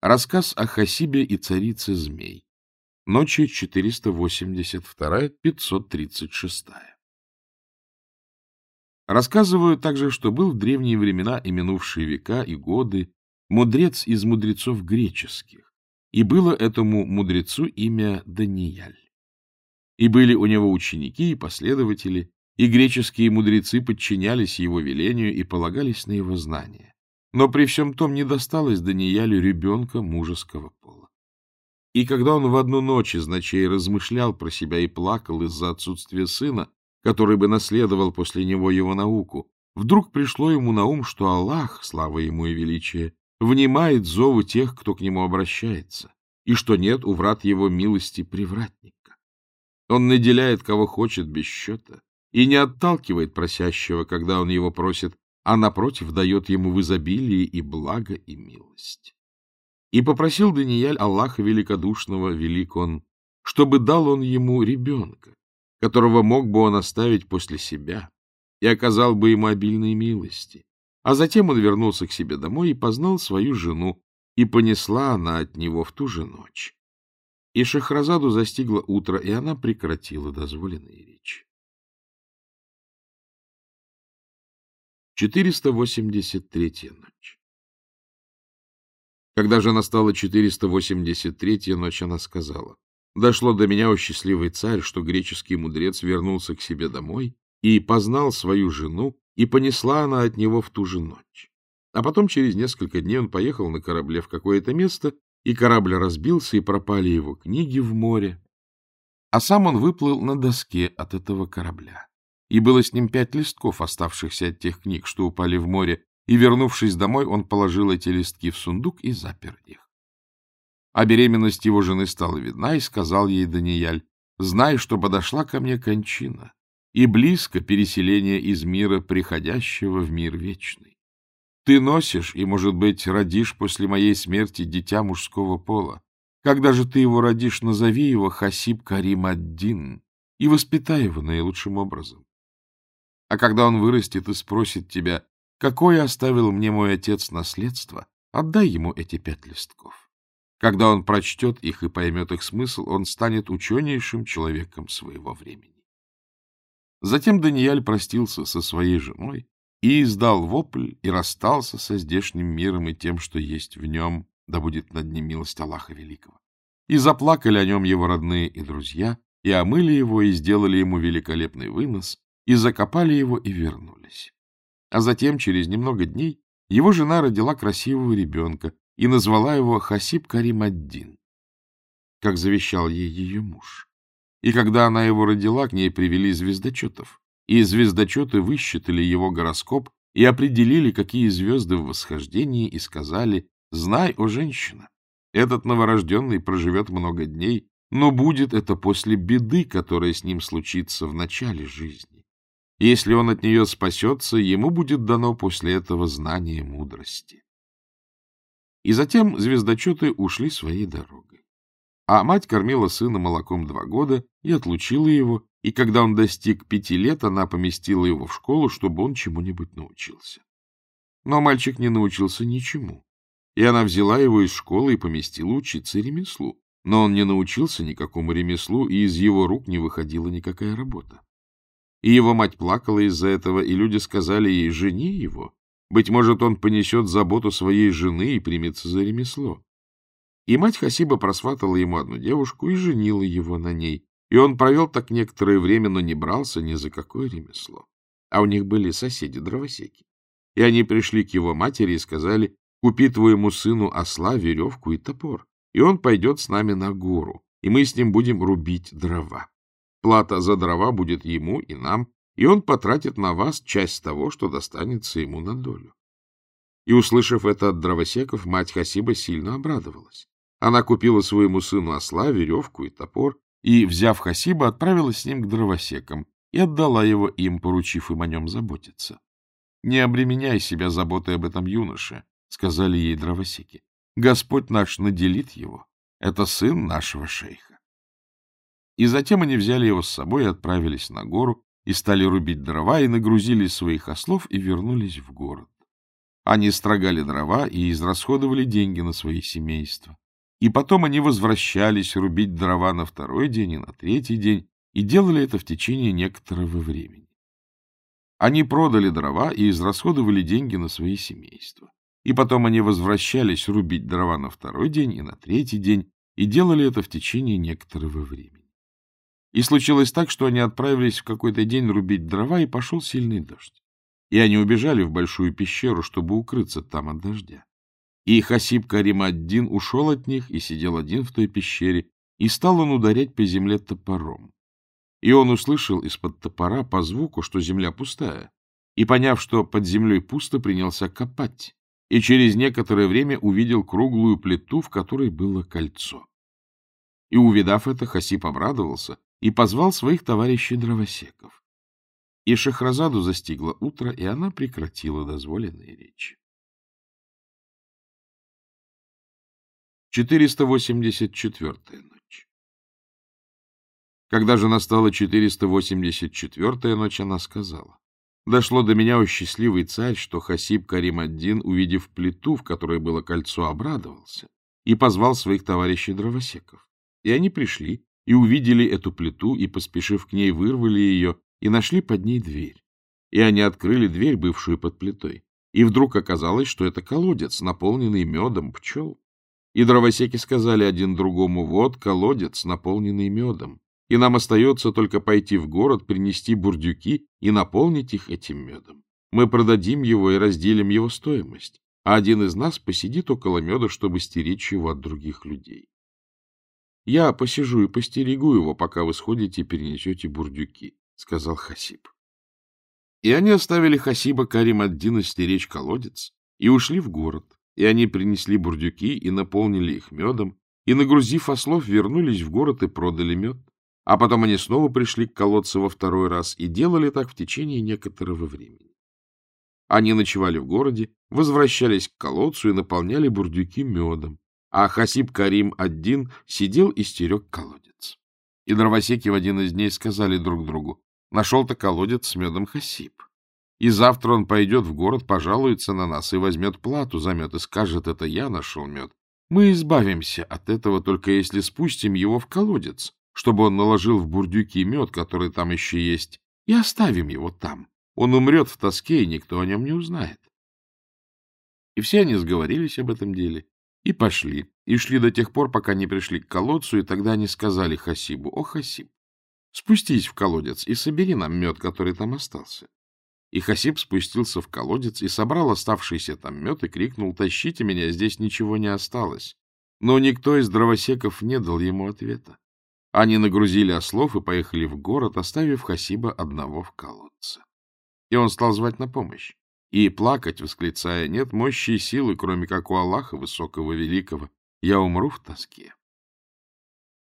Рассказ о Хасибе и царице змей. Ночи 482-536. Рассказывают также, что был в древние времена и минувшие века и годы мудрец из мудрецов греческих, и было этому мудрецу имя Данияль. И были у него ученики и последователи, и греческие мудрецы подчинялись его велению и полагались на его знания. Но при всем том не досталось Даниялю ребенка мужеского пола. И когда он в одну ночь из ночей размышлял про себя и плакал из-за отсутствия сына, который бы наследовал после него его науку, вдруг пришло ему на ум, что Аллах, слава ему и величие, внимает зову тех, кто к нему обращается, и что нет у врат его милости привратника. Он наделяет кого хочет без счета и не отталкивает просящего, когда он его просит, а, напротив, дает ему в изобилии и благо, и милость. И попросил Даниэль Аллаха Великодушного, велик он, чтобы дал он ему ребенка, которого мог бы он оставить после себя, и оказал бы ему обильные милости. А затем он вернулся к себе домой и познал свою жену, и понесла она от него в ту же ночь. И Шахразаду застигло утро, и она прекратила дозволенные речи. 483-я ночь. Когда же настала 483-я ночь, она сказала, «Дошло до меня, о счастливый царь, что греческий мудрец вернулся к себе домой и познал свою жену, и понесла она от него в ту же ночь. А потом через несколько дней он поехал на корабле в какое-то место, и корабль разбился, и пропали его книги в море. А сам он выплыл на доске от этого корабля и было с ним пять листков, оставшихся от тех книг, что упали в море, и, вернувшись домой, он положил эти листки в сундук и запер их. А беременность его жены стала видна, и сказал ей Данияль, «Знай, что подошла ко мне кончина, и близко переселение из мира приходящего в мир вечный. Ты носишь и, может быть, родишь после моей смерти дитя мужского пола. Когда же ты его родишь, назови его Хасиб Карим ад-Дин и воспитай его наилучшим образом. А когда он вырастет и спросит тебя, какое оставил мне мой отец наследство, отдай ему эти пять листков. Когда он прочтет их и поймет их смысл, он станет ученейшим человеком своего времени. Затем Даниэль простился со своей женой и издал вопль и расстался со здешним миром и тем, что есть в нем, да будет над ним милость Аллаха Великого. И заплакали о нем его родные и друзья, и омыли его, и сделали ему великолепный вынос, и закопали его и вернулись. А затем, через немного дней, его жена родила красивого ребенка и назвала его Хасиб Карим ад-Дин, как завещал ей ее муж. И когда она его родила, к ней привели звездочетов, и звездочеты высчитали его гороскоп и определили, какие звезды в восхождении, и сказали, «Знай, о женщина, этот новорожденный проживет много дней, но будет это после беды, которая с ним случится в начале жизни. Если он от нее спасется, ему будет дано после этого знание мудрости. И затем звездочеты ушли своей дорогой. А мать кормила сына молоком два года и отлучила его, и когда он достиг пяти лет, она поместила его в школу, чтобы он чему-нибудь научился. Но мальчик не научился ничему, и она взяла его из школы и поместила учиться ремеслу. Но он не научился никакому ремеслу, и из его рук не выходила никакая работа. И его мать плакала из-за этого, и люди сказали ей, жени его. Быть может, он понесет заботу своей жены и примется за ремесло. И мать Хасиба просватала ему одну девушку и женила его на ней. И он провел так некоторое время, но не брался ни за какое ремесло. А у них были соседи-дровосеки. И они пришли к его матери и сказали, купи твоему сыну осла, веревку и топор, и он пойдет с нами на гору, и мы с ним будем рубить дрова. Плата за дрова будет ему и нам, и он потратит на вас часть того, что достанется ему на долю. И, услышав это от дровосеков, мать Хасиба сильно обрадовалась. Она купила своему сыну осла, веревку и топор, и, взяв Хасиба, отправилась с ним к дровосекам и отдала его им, поручив им о нем заботиться. — Не обременяй себя заботой об этом юноше, — сказали ей дровосеки. — Господь наш наделит его. Это сын нашего шейха. И затем они взяли его с собой и отправились на гору, и стали рубить дрова, и нагрузили своих ослов, и вернулись в город. Они строгали дрова и израсходовали деньги на свои семейства. И потом они возвращались рубить дрова на второй день и на третий день, и делали это в течение некоторого времени. Они продали дрова и израсходовали деньги на свои семейства. И потом они возвращались рубить дрова на второй день и на третий день, и делали это в течение некоторого времени. И случилось так, что они отправились в какой-то день рубить дрова, и пошел сильный дождь. И они убежали в большую пещеру, чтобы укрыться там от дождя. И Хасиб Карим один ушел от них и сидел один в той пещере, и стал он ударять по земле топором. И он услышал из-под топора по звуку, что земля пустая, и, поняв, что под землей пусто, принялся копать, и через некоторое время увидел круглую плиту, в которой было кольцо. И, увидав это, Хасип обрадовался и позвал своих товарищей-дровосеков. И Шахразаду застигло утро, и она прекратила дозволенные речи. 484-я ночь Когда же настала 484-я ночь, она сказала, «Дошло до меня, о счастливый царь, что Хасиб Карим-ад-Дин, увидев плиту, в которой было кольцо, обрадовался и позвал своих товарищей-дровосеков. И они пришли и увидели эту плиту, и, поспешив к ней, вырвали ее и нашли под ней дверь. И они открыли дверь, бывшую под плитой. И вдруг оказалось, что это колодец, наполненный медом пчел. И дровосеки сказали один другому, вот колодец, наполненный медом, и нам остается только пойти в город, принести бурдюки и наполнить их этим медом. Мы продадим его и разделим его стоимость, а один из нас посидит около меда, чтобы стеречь его от других людей. Я посижу и постерегу его, пока вы сходите и перенесете бурдюки, — сказал Хасиб. И они оставили Хасиба Карим ад-Дина стеречь колодец и ушли в город, и они принесли бурдюки и наполнили их медом, и, нагрузив ослов, вернулись в город и продали мед. А потом они снова пришли к колодцу во второй раз и делали так в течение некоторого времени. Они ночевали в городе, возвращались к колодцу и наполняли бурдюки медом, а Хасиб Карим один сидел и стерег колодец. И дровосеки в один из дней сказали друг другу, нашел-то колодец с медом Хасиб. И завтра он пойдет в город, пожалуется на нас и возьмет плату за мед и скажет, это я нашел мед. Мы избавимся от этого, только если спустим его в колодец, чтобы он наложил в бурдюки мед, который там еще есть, и оставим его там. Он умрет в тоске, и никто о нем не узнает. И все они сговорились об этом деле и пошли, и шли до тех пор, пока не пришли к колодцу, и тогда они сказали Хасибу, «О, Хасиб, спустись в колодец и собери нам мед, который там остался». И Хасиб спустился в колодец и собрал оставшийся там мед и крикнул, «Тащите меня, здесь ничего не осталось». Но никто из дровосеков не дал ему ответа. Они нагрузили ослов и поехали в город, оставив Хасиба одного в колодце. И он стал звать на помощь и плакать, восклицая, нет мощи и силы, кроме как у Аллаха Высокого Великого, я умру в тоске.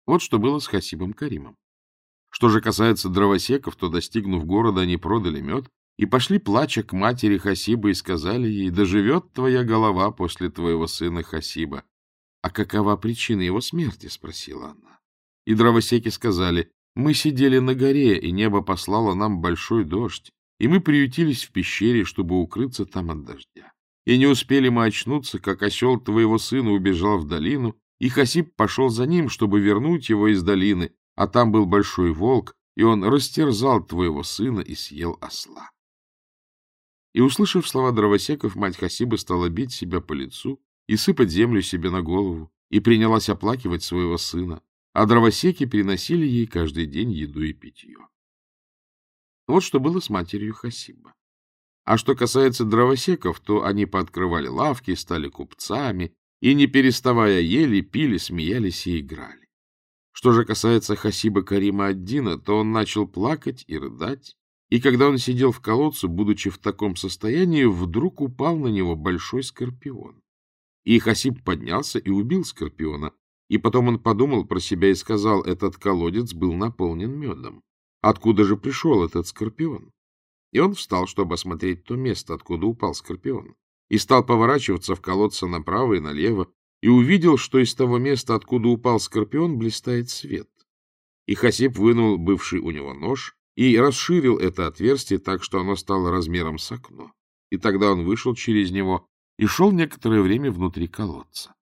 Вот что было с Хасибом Каримом. Что же касается дровосеков, то, достигнув города, они продали мед и пошли, плача, к матери Хасиба и сказали ей, да живет твоя голова после твоего сына Хасиба. — А какова причина его смерти? — спросила она. И дровосеки сказали, мы сидели на горе, и небо послало нам большой дождь, и мы приютились в пещере, чтобы укрыться там от дождя. И не успели мы очнуться, как осел твоего сына убежал в долину, и Хасиб пошел за ним, чтобы вернуть его из долины, а там был большой волк, и он растерзал твоего сына и съел осла. И, услышав слова дровосеков, мать Хасиба стала бить себя по лицу и сыпать землю себе на голову, и принялась оплакивать своего сына, а дровосеки приносили ей каждый день еду и питье. Вот что было с матерью Хасиба. А что касается дровосеков, то они пооткрывали лавки, стали купцами, и, не переставая, ели, пили, смеялись и играли. Что же касается Хасиба Карима Аддина, то он начал плакать и рыдать, и когда он сидел в колодце, будучи в таком состоянии, вдруг упал на него большой скорпион. И Хасиб поднялся и убил скорпиона, и потом он подумал про себя и сказал, этот колодец был наполнен медом. Откуда же пришел этот скорпион? И он встал, чтобы осмотреть то место, откуда упал скорпион, и стал поворачиваться в колодце направо и налево, и увидел, что из того места, откуда упал скорпион, блистает свет. И Хасип вынул бывший у него нож и расширил это отверстие так, что оно стало размером с окно. И тогда он вышел через него и шел некоторое время внутри колодца.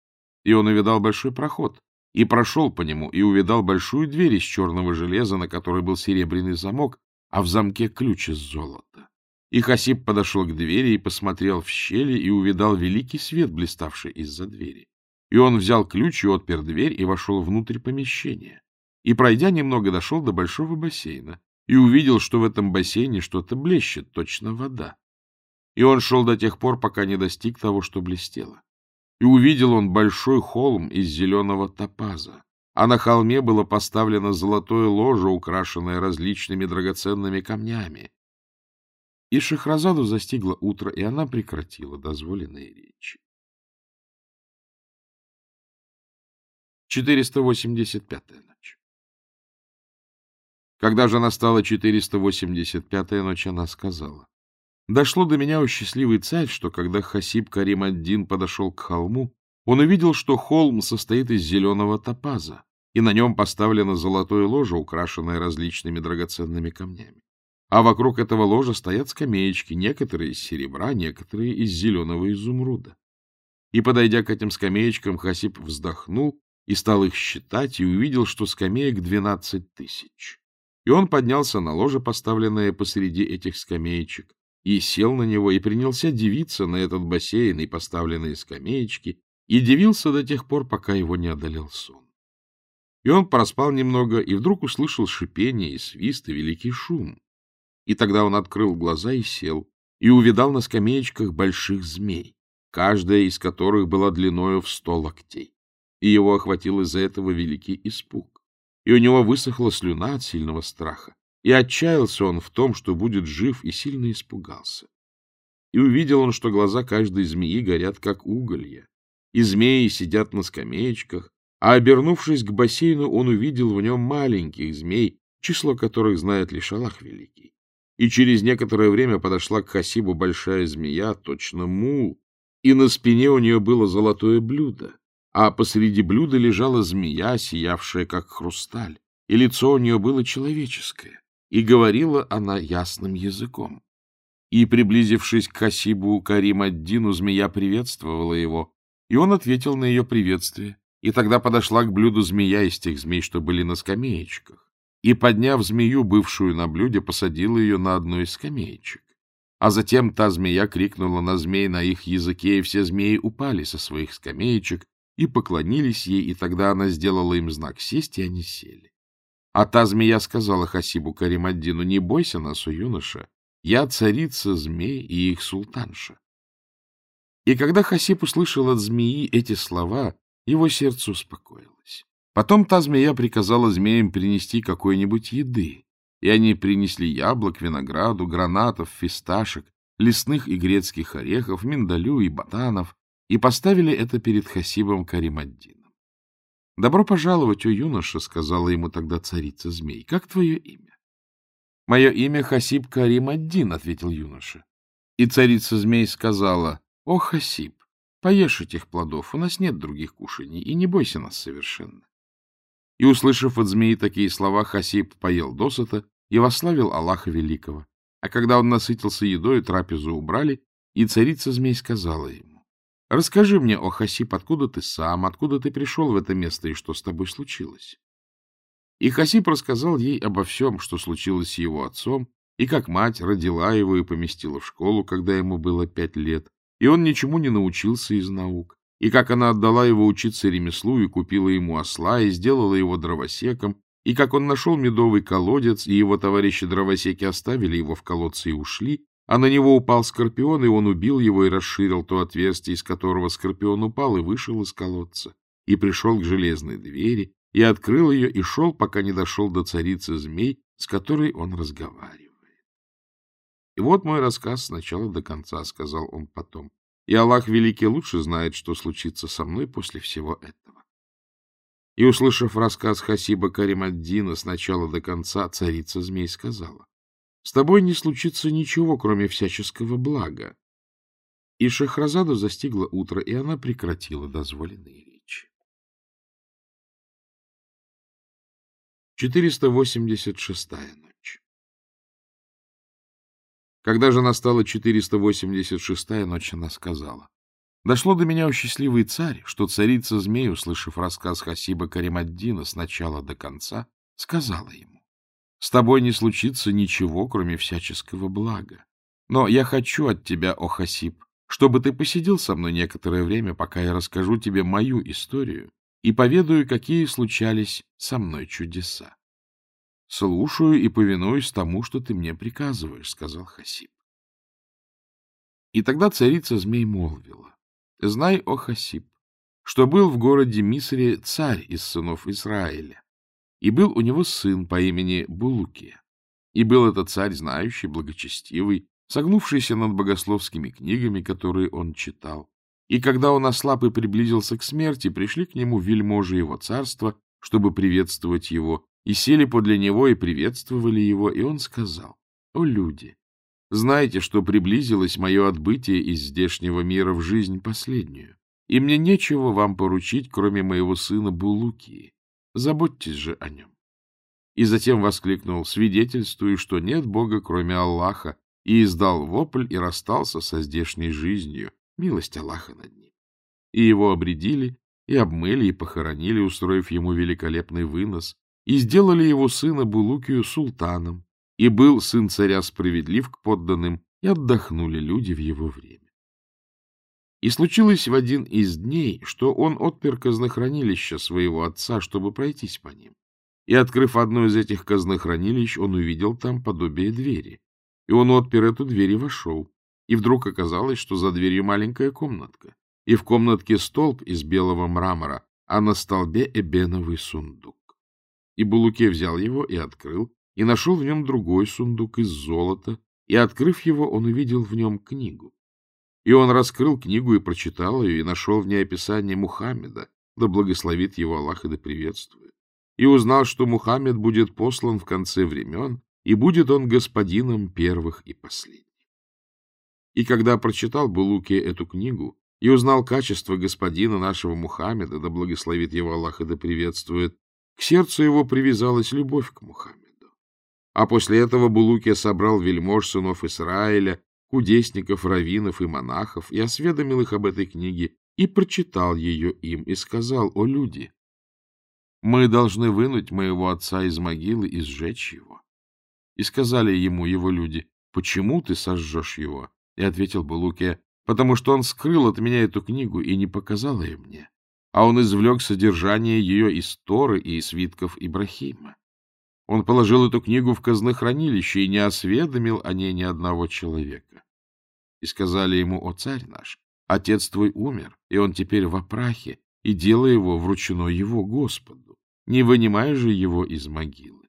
И он увидал большой проход, и прошел по нему, и увидал большую дверь из черного железа, на которой был серебряный замок, а в замке ключ из золота. И Хасиб подошел к двери и посмотрел в щели, и увидал великий свет, блиставший из-за двери. И он взял ключ и отпер дверь, и вошел внутрь помещения. И, пройдя немного, дошел до большого бассейна, и увидел, что в этом бассейне что-то блещет, точно вода. И он шел до тех пор, пока не достиг того, что блестело. И увидел он большой холм из зеленого топаза, а на холме было поставлено золотое ложе, украшенное различными драгоценными камнями. И Шахразаду застигло утро, и она прекратила дозволенные речи. 485-я ночь Когда же настала 485-я ночь, она сказала, «Дошло до меня, о счастливый царь, что когда Хасиб Карим ад-Дин подошел к холму, он увидел, что холм состоит из зеленого топаза, и на нем поставлено золотое ложе, украшенное различными драгоценными камнями. А вокруг этого ложа стоят скамеечки, некоторые из серебра, некоторые из зеленого изумруда. И, подойдя к этим скамеечкам, Хасиб вздохнул и стал их считать, и увидел, что скамеек двенадцать тысяч. И он поднялся на ложе, поставленное посреди этих скамеечек, и сел на него, и принялся дивиться на этот бассейн и поставленные скамеечки, и дивился до тех пор, пока его не одолел сон. И он проспал немного, и вдруг услышал шипение и свист, и великий шум. И тогда он открыл глаза и сел, и увидал на скамеечках больших змей, каждая из которых была длиною в сто локтей. И его охватил из-за этого великий испуг. И у него высохла слюна от сильного страха. И отчаялся он в том, что будет жив, и сильно испугался. И увидел он, что глаза каждой змеи горят, как уголья, и змеи сидят на скамеечках, а, обернувшись к бассейну, он увидел в нем маленьких змей, число которых знает лишь Аллах Великий. И через некоторое время подошла к Хасибу большая змея, точно мул, и на спине у нее было золотое блюдо, а посреди блюда лежала змея, сиявшая как хрусталь, и лицо у нее было человеческое, и говорила она ясным языком. И, приблизившись к Хасибу Карим ад-Дину, змея приветствовала его, и он ответил на ее приветствие, и тогда подошла к блюду змея из тех змей, что были на скамеечках и, подняв змею, бывшую на блюде, посадила ее на одну из скамеечек. А затем та змея крикнула на змей на их языке, и все змеи упали со своих скамеечек и поклонились ей, и тогда она сделала им знак сесть, и они сели. А та змея сказала Хасибу Каримаддину, не бойся нас, у юноша, я царица змей и их султанша. И когда Хасиб услышал от змеи эти слова, его сердце успокоилось. Потом та змея приказала змеям принести какой-нибудь еды, и они принесли яблок, винограду, гранатов, фисташек, лесных и грецких орехов, миндалю и ботанов, и поставили это перед Хасибом Каримаддином. — Добро пожаловать, о юноша, — сказала ему тогда царица змей. — Как твое имя? — Мое имя Хасиб Каримаддин, — ответил юноша. И царица змей сказала, — О, Хасиб, поешь этих плодов, у нас нет других кушаний, и не бойся нас совершенно. И, услышав от змеи такие слова, Хасиб поел досыта и восславил Аллаха Великого. А когда он насытился едой, трапезу убрали, и царица змей сказала ему, «Расскажи мне, о Хасиб, откуда ты сам, откуда ты пришел в это место и что с тобой случилось?» И Хасиб рассказал ей обо всем, что случилось с его отцом, и как мать родила его и поместила в школу, когда ему было пять лет, и он ничему не научился из наук, и как она отдала его учиться ремеслу и купила ему осла, и сделала его дровосеком, и как он нашел медовый колодец, и его товарищи-дровосеки оставили его в колодце и ушли, а на него упал скорпион, и он убил его и расширил то отверстие, из которого скорпион упал, и вышел из колодца, и пришел к железной двери, и открыл ее, и шел, пока не дошел до царицы змей, с которой он разговаривает. И вот мой рассказ с начала до конца, — сказал он потом. И Аллах Великий лучше знает, что случится со мной после всего этого. И, услышав рассказ Хасиба Каримаддина с начала до конца, царица змей сказала, «С тобой не случится ничего, кроме всяческого блага». И Шахразаду застигло утро, и она прекратила дозволенные речи. 486-я ночь Когда же настала 486-я ночь, она сказала, «Дошло до меня, о счастливый царь, что царица-змей, услышав рассказ Хасиба Каримаддина с начала до конца, сказала ему, «С тобой не случится ничего, кроме всяческого блага. Но я хочу от тебя, о Хасиб, чтобы ты посидел со мной некоторое время, пока я расскажу тебе мою историю и поведаю, какие случались со мной чудеса. — Слушаю и повинуюсь тому, что ты мне приказываешь, — сказал Хасиб. И тогда царица змей молвила, — Знай, о Хасиб, что был в городе Мисре царь из сынов Израиля, и был у него сын по имени Булукия. И был этот царь знающий, благочестивый, согнувшийся над богословскими книгами, которые он читал. И когда он ослаб и приблизился к смерти, пришли к нему вельможи его царства, чтобы приветствовать его, и сели подле него и приветствовали его, и он сказал, «О, люди, знаете, что приблизилось мое отбытие из здешнего мира в жизнь последнюю, и мне нечего вам поручить, кроме моего сына Булукии. Заботьтесь же о нем». И затем воскликнул, свидетельствую, что нет Бога, кроме Аллаха, и издал вопль и расстался со здешней жизнью, милость Аллаха над ним. И его обредили, и обмыли, и похоронили, устроив ему великолепный вынос, и сделали его сына Булукию султаном, и был сын царя справедлив к подданным, и отдохнули люди в его время. И случилось в один из дней, что он отпер казнохранилище своего отца, чтобы пройтись по ним. И, открыв одно из этих казнохранилищ, он увидел там подобие двери. И он отпер эту дверь и вошел. И вдруг оказалось, что за дверью маленькая комнатка. И в комнатке столб из белого мрамора, а на столбе эбеновый сундук. И Булуке взял его и открыл, и нашел в нем другой сундук из золота, и, открыв его, он увидел в нем книгу. И он раскрыл книгу и прочитал ее, и нашел в ней описание Мухаммеда, да благословит его Аллах и да приветствует. И узнал, что Мухаммед будет послан в конце времен, и будет он господином первых и последних. И когда прочитал Булуке эту книгу и узнал качество господина нашего Мухаммеда, да благословит его Аллах и да приветствует, к сердцу его привязалась любовь к Мухаммеду. А после этого Булуке собрал вельмож сынов Израиля, кудесников, раввинов и монахов и осведомил их об этой книге и прочитал ее им и сказал, «О люди, мы должны вынуть моего отца из могилы и сжечь его. И сказали ему его люди, почему ты сожжешь его? И ответил Булуке, потому что он скрыл от меня эту книгу и не показал ее мне. А он извлек содержание ее из Торы и из свитков Ибрахима. Он положил эту книгу в казнохранилище и не осведомил о ней ни одного человека. И сказали ему, о царь наш, отец твой умер, и он теперь в опрахе, и дело его вручено его Господу. Не вынимай же его из могилы.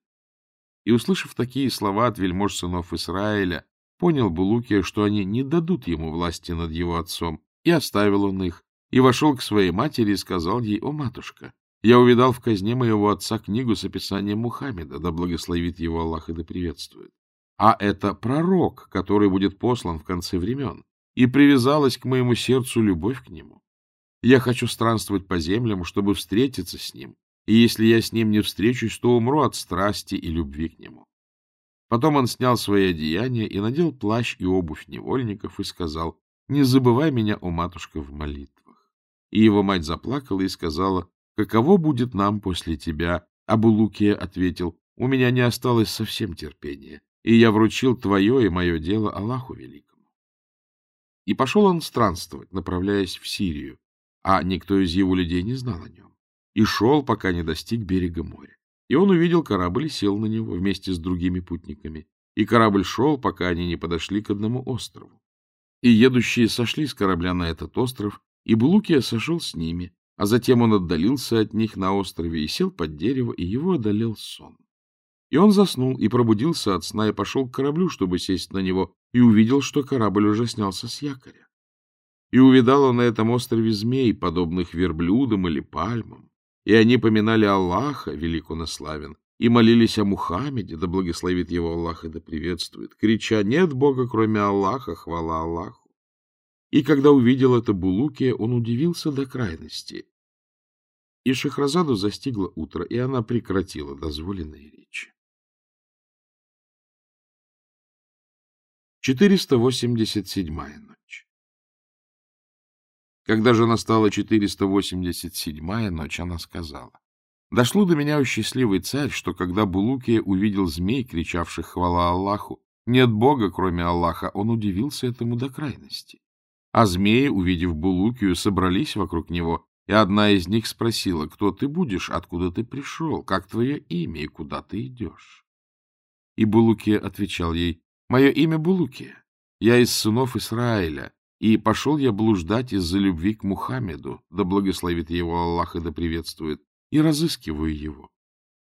И, услышав такие слова от вельмож сынов Израиля, понял Булукия, что они не дадут ему власти над его отцом, и оставил он их, и вошел к своей матери и сказал ей, «О, матушка, я увидал в казне моего отца книгу с описанием Мухаммеда, да благословит его Аллах и да приветствует. А это пророк, который будет послан в конце времен, и привязалась к моему сердцу любовь к нему. Я хочу странствовать по землям, чтобы встретиться с ним, и если я с ним не встречусь, то умру от страсти и любви к нему. Потом он снял свои одеяния и надел плащ и обувь невольников и сказал, «Не забывай меня, о матушка, в молитвах». И его мать заплакала и сказала, «Каково будет нам после тебя?» А Булукия ответил, «У меня не осталось совсем терпения, и я вручил твое и мое дело Аллаху Великому». И пошел он странствовать, направляясь в Сирию, а никто из его людей не знал о нем и шел, пока не достиг берега моря. И он увидел корабль и сел на него вместе с другими путниками. И корабль шел, пока они не подошли к одному острову. И едущие сошли с корабля на этот остров, и Булукия сошел с ними, а затем он отдалился от них на острове и сел под дерево, и его одолел сон. И он заснул и пробудился от сна и пошел к кораблю, чтобы сесть на него, и увидел, что корабль уже снялся с якоря. И увидал он на этом острове змей, подобных верблюдам или пальмам, и они поминали Аллаха, велико наславен, и молились о Мухаммеде, да благословит его Аллах и да приветствует, крича «Нет Бога, кроме Аллаха, хвала Аллаху!» И когда увидел это Булукия, он удивился до крайности. И Шахразаду застигло утро, и она прекратила дозволенные речи. 487-я ночь Когда же настала 487-я ночь, она сказала, «Дошло до меня, о счастливый царь, что когда Булукия увидел змей, кричавших хвала Аллаху, нет Бога, кроме Аллаха, он удивился этому до крайности. А змеи, увидев Булукию, собрались вокруг него, и одна из них спросила, кто ты будешь, откуда ты пришел, как твое имя и куда ты идешь. И Булукия отвечал ей, мое имя Булукия, я из сынов Исраиля, и пошел я блуждать из-за любви к Мухаммеду, да благословит его Аллах и да приветствует, и разыскиваю его.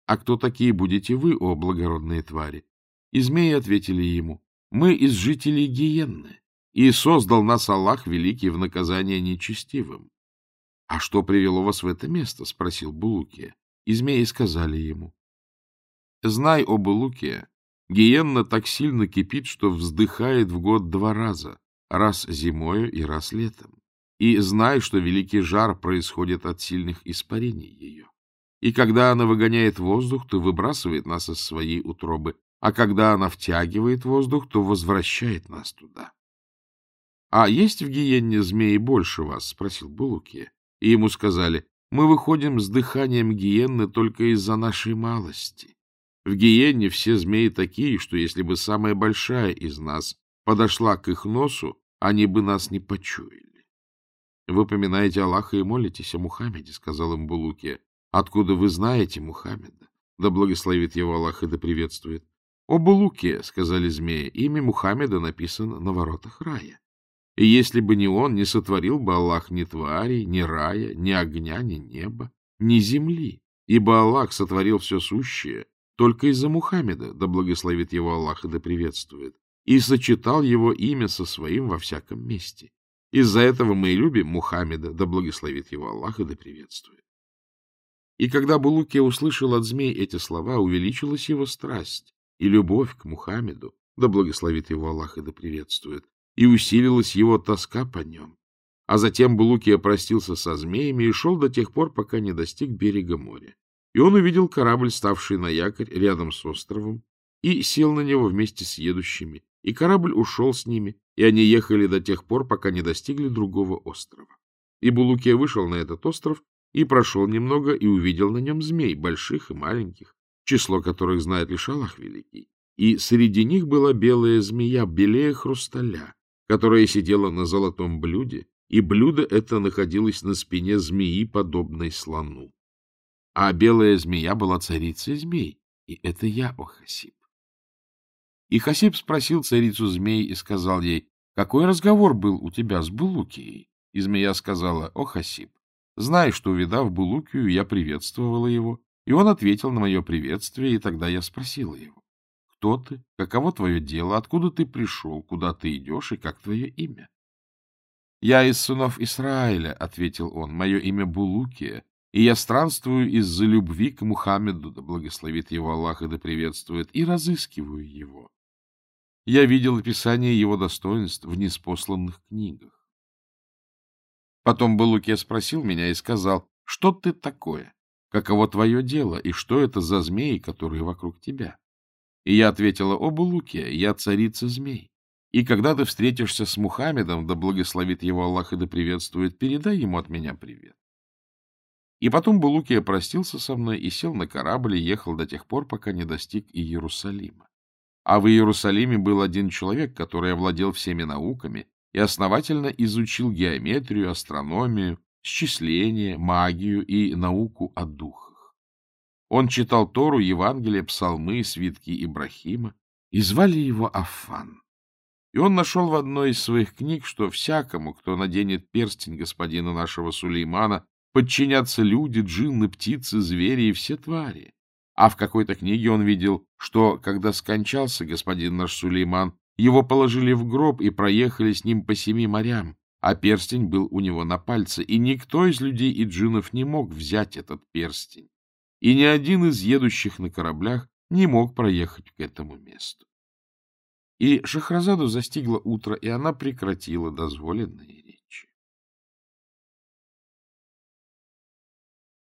А кто такие будете вы, о благородные твари? И змеи ответили ему, мы из жителей Гиенны, и создал нас Аллах великий в наказание нечестивым. — А что привело вас в это место? — спросил Булукия. И змеи сказали ему. — Знай, о Булукия, Гиенна так сильно кипит, что вздыхает в год два раза, раз зимою и раз летом. И знай, что великий жар происходит от сильных испарений ее. И когда она выгоняет воздух, то выбрасывает нас из своей утробы, а когда она втягивает воздух, то возвращает нас туда. — А есть в гиенне змеи больше вас? — спросил Булукия. И ему сказали, — мы выходим с дыханием гиенны только из-за нашей малости. В гиенне все змеи такие, что если бы самая большая из нас подошла к их носу, они бы нас не почуяли. — Вы поминаете Аллаха и молитесь о Мухаммеде, — сказал им Булукия. — Откуда вы знаете Мухаммеда? Да благословит его Аллах и да приветствует. — О Булукия, — сказали змеи, — имя Мухаммеда написано на воротах рая. И если бы не он, не сотворил бы Аллах ни твари, ни рая, ни огня, ни неба, ни земли, ибо Аллах сотворил все сущее только из-за Мухаммеда, да благословит его Аллах и да приветствует, и сочетал его имя со своим во всяком месте. Из-за этого мы и любим Мухаммеда, да благословит его Аллах и да приветствует. И когда Булукия услышал от змей эти слова, увеличилась его страсть и любовь к Мухаммеду, да благословит его Аллах и да приветствует, и усилилась его тоска по нем. А затем Булукия простился со змеями и шел до тех пор, пока не достиг берега моря. И он увидел корабль, ставший на якорь рядом с островом, и сел на него вместе с едущими. И корабль ушел с ними, и они ехали до тех пор, пока не достигли другого острова. И Булукия вышел на этот остров и прошел немного, и увидел на нем змей, больших и маленьких, число которых знает лишь Аллах Великий. И среди них была белая змея, белее хрусталя, которая сидела на золотом блюде, и блюдо это находилось на спине змеи, подобной слону. А белая змея была царицей змей, и это я, о Хасиб. И Хасиб спросил царицу змей и сказал ей, какой разговор был у тебя с Булукией? И змея сказала, о Хасиб, знай, что, увидав Булукию, я приветствовала его, и он ответил на мое приветствие, и тогда я спросила его, кто ты, каково твое дело, откуда ты пришел, куда ты идешь и как твое имя? — Я из сынов Израиля, — ответил он, — мое имя Булукия, и я странствую из-за любви к Мухаммеду, да благословит его Аллах и да приветствует, и разыскиваю его. Я видел описание его достоинств в неспосланных книгах. Потом Булукия спросил меня и сказал, что ты такое, каково твое дело, и что это за змеи, которые вокруг тебя? И я ответила, о, Булукия, я царица змей. И когда ты встретишься с Мухаммедом, да благословит его Аллах и да приветствует, передай ему от меня привет. И потом Булукия простился со мной и сел на корабль и ехал до тех пор, пока не достиг Иерусалима. А в Иерусалиме был один человек, который овладел всеми науками и основательно изучил геометрию, астрономию, счисление, магию и науку о духах. Он читал Тору, Евангелие, псалмы, свитки Ибрахима, и звали его Афан. И он нашел в одной из своих книг, что всякому, кто наденет перстень господина нашего Сулеймана, подчинятся люди, джинны, птицы, звери и все твари. А в какой-то книге он видел, что, когда скончался господин наш Сулейман, его положили в гроб и проехали с ним по семи морям, а перстень был у него на пальце, и никто из людей и джиннов не мог взять этот перстень и ни один из едущих на кораблях не мог проехать к этому месту. И Шахразаду застигло утро, и она прекратила дозволенные речи.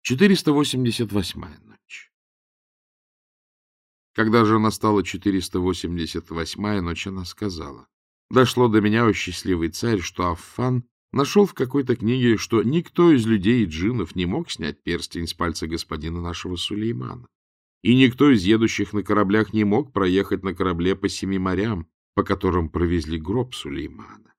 488-я ночь Когда же настала 488-я ночь, она сказала, «Дошло до меня, о счастливый царь, что Аффан нашел в какой-то книге, что никто из людей и джинов не мог снять перстень с пальца господина нашего Сулеймана. И никто из едущих на кораблях не мог проехать на корабле по семи морям, по которым провезли гроб Сулеймана.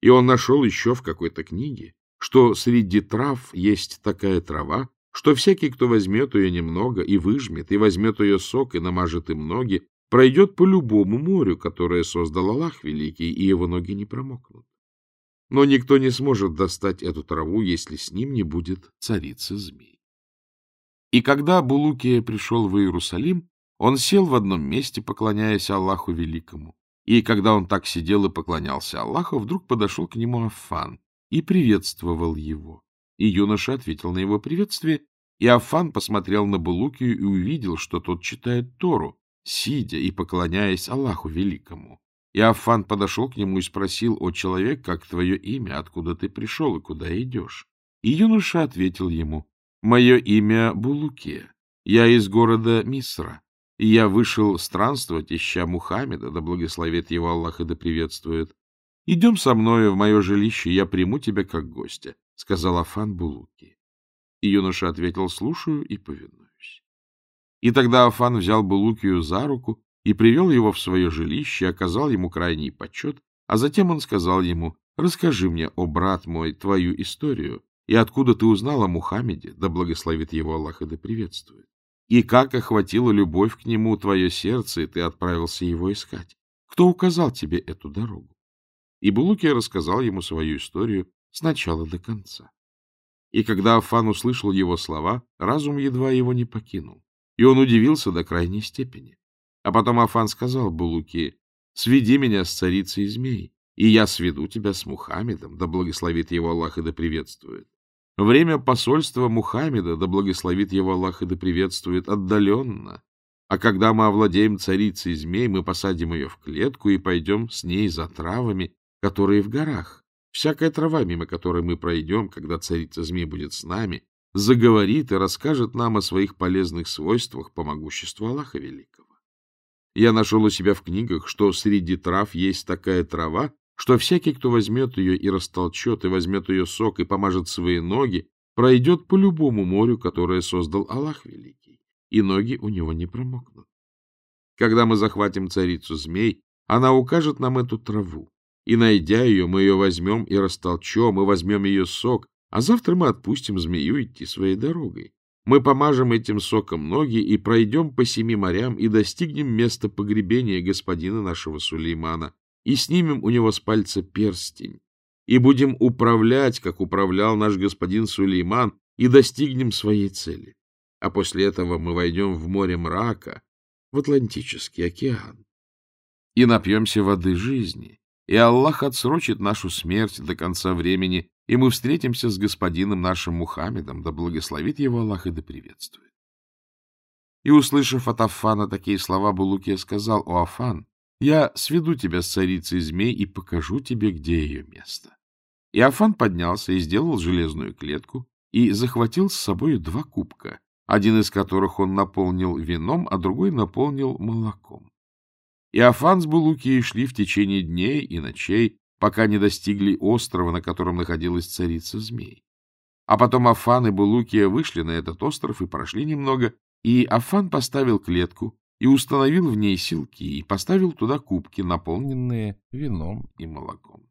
И он нашел еще в какой-то книге, что среди трав есть такая трава, что всякий, кто возьмет ее немного и выжмет, и возьмет ее сок и намажет им ноги, пройдет по любому морю, которое создал Аллах Великий, и его ноги не промокнут. Но никто не сможет достать эту траву, если с ним не будет царицы змей. И когда Булукия пришел в Иерусалим, он сел в одном месте, поклоняясь Аллаху Великому. И когда он так сидел и поклонялся Аллаху, вдруг подошел к нему Афан и приветствовал его. И юноша ответил на его приветствие, и Афан посмотрел на Булукию и увидел, что тот читает Тору, сидя и поклоняясь Аллаху Великому. И Афан подошел к нему и спросил, «О человек, как твое имя, откуда ты пришел и куда идешь?» И юноша ответил ему, «Мое имя Булукия, я из города Мисра, и я вышел странствовать, ища Мухаммеда, да благословит его Аллах и да приветствует. Идем со мною в мое жилище, я приму тебя как гостя», — сказал Афан Булуки. И юноша ответил, «Слушаю и повинуюсь». И тогда Афан взял Булукию за руку и привел его в свое жилище, оказал ему крайний почет, а затем он сказал ему, «Расскажи мне, о брат мой, твою историю, и откуда ты узнал о Мухаммеде, да благословит его Аллах и да приветствует, и как охватила любовь к нему твое сердце, и ты отправился его искать. Кто указал тебе эту дорогу?» И Булукия рассказал ему свою историю с начала до конца. И когда Афан услышал его слова, разум едва его не покинул, и он удивился до крайней степени. А потом Афан сказал Булуки, «Сведи меня с царицей змей, и я сведу тебя с Мухаммедом, да благословит его Аллах и да приветствует. Время посольства Мухаммеда, да благословит его Аллах и да приветствует, отдаленно. А когда мы овладеем царицей змей, мы посадим ее в клетку и пойдем с ней за травами, которые в горах. Всякая трава, мимо которой мы пройдем, когда царица змей будет с нами, заговорит и расскажет нам о своих полезных свойствах по могуществу Аллаха Великого. Я нашел у себя в книгах, что среди трав есть такая трава, что всякий, кто возьмет ее и растолчет, и возьмет ее сок, и помажет свои ноги, пройдет по любому морю, которое создал Аллах Великий, и ноги у него не промокнут. Когда мы захватим царицу змей, она укажет нам эту траву, и, найдя ее, мы ее возьмем и растолчем, и возьмем ее сок, а завтра мы отпустим змею идти своей дорогой. Мы помажем этим соком ноги и пройдем по семи морям и достигнем места погребения господина нашего Сулеймана и снимем у него с пальца перстень и будем управлять, как управлял наш господин Сулейман, и достигнем своей цели. А после этого мы войдем в море мрака, в Атлантический океан, и напьемся воды жизни, и Аллах отсрочит нашу смерть до конца времени, и мы встретимся с господином нашим Мухаммедом, да благословит его Аллах и да приветствует. И, услышав от Афана такие слова, Булукия сказал, «О, Афан, я сведу тебя с царицей змей и покажу тебе, где ее место». И Афан поднялся и сделал железную клетку и захватил с собой два кубка, один из которых он наполнил вином, а другой наполнил молоком. И Афан с Булукией шли в течение дней и ночей, пока не достигли острова, на котором находилась царица змей. А потом Афан и Булукия вышли на этот остров и прошли немного, и Афан поставил клетку и установил в ней силки, и поставил туда кубки, наполненные вином и молоком.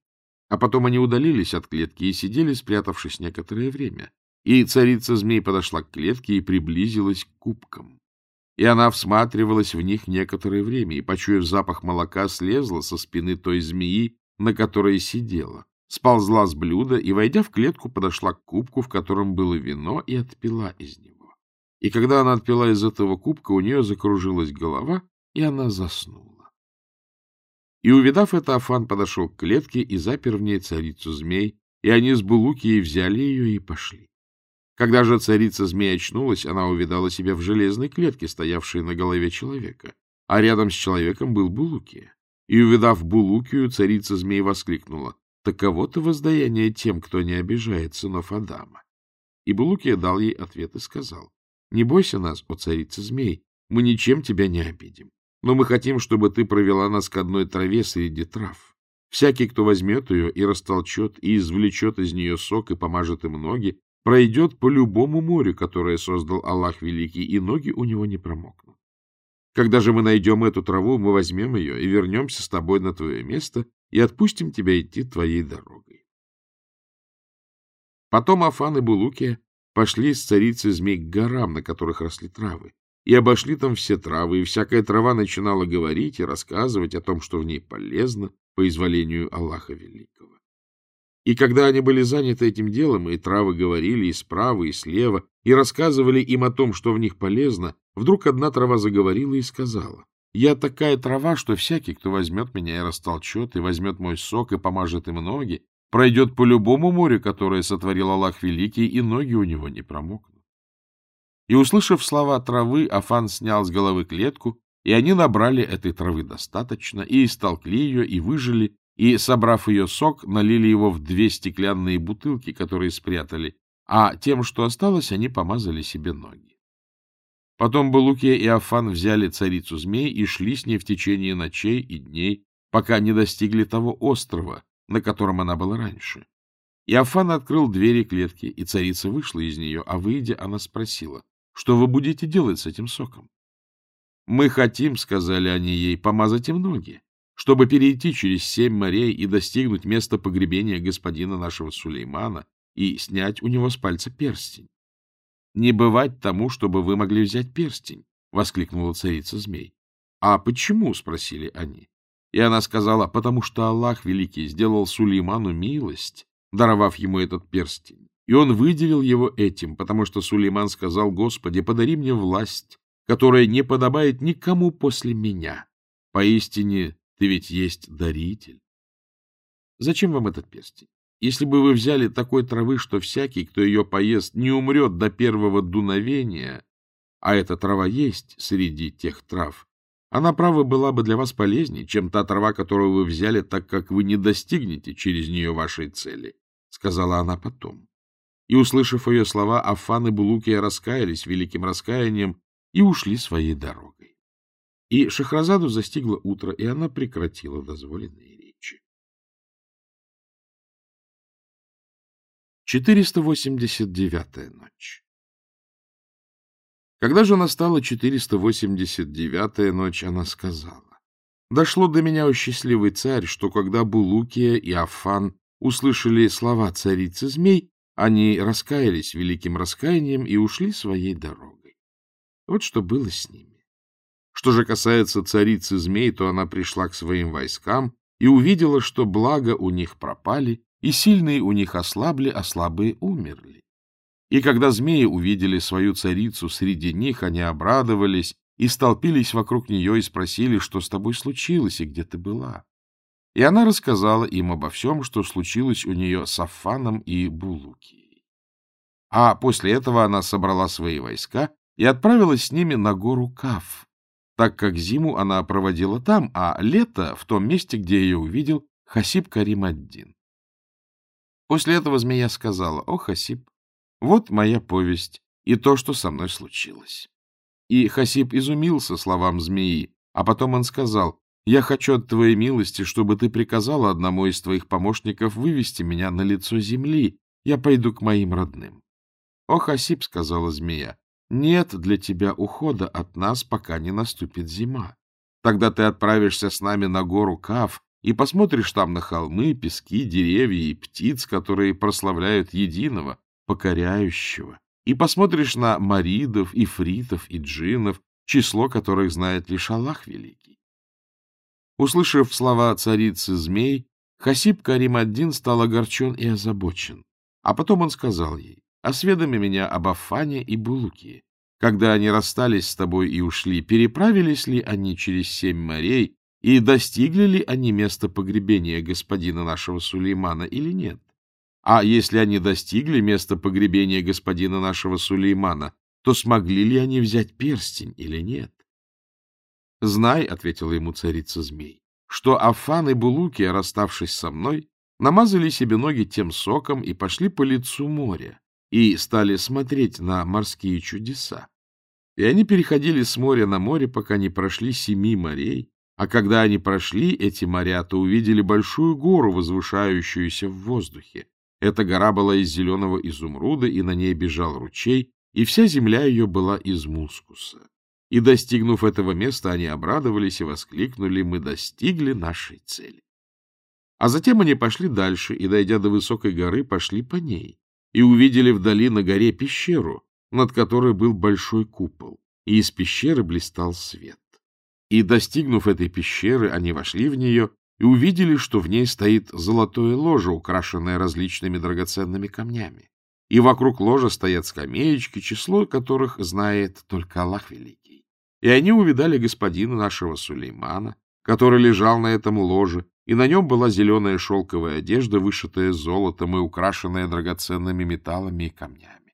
А потом они удалились от клетки и сидели, спрятавшись некоторое время. И царица змей подошла к клетке и приблизилась к кубкам. И она всматривалась в них некоторое время, и, почуяв запах молока, слезла со спины той змеи на которой сидела, сползла с блюда и, войдя в клетку, подошла к кубку, в котором было вино, и отпила из него. И когда она отпила из этого кубка, у нее закружилась голова, и она заснула. И, увидав это, Афан подошел к клетке и запер в ней царицу змей, и они с Булукией взяли ее и пошли. Когда же царица змей очнулась, она увидала себя в железной клетке, стоявшей на голове человека, а рядом с человеком был Булукия. И, увидав Булукию, царица змей воскликнула, «Таково-то воздаяние тем, кто не обижает сынов Адама». И Булукия дал ей ответ и сказал, «Не бойся нас, о царица змей, мы ничем тебя не обидим. Но мы хотим, чтобы ты провела нас к одной траве среди трав. Всякий, кто возьмет ее и растолчет, и извлечет из нее сок, и помажет им ноги, пройдет по любому морю, которое создал Аллах Великий, и ноги у него не промокнут. Когда же мы найдем эту траву, мы возьмем ее и вернемся с тобой на твое место и отпустим тебя идти твоей дорогой. Потом Афан и Булукия пошли с царицей змей к горам, на которых росли травы, и обошли там все травы, и всякая трава начинала говорить и рассказывать о том, что в ней полезно по изволению Аллаха Великого. И когда они были заняты этим делом, и травы говорили и справа, и слева, и рассказывали им о том, что в них полезно, вдруг одна трава заговорила и сказала, «Я такая трава, что всякий, кто возьмет меня и растолчет, и возьмет мой сок, и помажет им ноги, пройдет по любому морю, которое сотворил Аллах Великий, и ноги у него не промокнут. И, услышав слова травы, Афан снял с головы клетку, и они набрали этой травы достаточно, и истолкли ее, и выжили, и, собрав ее сок, налили его в две стеклянные бутылки, которые спрятали, а тем, что осталось, они помазали себе ноги. Потом Балуке и Афан взяли царицу змей и шли с ней в течение ночей и дней, пока не достигли того острова, на котором она была раньше. И Афан открыл двери клетки, и царица вышла из нее, а выйдя, она спросила, что вы будете делать с этим соком? — Мы хотим, — сказали они ей, — помазать им ноги, чтобы перейти через семь морей и достигнуть места погребения господина нашего Сулеймана и снять у него с пальца перстень. — Не бывать тому, чтобы вы могли взять перстень, — воскликнула царица змей. — А почему? — спросили они. И она сказала, потому что Аллах Великий сделал Сулейману милость, даровав ему этот перстень. И он выделил его этим, потому что Сулейман сказал, «Господи, подари мне власть, которая не подобает никому после меня. Поистине, ты ведь есть даритель». Зачем вам этот перстень? Если бы вы взяли такой травы, что всякий, кто ее поест, не умрет до первого дуновения, а эта трава есть среди тех трав, она, право, была бы для вас полезнее, чем та трава, которую вы взяли, так как вы не достигнете через нее вашей цели, — сказала она потом. И, услышав ее слова, Афан и Булукия раскаялись великим раскаянием и ушли своей дорогой. И Шахразаду застигло утро, и она прекратила дозволенные речи. 489-я ночь Когда же настала 489-я ночь, она сказала, «Дошло до меня, о счастливый царь, что когда Булукия и Афан услышали слова царицы змей, они раскаялись великим раскаянием и ушли своей дорогой. Вот что было с ними. Что же касается царицы змей, то она пришла к своим войскам и увидела, что благо у них пропали, и сильные у них ослабли, а слабые умерли. И когда змеи увидели свою царицу среди них, они обрадовались и столпились вокруг нее и спросили, что с тобой случилось и где ты была. И она рассказала им обо всем, что случилось у нее с Афаном и Булукией. А после этого она собрала свои войска и отправилась с ними на гору Каф, так как зиму она проводила там, а лето в том месте, где ее увидел Хасиб Карим один. После этого змея сказала, «О, Хасиб, вот моя повесть и то, что со мной случилось». И Хасиб изумился словам змеи, а потом он сказал, я хочу от твоей милости, чтобы ты приказала одному из твоих помощников вывести меня на лицо земли. Я пойду к моим родным. — О, Хасиб, — сказала змея, — нет для тебя ухода от нас, пока не наступит зима. Тогда ты отправишься с нами на гору Кав и посмотришь там на холмы, пески, деревья и птиц, которые прославляют единого, покоряющего, и посмотришь на маридов, ифритов и джиннов, число которых знает лишь Аллах Великий. Услышав слова царицы змей, Хасиб Карим-ад-Дин стал огорчен и озабочен. А потом он сказал ей, «Осведоми меня об Афане и Булуке. Когда они расстались с тобой и ушли, переправились ли они через семь морей и достигли ли они места погребения господина нашего Сулеймана или нет? А если они достигли места погребения господина нашего Сулеймана, то смогли ли они взять перстень или нет? — Знай, — ответила ему царица змей, — что Афан и Булуки, расставшись со мной, намазали себе ноги тем соком и пошли по лицу моря, и стали смотреть на морские чудеса. И они переходили с моря на море, пока не прошли семи морей, а когда они прошли эти моря, то увидели большую гору, возвышающуюся в воздухе. Эта гора была из зеленого изумруда, и на ней бежал ручей, и вся земля ее была из мускуса. И, достигнув этого места, они обрадовались и воскликнули, мы достигли нашей цели. А затем они пошли дальше, и, дойдя до высокой горы, пошли по ней, и увидели вдали на горе пещеру, над которой был большой купол, и из пещеры блистал свет. И, достигнув этой пещеры, они вошли в нее и увидели, что в ней стоит золотое ложе, украшенное различными драгоценными камнями. И вокруг ложа стоят скамеечки, число которых знает только Аллах Великий. И они увидали господина нашего Сулеймана, который лежал на этом ложе, и на нем была зеленая шелковая одежда, вышитая золотом и украшенная драгоценными металлами и камнями.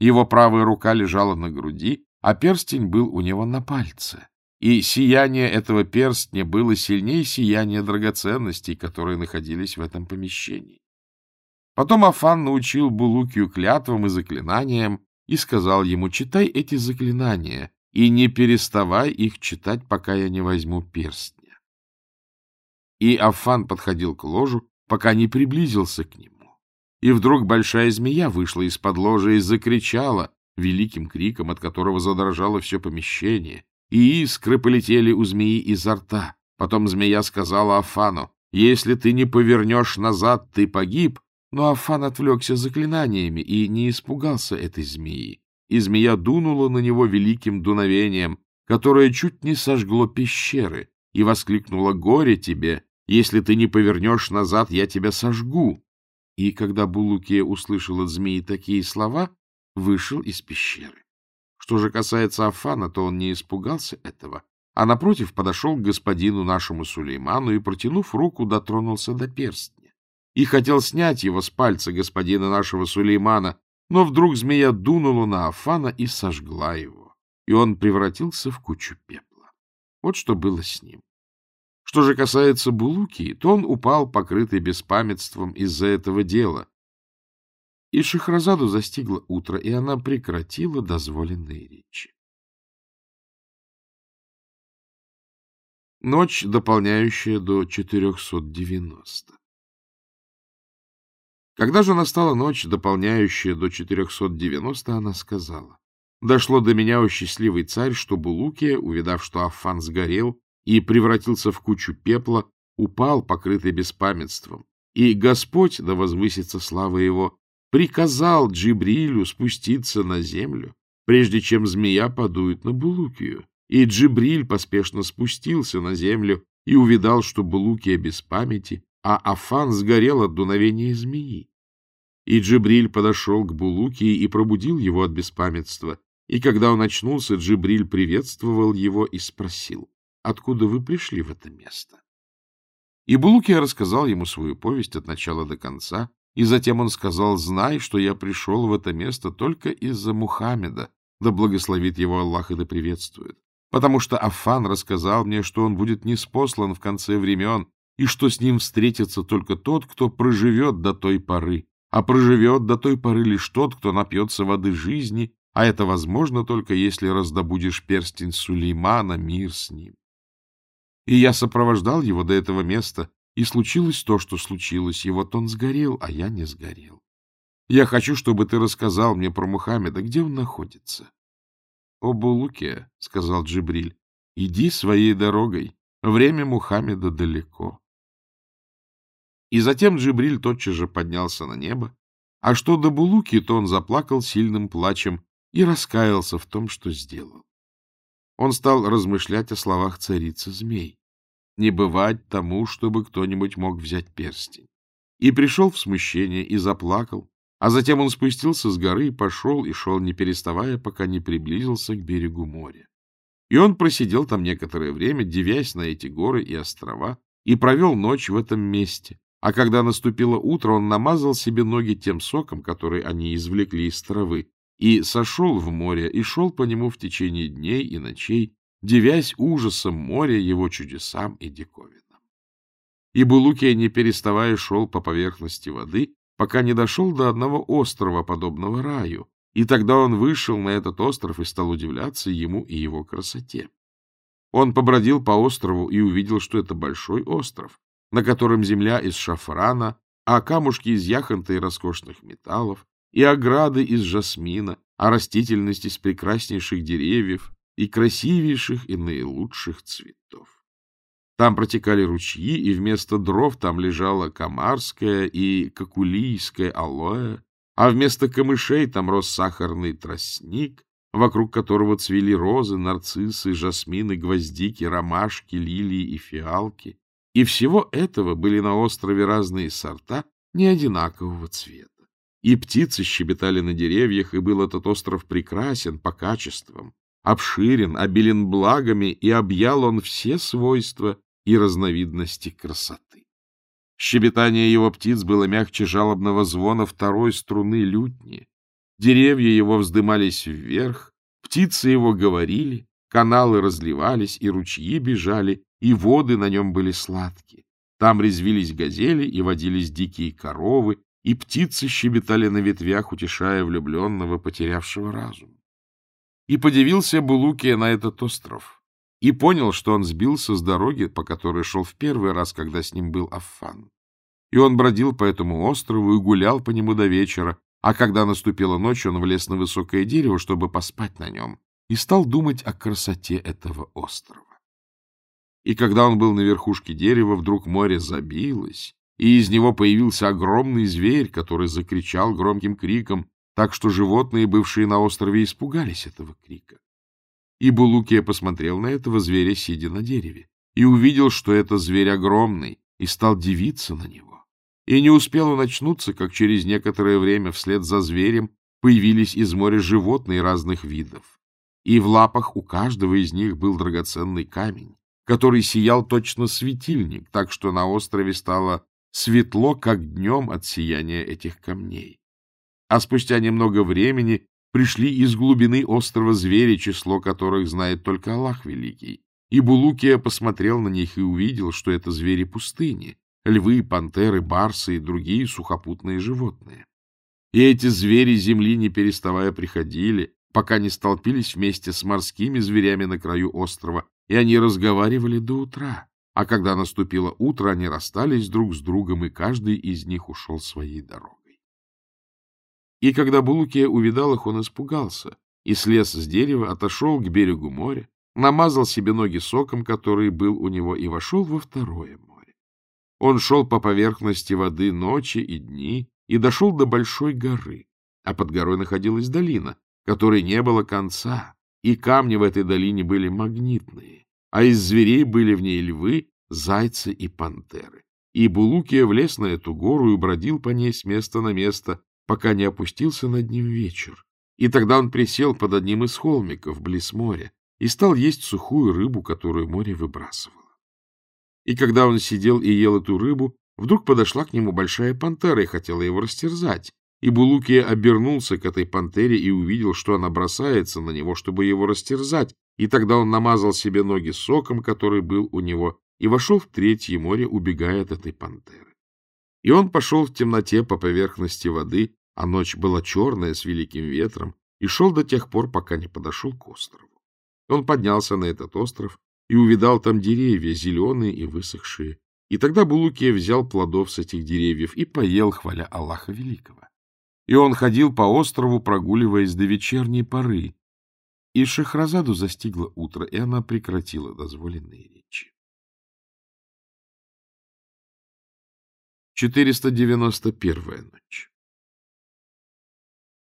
Его правая рука лежала на груди, а перстень был у него на пальце, и сияние этого перстня было сильнее сияния драгоценностей, которые находились в этом помещении. Потом Афан научил Булукию клятвам и заклинаниям и сказал ему, читай эти заклинания и не переставай их читать, пока я не возьму перстня. И Афан подходил к ложу, пока не приблизился к нему. И вдруг большая змея вышла из-под ложа и закричала великим криком, от которого задрожало все помещение, и искры полетели у змеи изо рта. Потом змея сказала Афану, «Если ты не повернешь назад, ты погиб». Но Афан отвлекся заклинаниями и не испугался этой змеи. И змея дунула на него великим дуновением, которое чуть не сожгло пещеры, и воскликнула «Горе тебе! Если ты не повернешь назад, я тебя сожгу!» И когда Булукия услышал от змеи такие слова, вышел из пещеры. Что же касается Афана, то он не испугался этого, а, напротив, подошел к господину нашему Сулейману и, протянув руку, дотронулся до перстня. И хотел снять его с пальца господина нашего Сулеймана, но вдруг змея дунула на Афана и сожгла его, и он превратился в кучу пепла. Вот что было с ним. Что же касается Булуки, то он упал, покрытый беспамятством из-за этого дела. И Шахразаду застигло утро, и она прекратила дозволенные речи. Ночь, дополняющая до 490. Когда же настала ночь, дополняющая до 490, она сказала, «Дошло до меня, о счастливый царь, что Булукия, увидав, что Афан сгорел, и превратился в кучу пепла, упал, покрытый беспамятством. И Господь, да возвысится слава его, приказал Джибрилю спуститься на землю, прежде чем змея подует на Булукию. И Джибриль поспешно спустился на землю и увидал, что Булукия без памяти, а Афан сгорел от дуновения змеи. И Джибриль подошел к Булукии и пробудил его от беспамятства. И когда он очнулся, Джибриль приветствовал его и спросил, откуда вы пришли в это место. И Булукия рассказал ему свою повесть от начала до конца, и затем он сказал, знай, что я пришел в это место только из-за Мухаммеда, да благословит его Аллах и да приветствует. Потому что Афан рассказал мне, что он будет неспослан в конце времен, и что с ним встретится только тот, кто проживет до той поры, а проживет до той поры лишь тот, кто напьется воды жизни, а это возможно только если раздобудешь перстень Сулеймана, мир с ним. И я сопровождал его до этого места, и случилось то, что случилось, и вот он сгорел, а я не сгорел. Я хочу, чтобы ты рассказал мне про Мухаммеда, где он находится. — О, Булуке, — сказал Джибриль, — иди своей дорогой, время Мухаммеда далеко. И затем Джибриль тотчас же поднялся на небо, а что до Булуки, то он заплакал сильным плачем и раскаялся в том, что сделал. Он стал размышлять о словах царицы змей. Не бывать тому, чтобы кто-нибудь мог взять перстень. И пришел в смущение и заплакал, а затем он спустился с горы и пошел, и шел, не переставая, пока не приблизился к берегу моря. И он просидел там некоторое время, девясь на эти горы и острова, и провел ночь в этом месте. А когда наступило утро, он намазал себе ноги тем соком, который они извлекли из травы, и сошел в море, и шел по нему в течение дней и ночей, девясь ужасом моря его чудесам и диковинам. И Булукия, не переставая, шел по поверхности воды, пока не дошел до одного острова, подобного раю, И тогда он вышел на этот остров и стал удивляться ему и его красоте. Он побродил по острову и увидел, что это большой остров, на котором земля из шафрана, а камушки из яхонта и роскошных металлов, и ограды из жасмина, а растительность из прекраснейших деревьев и красивейших и наилучших цветов. Там протекали ручьи, и вместо дров там лежала камарская и кокулийская алоэ, а вместо камышей там рос сахарный тростник, вокруг которого цвели розы, нарциссы, жасмины, гвоздики, ромашки, лилии и фиалки. И всего этого были на острове разные сорта, не одинакового цвета. И птицы щебетали на деревьях, и был этот остров прекрасен по качествам, обширен, обилен благами, и объял он все свойства и разновидности красоты. Щебетание его птиц было мягче жалобного звона второй струны лютни. Деревья его вздымались вверх, птицы его говорили, каналы разливались, и ручьи бежали, и воды на нем были сладкие. Там резвились газели и водились дикие коровы, и птицы щебетали на ветвях, утешая влюбленного, потерявшего разум. И подивился Булукия на этот остров, и понял, что он сбился с дороги, по которой шел в первый раз, когда с ним был Аффан. И он бродил по этому острову и гулял по нему до вечера, а когда наступила ночь, он влез на высокое дерево, чтобы поспать на нем, и стал думать о красоте этого острова. И когда он был на верхушке дерева, вдруг море забилось, и из него появился огромный зверь, который закричал громким криком, так что животные, бывшие на острове, испугались этого крика. И Булукия посмотрел на этого зверя, сидя на дереве, и увидел, что это зверь огромный, и стал дивиться на него. И не успел он очнуться, как через некоторое время вслед за зверем появились из моря животные разных видов. И в лапах у каждого из них был драгоценный камень, который сиял точно светильник, так что на острове стало светло, как днем от сияния этих камней. А спустя немного времени пришли из глубины острова звери, число которых знает только Аллах Великий. И Булукия посмотрел на них и увидел, что это звери пустыни, львы, пантеры, барсы и другие сухопутные животные. И эти звери земли, не переставая, приходили, пока не столпились вместе с морскими зверями на краю острова, и они разговаривали до утра. А когда наступило утро, они расстались друг с другом, и каждый из них ушел своей дорогой. И когда Булукия увидал их, он испугался и слез с дерева, отошел к берегу моря, намазал себе ноги соком, который был у него, и вошел во второе море. Он шел по поверхности воды ночи и дни и дошел до большой горы, а под горой находилась долина, которой не было конца, и камни в этой долине были магнитные, а из зверей были в ней львы, зайцы и пантеры. И Булукия влез на эту гору и бродил по ней с места на место, пока не опустился над ним вечер. И тогда он присел под одним из холмиков близ моря и стал есть сухую рыбу, которую море выбрасывало. И когда он сидел и ел эту рыбу, вдруг подошла к нему большая пантера и хотела его растерзать. И Булукия обернулся к этой пантере и увидел, что она бросается на него, чтобы его растерзать. И тогда он намазал себе ноги соком, который был у него, и вошел в третье море, убегая от этой пантеры. И он пошел в темноте по поверхности воды, а ночь была черная с великим ветром, и шел до тех пор, пока не подошел к острову. Он поднялся на этот остров и увидал там деревья, зеленые и высохшие. И тогда Булукия взял плодов с этих деревьев и поел, хваля Аллаха Великого. И он ходил по острову, прогуливаясь до вечерней поры. И Шахразаду застигло утро, и она прекратила дозволенные речи. 491-я ночь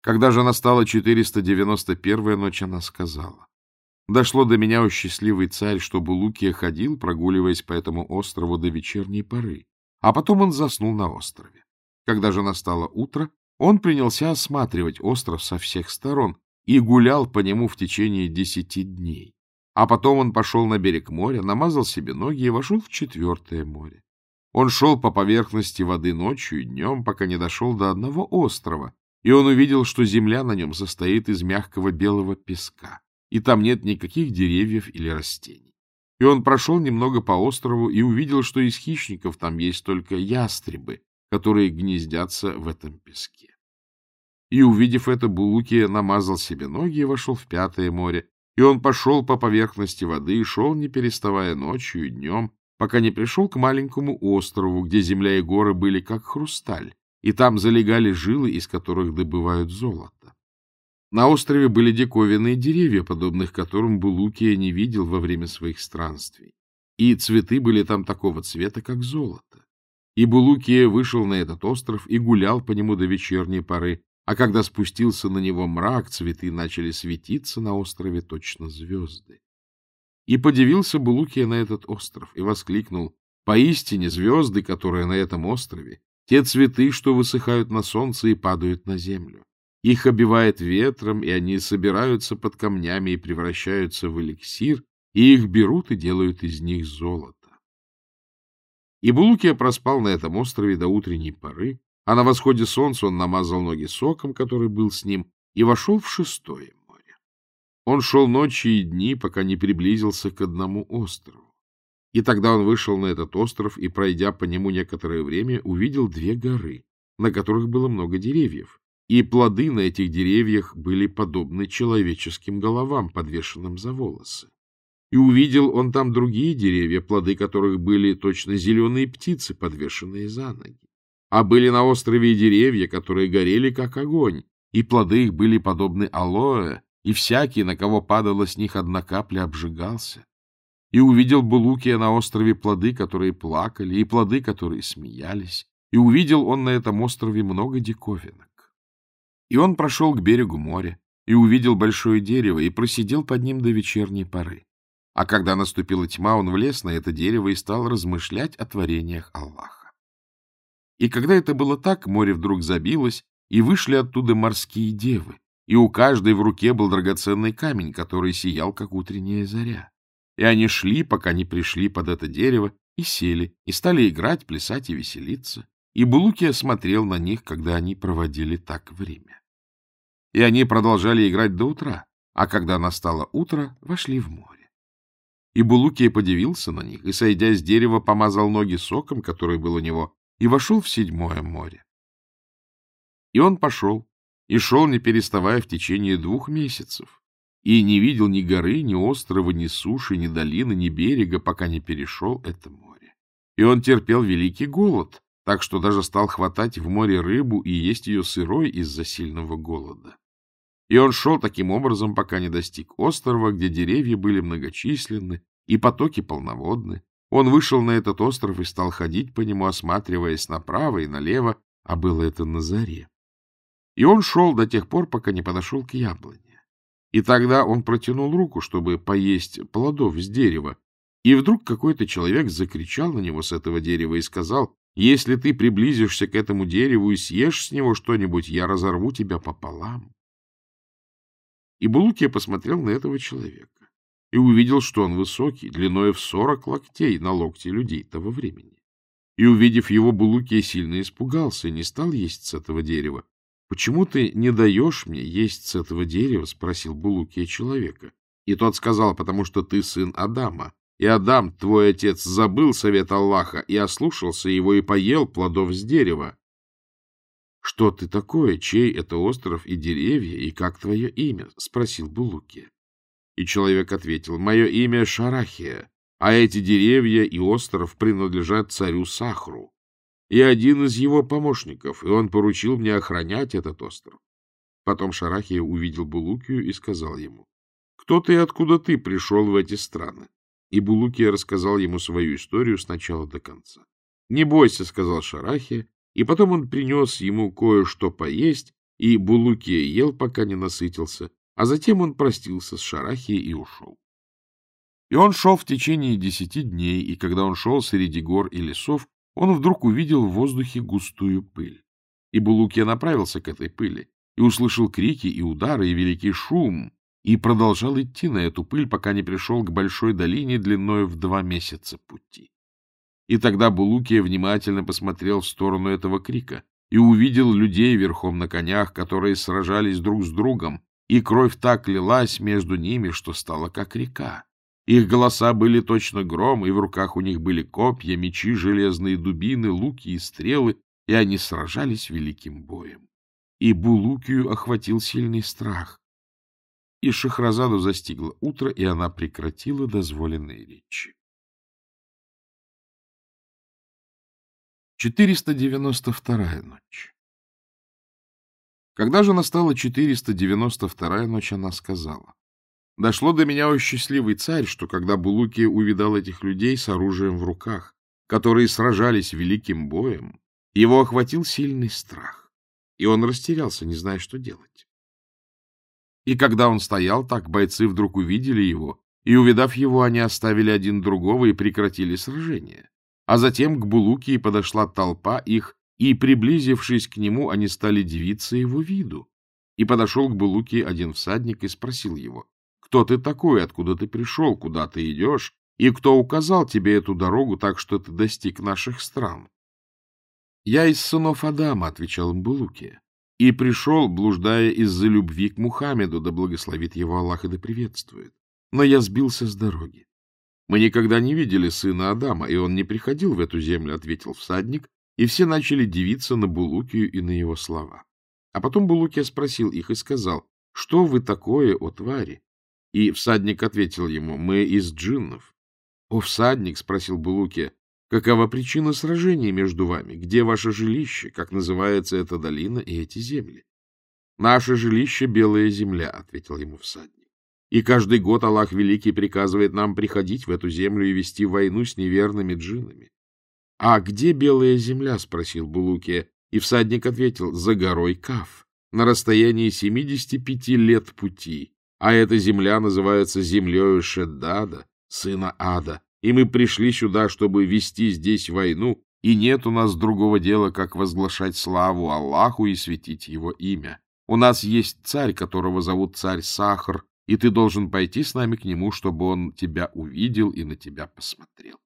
Когда же настала 491-я ночь, она сказала, «Дошло до меня, о счастливый царь, что Булукия ходил, прогуливаясь по этому острову до вечерней поры, а потом он заснул на острове. Когда же настало утро, он принялся осматривать остров со всех сторон и гулял по нему в течение десяти дней. А потом он пошел на берег моря, намазал себе ноги и вошел в четвертое море. Он шел по поверхности воды ночью и днем, пока не дошел до одного острова, и он увидел, что земля на нем состоит из мягкого белого песка, и там нет никаких деревьев или растений. И он прошел немного по острову и увидел, что из хищников там есть только ястребы, которые гнездятся в этом песке. И, увидев это, Булукия намазал себе ноги и вошел в Пятое море. И он пошел по поверхности воды и шел, не переставая ночью и днем, пока не пришел к маленькому острову, где земля и горы были как хрусталь, и там залегали жилы, из которых добывают золото. На острове были диковинные деревья, подобных которым Булукия не видел во время своих странствий, и цветы были там такого цвета, как золото. И Булукия вышел на этот остров и гулял по нему до вечерней поры, а когда спустился на него мрак, цветы начали светиться на острове точно звезды. И подивился Булукия на этот остров и воскликнул, «Поистине звезды, которые на этом острове, те цветы, что высыхают на солнце и падают на землю. Их обивает ветром, и они собираются под камнями и превращаются в эликсир, и их берут и делают из них золото. И Булукия проспал на этом острове до утренней поры, а на восходе солнца он намазал ноги соком, который был с ним, и вошел в шестое море. Он шел ночи и дни, пока не приблизился к одному острову. И тогда он вышел на этот остров и, пройдя по нему некоторое время, увидел две горы, на которых было много деревьев, и плоды на этих деревьях были подобны человеческим головам, подвешенным за волосы. И увидел он там другие деревья, плоды которых были точно зеленые птицы, подвешенные за ноги. А были на острове деревья, которые горели, как огонь, и плоды их были подобны алоэ, и всякий, на кого падала с них одна капля, обжигался. И увидел Булукия на острове плоды, которые плакали, и плоды, которые смеялись, и увидел он на этом острове много диковинок. И он прошел к берегу моря, и увидел большое дерево, и просидел под ним до вечерней поры. А когда наступила тьма, он влез на это дерево и стал размышлять о творениях Аллаха. И когда это было так, море вдруг забилось, и вышли оттуда морские девы, и у каждой в руке был драгоценный камень, который сиял, как утренняя заря. И они шли, пока не пришли под это дерево, и сели, и стали играть, плясать и веселиться. И Булуки смотрел на них, когда они проводили так время. И они продолжали играть до утра, а когда настало утро, вошли в море. И Булукия подивился на них, и, сойдя с дерева, помазал ноги соком, который был у него, и вошел в седьмое море. И он пошел, и шел, не переставая, в течение двух месяцев, и не видел ни горы, ни острова, ни суши, ни долины, ни берега, пока не перешел это море. И он терпел великий голод, так что даже стал хватать в море рыбу и есть ее сырой из-за сильного голода. И он шел таким образом, пока не достиг острова, где деревья были многочисленны и потоки полноводны. Он вышел на этот остров и стал ходить по нему, осматриваясь направо и налево, а было это на заре. И он шел до тех пор, пока не подошел к яблоне. И тогда он протянул руку, чтобы поесть плодов с дерева, и вдруг какой-то человек закричал на него с этого дерева и сказал, если ты приблизишься к этому дереву и съешь с него что-нибудь, я разорву тебя пополам. И Булукия посмотрел на этого человека и увидел, что он высокий, длиной в сорок локтей на локте людей того времени. И, увидев его, Булукия сильно испугался и не стал есть с этого дерева. — Почему ты не даешь мне есть с этого дерева? — спросил Булукия человека. И тот сказал, — потому что ты сын Адама, и Адам, твой отец, забыл совет Аллаха и ослушался его и поел плодов с дерева. — Что ты такое? Чей это остров и деревья, и как твое имя? — спросил Булуки. И человек ответил, — Мое имя Шарахия, а эти деревья и остров принадлежат царю Сахру. И один из его помощников, и он поручил мне охранять этот остров. Потом Шарахия увидел Булукию и сказал ему, — Кто ты и откуда ты пришел в эти страны? И Булукия рассказал ему свою историю с начала до конца. — Не бойся, — сказал Шарахи, и потом он принес ему кое-что поесть, и Булукия ел, пока не насытился, а затем он простился с Шарахи и ушел. И он шел в течение десяти дней, и когда он шел среди гор и лесов, он вдруг увидел в воздухе густую пыль. И Булукия направился к этой пыли, и услышал крики и удары, и великий шум, и продолжал идти на эту пыль, пока не пришел к большой долине длиной в два месяца пути. И тогда Булукия внимательно посмотрел в сторону этого крика и увидел людей верхом на конях, которые сражались друг с другом, и кровь так лилась между ними, что стала как река. Их голоса были точно гром, и в руках у них были копья, мечи, железные дубины, луки и стрелы, и они сражались великим боем. и Булукию охватил сильный страх. И Шахразаду застигло утро, и она прекратила дозволенные речи. 492-я ночь Когда же настала 492-я ночь, она сказала, «Дошло до меня, о счастливый царь, что когда Булукия увидал этих людей с оружием в руках, которые сражались великим боем, его охватил сильный страх, и он растерялся, не зная, что делать. И когда он стоял так, бойцы вдруг увидели его, и, увидав его, они оставили один другого и прекратили сражение. А затем к Булукии подошла толпа их, и, приблизившись к нему, они стали дивиться его виду. И подошел к Булукии один всадник и спросил его, «Кто ты такой? Откуда ты пришел? Куда ты идешь? И кто указал тебе эту дорогу так, что ты достиг наших стран?» «Я из сынов Адама», — отвечал им Булукия и пришел, блуждая из-за любви к Мухаммеду, да благословит его Аллах и да приветствует. Но я сбился с дороги. Мы никогда не видели сына Адама, и он не приходил в эту землю, — ответил всадник, и все начали дивиться на Булукию и на его слова. А потом Булукия спросил их и сказал, что вы такое, о твари? И всадник ответил ему, мы из джиннов. — О, всадник, — спросил Булукия, Какова причина сражения между вами? Где ваше жилище? Как называется эта долина и эти земли? — Наше жилище — белая земля, — ответил ему всадник. И каждый год Аллах Великий приказывает нам приходить в эту землю и вести войну с неверными джиннами. — А где белая земля? — спросил Булукия. И всадник ответил, — за горой Каф, на расстоянии 75 лет пути. А эта земля называется землею Шеддада, сына Ада, и мы пришли сюда, чтобы вести здесь войну, и нет у нас другого дела, как возглашать славу Аллаху и светить его имя. У нас есть царь, которого зовут царь Сахар, и ты должен пойти с нами к нему, чтобы он тебя увидел и на тебя посмотрел.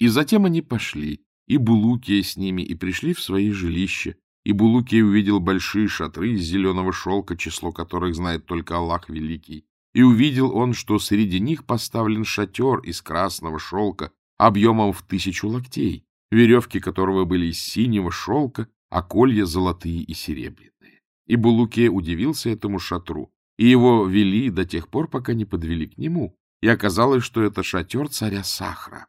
И затем они пошли, и Булукия с ними, и пришли в свои жилища, и Булукия увидел большие шатры из зеленого шелка, число которых знает только Аллах Великий, и увидел он, что среди них поставлен шатер из красного шелка объемом в тысячу локтей, веревки которого были из синего шелка, а колья золотые и серебряные. И Булуке удивился этому шатру, и его вели до тех пор, пока не подвели к нему, и оказалось, что это шатер царя Сахра.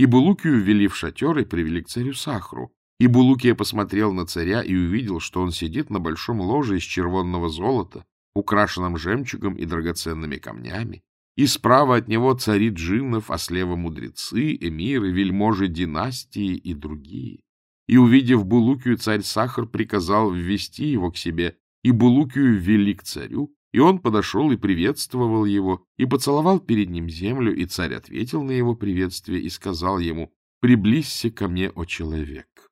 И Булукию ввели в шатер и привели к царю Сахру, и Булукия посмотрел на царя и увидел, что он сидит на большом ложе из червонного золота, украшенном жемчугом и драгоценными камнями, и справа от него цари джиннов, а слева мудрецы, эмиры, вельможи династии и другие. И, увидев Булукию, царь Сахар приказал ввести его к себе, и Булукию ввели к царю, и он подошел и приветствовал его, и поцеловал перед ним землю, и царь ответил на его приветствие и сказал ему, «Приблизься ко мне, о человек».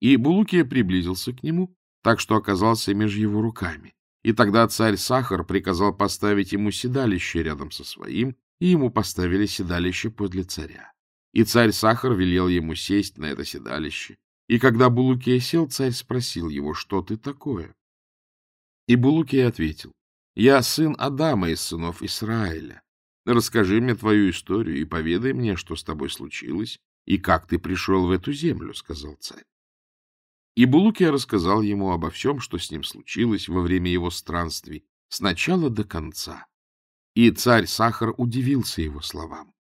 И Булукия приблизился к нему, так что оказался между его руками. И тогда царь Сахар приказал поставить ему седалище рядом со своим, и ему поставили седалище подле царя. И царь Сахар велел ему сесть на это седалище. И когда Булукия сел, царь спросил его, что ты такое? И Булукия ответил, я сын Адама из сынов Израиля. Расскажи мне твою историю и поведай мне, что с тобой случилось, и как ты пришел в эту землю, — сказал царь. И Булукия рассказал ему обо всем, что с ним случилось во время его странствий, с начала до конца. И царь Сахар удивился его словам.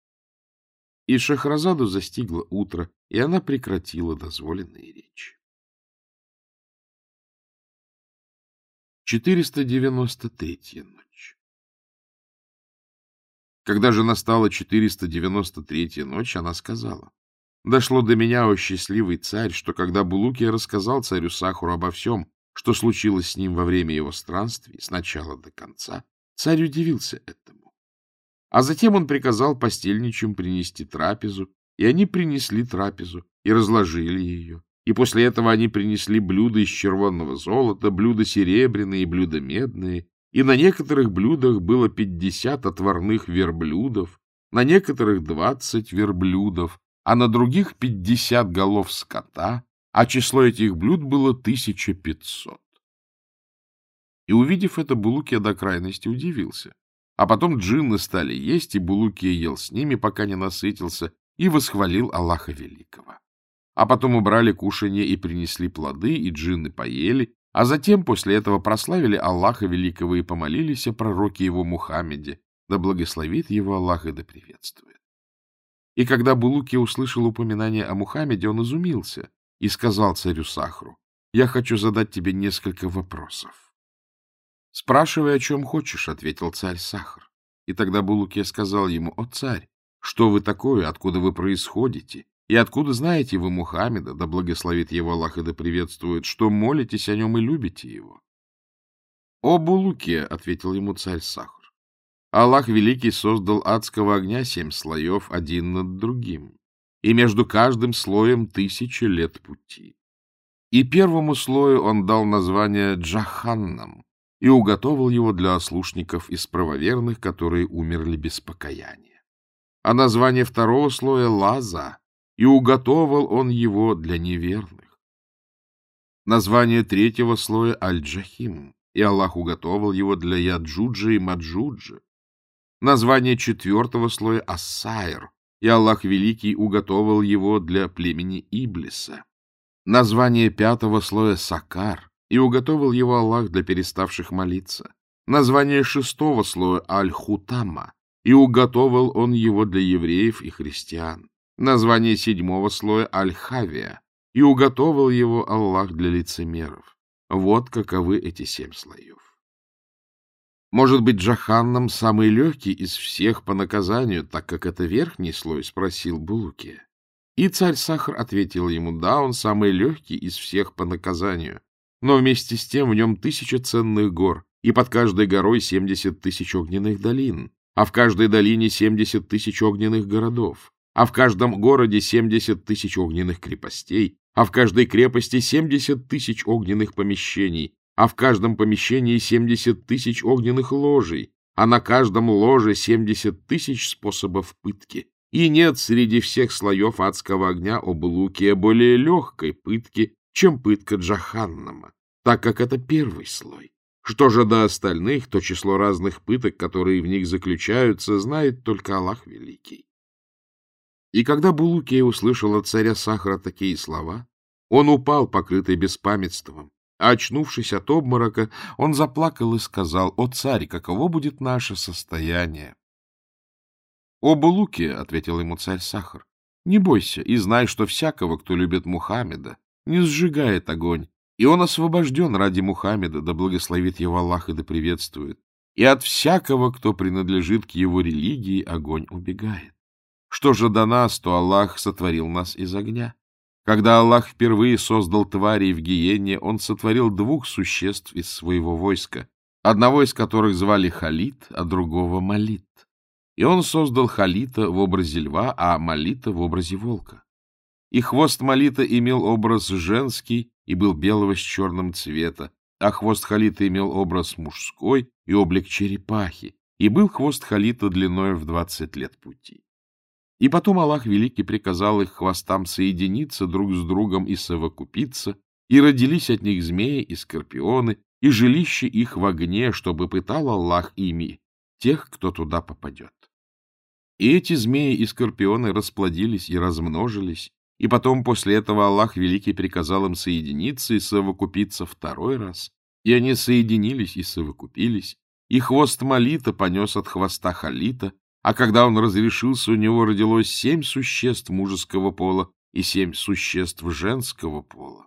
И Шахразаду застигло утро, и она прекратила дозволенные речи. 493-я ночь Когда же настала 493-я ночь, она сказала, Дошло до меня, о счастливый царь, что когда Булукия рассказал царю Сахуру обо всем, что случилось с ним во время его странствий, с начала до конца, царь удивился этому. А затем он приказал постельничим принести трапезу, и они принесли трапезу и разложили ее. И после этого они принесли блюда из червонного золота, блюда серебряные и блюда медные, и на некоторых блюдах было пятьдесят отварных верблюдов, на некоторых двадцать верблюдов, а на других пятьдесят голов скота, а число этих блюд было тысяча пятьсот. И, увидев это, Булукия до крайности удивился. А потом джинны стали есть, и Булукия ел с ними, пока не насытился, и восхвалил Аллаха Великого. А потом убрали кушанье и принесли плоды, и джинны поели, а затем после этого прославили Аллаха Великого и помолились о пророке его Мухаммеде, да благословит его Аллах и да приветствует. И когда Булуки услышал упоминание о Мухаммеде, он изумился и сказал царю Сахру, «Я хочу задать тебе несколько вопросов». «Спрашивай, о чем хочешь», — ответил царь Сахар. И тогда Булуке сказал ему, «О, царь, что вы такое, откуда вы происходите, и откуда знаете вы Мухаммеда, да благословит его Аллах и да приветствует, что молитесь о нем и любите его?» «О, Булуке», — ответил ему царь Сахар, Аллах Великий создал адского огня семь слоев, один над другим, и между каждым слоем тысячи лет пути. И первому слою он дал название Джаханнам и уготовил его для ослушников из правоверных, которые умерли без покаяния. А название второго слоя — Лаза, и уготовил он его для неверных. Название третьего слоя — Аль-Джахим, и Аллах уготовил его для Яджуджа и Маджуджа, название четвертого слоя Ассайр, и Аллах Великий уготовил его для племени Иблиса. Название пятого слоя Сакар, и уготовил его Аллах для переставших молиться. Название шестого слоя Аль-Хутама, и уготовил он его для евреев и христиан. Название седьмого слоя Аль-Хавия, и уготовил его Аллах для лицемеров. Вот каковы эти семь слоев. Может быть, Джаханном самый легкий из всех по наказанию, так как это верхний слой, — спросил Булуки. И царь Сахар ответил ему, да, он самый легкий из всех по наказанию, но вместе с тем в нем тысяча ценных гор, и под каждой горой семьдесят тысяч огненных долин, а в каждой долине семьдесят тысяч огненных городов, а в каждом городе семьдесят тысяч огненных крепостей, а в каждой крепости семьдесят тысяч огненных помещений, а в каждом помещении 70 тысяч огненных ложей, а на каждом ложе 70 тысяч способов пытки. И нет среди всех слоев адского огня об луке более легкой пытки, чем пытка Джаханнама, так как это первый слой. Что же до остальных, то число разных пыток, которые в них заключаются, знает только Аллах Великий. И когда Булукия услышал от царя Сахара такие слова, он упал, покрытый беспамятством, а очнувшись от обморока, он заплакал и сказал, «О, царь, каково будет наше состояние?» «О, Булуке», — ответил ему царь Сахар, — «не бойся и знай, что всякого, кто любит Мухаммеда, не сжигает огонь, и он освобожден ради Мухаммеда, да благословит его Аллах и да приветствует, и от всякого, кто принадлежит к его религии, огонь убегает. Что же до нас, то Аллах сотворил нас из огня. Когда Аллах впервые создал тварей в Гиене, он сотворил двух существ из своего войска, одного из которых звали Халит, а другого Малит. И он создал Халита в образе льва, а Малита в образе волка. И хвост Малита имел образ женский и был белого с черным цвета, а хвост Халита имел образ мужской и облик черепахи, и был хвост Халита длиной в двадцать лет пути. И потом Аллах Великий приказал их хвостам соединиться друг с другом и совокупиться, и родились от них змеи и скорпионы, и жилище их в огне, чтобы пытал Аллах ими тех, кто туда попадет. И эти змеи и скорпионы расплодились и размножились, и потом после этого Аллах Великий приказал им соединиться и совокупиться второй раз, и они соединились и совокупились, и хвост Малита понес от хвоста Халита, а когда он разрешился, у него родилось семь существ мужеского пола и семь существ женского пола.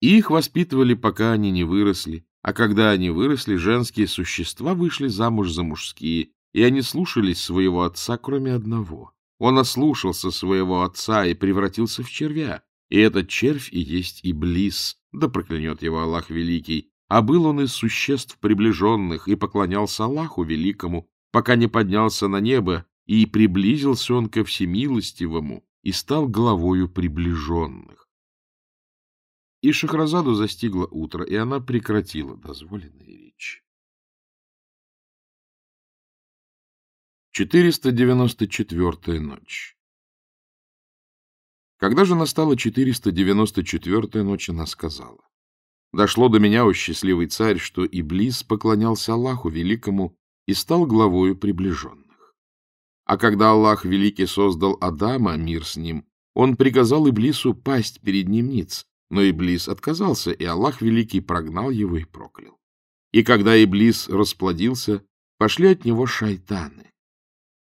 Их воспитывали, пока они не выросли, а когда они выросли, женские существа вышли замуж за мужские, и они слушались своего отца, кроме одного. Он ослушался своего отца и превратился в червя, и этот червь и есть Иблис, да проклянет его Аллах Великий, а был он из существ приближенных и поклонялся Аллаху Великому, пока не поднялся на небо, и приблизился он ко всемилостивому и стал главою приближенных. И Шахразаду застигло утро, и она прекратила дозволенные речи. 494-я ночь Когда же настала 494-я ночь, она сказала, «Дошло до меня, о счастливый царь, что Иблис поклонялся Аллаху Великому и стал главою приближенных. А когда Аллах Великий создал Адама, мир с ним, он приказал Иблису пасть перед ним ниц, но Иблис отказался, и Аллах Великий прогнал его и проклял. И когда Иблис расплодился, пошли от него шайтаны.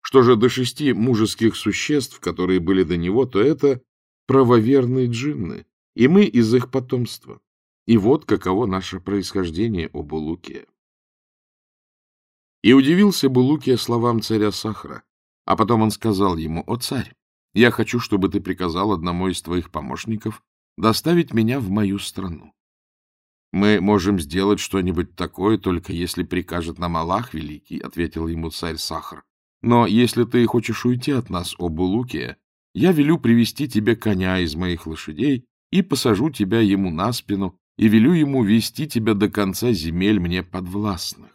Что же до шести мужеских существ, которые были до него, то это правоверные джинны, и мы из их потомства. И вот каково наше происхождение, о Булуке. И удивился Булукия словам царя Сахара, а потом он сказал ему, «О царь, я хочу, чтобы ты приказал одному из твоих помощников доставить меня в мою страну. Мы можем сделать что-нибудь такое, только если прикажет нам Аллах Великий, — ответил ему царь Сахар. Но если ты хочешь уйти от нас, о Булукия, я велю привести тебе коня из моих лошадей и посажу тебя ему на спину, и велю ему вести тебя до конца земель мне подвластных.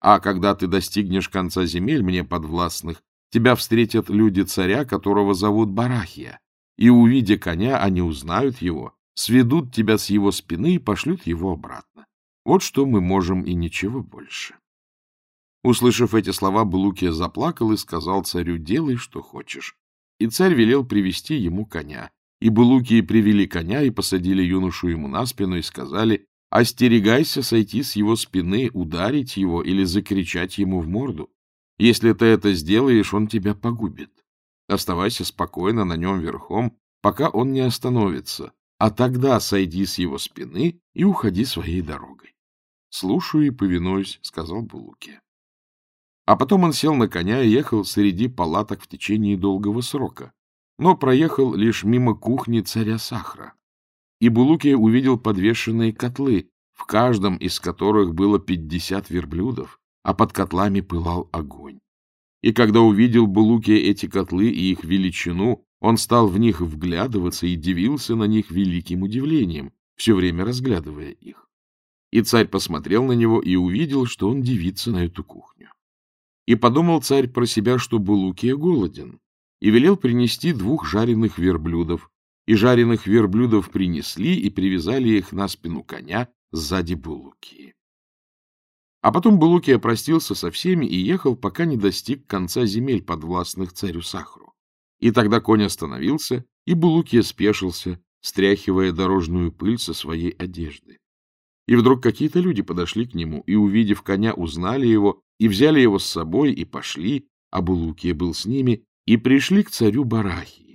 А когда ты достигнешь конца земель мне подвластных, тебя встретят люди царя, которого зовут Барахия, и, увидя коня, они узнают его, сведут тебя с его спины и пошлют его обратно. Вот что мы можем и ничего больше. Услышав эти слова, Блукия заплакал и сказал царю, делай, что хочешь. И царь велел привести ему коня. И Булукии привели коня и посадили юношу ему на спину и сказали, остерегайся сойти с его спины, ударить его или закричать ему в морду. Если ты это сделаешь, он тебя погубит. Оставайся спокойно на нем верхом, пока он не остановится, а тогда сойди с его спины и уходи своей дорогой. — Слушаю и повинуюсь, — сказал Булуки. А потом он сел на коня и ехал среди палаток в течение долгого срока, но проехал лишь мимо кухни царя Сахра. И Булуки увидел подвешенные котлы, в каждом из которых было пятьдесят верблюдов, а под котлами пылал огонь. И когда увидел Булуки эти котлы и их величину, он стал в них вглядываться и дивился на них великим удивлением, все время разглядывая их. И царь посмотрел на него и увидел, что он дивится на эту кухню. И подумал царь про себя, что Булукия голоден, и велел принести двух жареных верблюдов, и жареных верблюдов принесли и привязали их на спину коня сзади Булукии. А потом Булукия простился со всеми и ехал, пока не достиг конца земель подвластных царю Сахру. И тогда конь остановился, и Булукия спешился, стряхивая дорожную пыль со своей одежды. И вдруг какие-то люди подошли к нему, и, увидев коня, узнали его, и взяли его с собой, и пошли, а Булукия был с ними, и пришли к царю Барахии.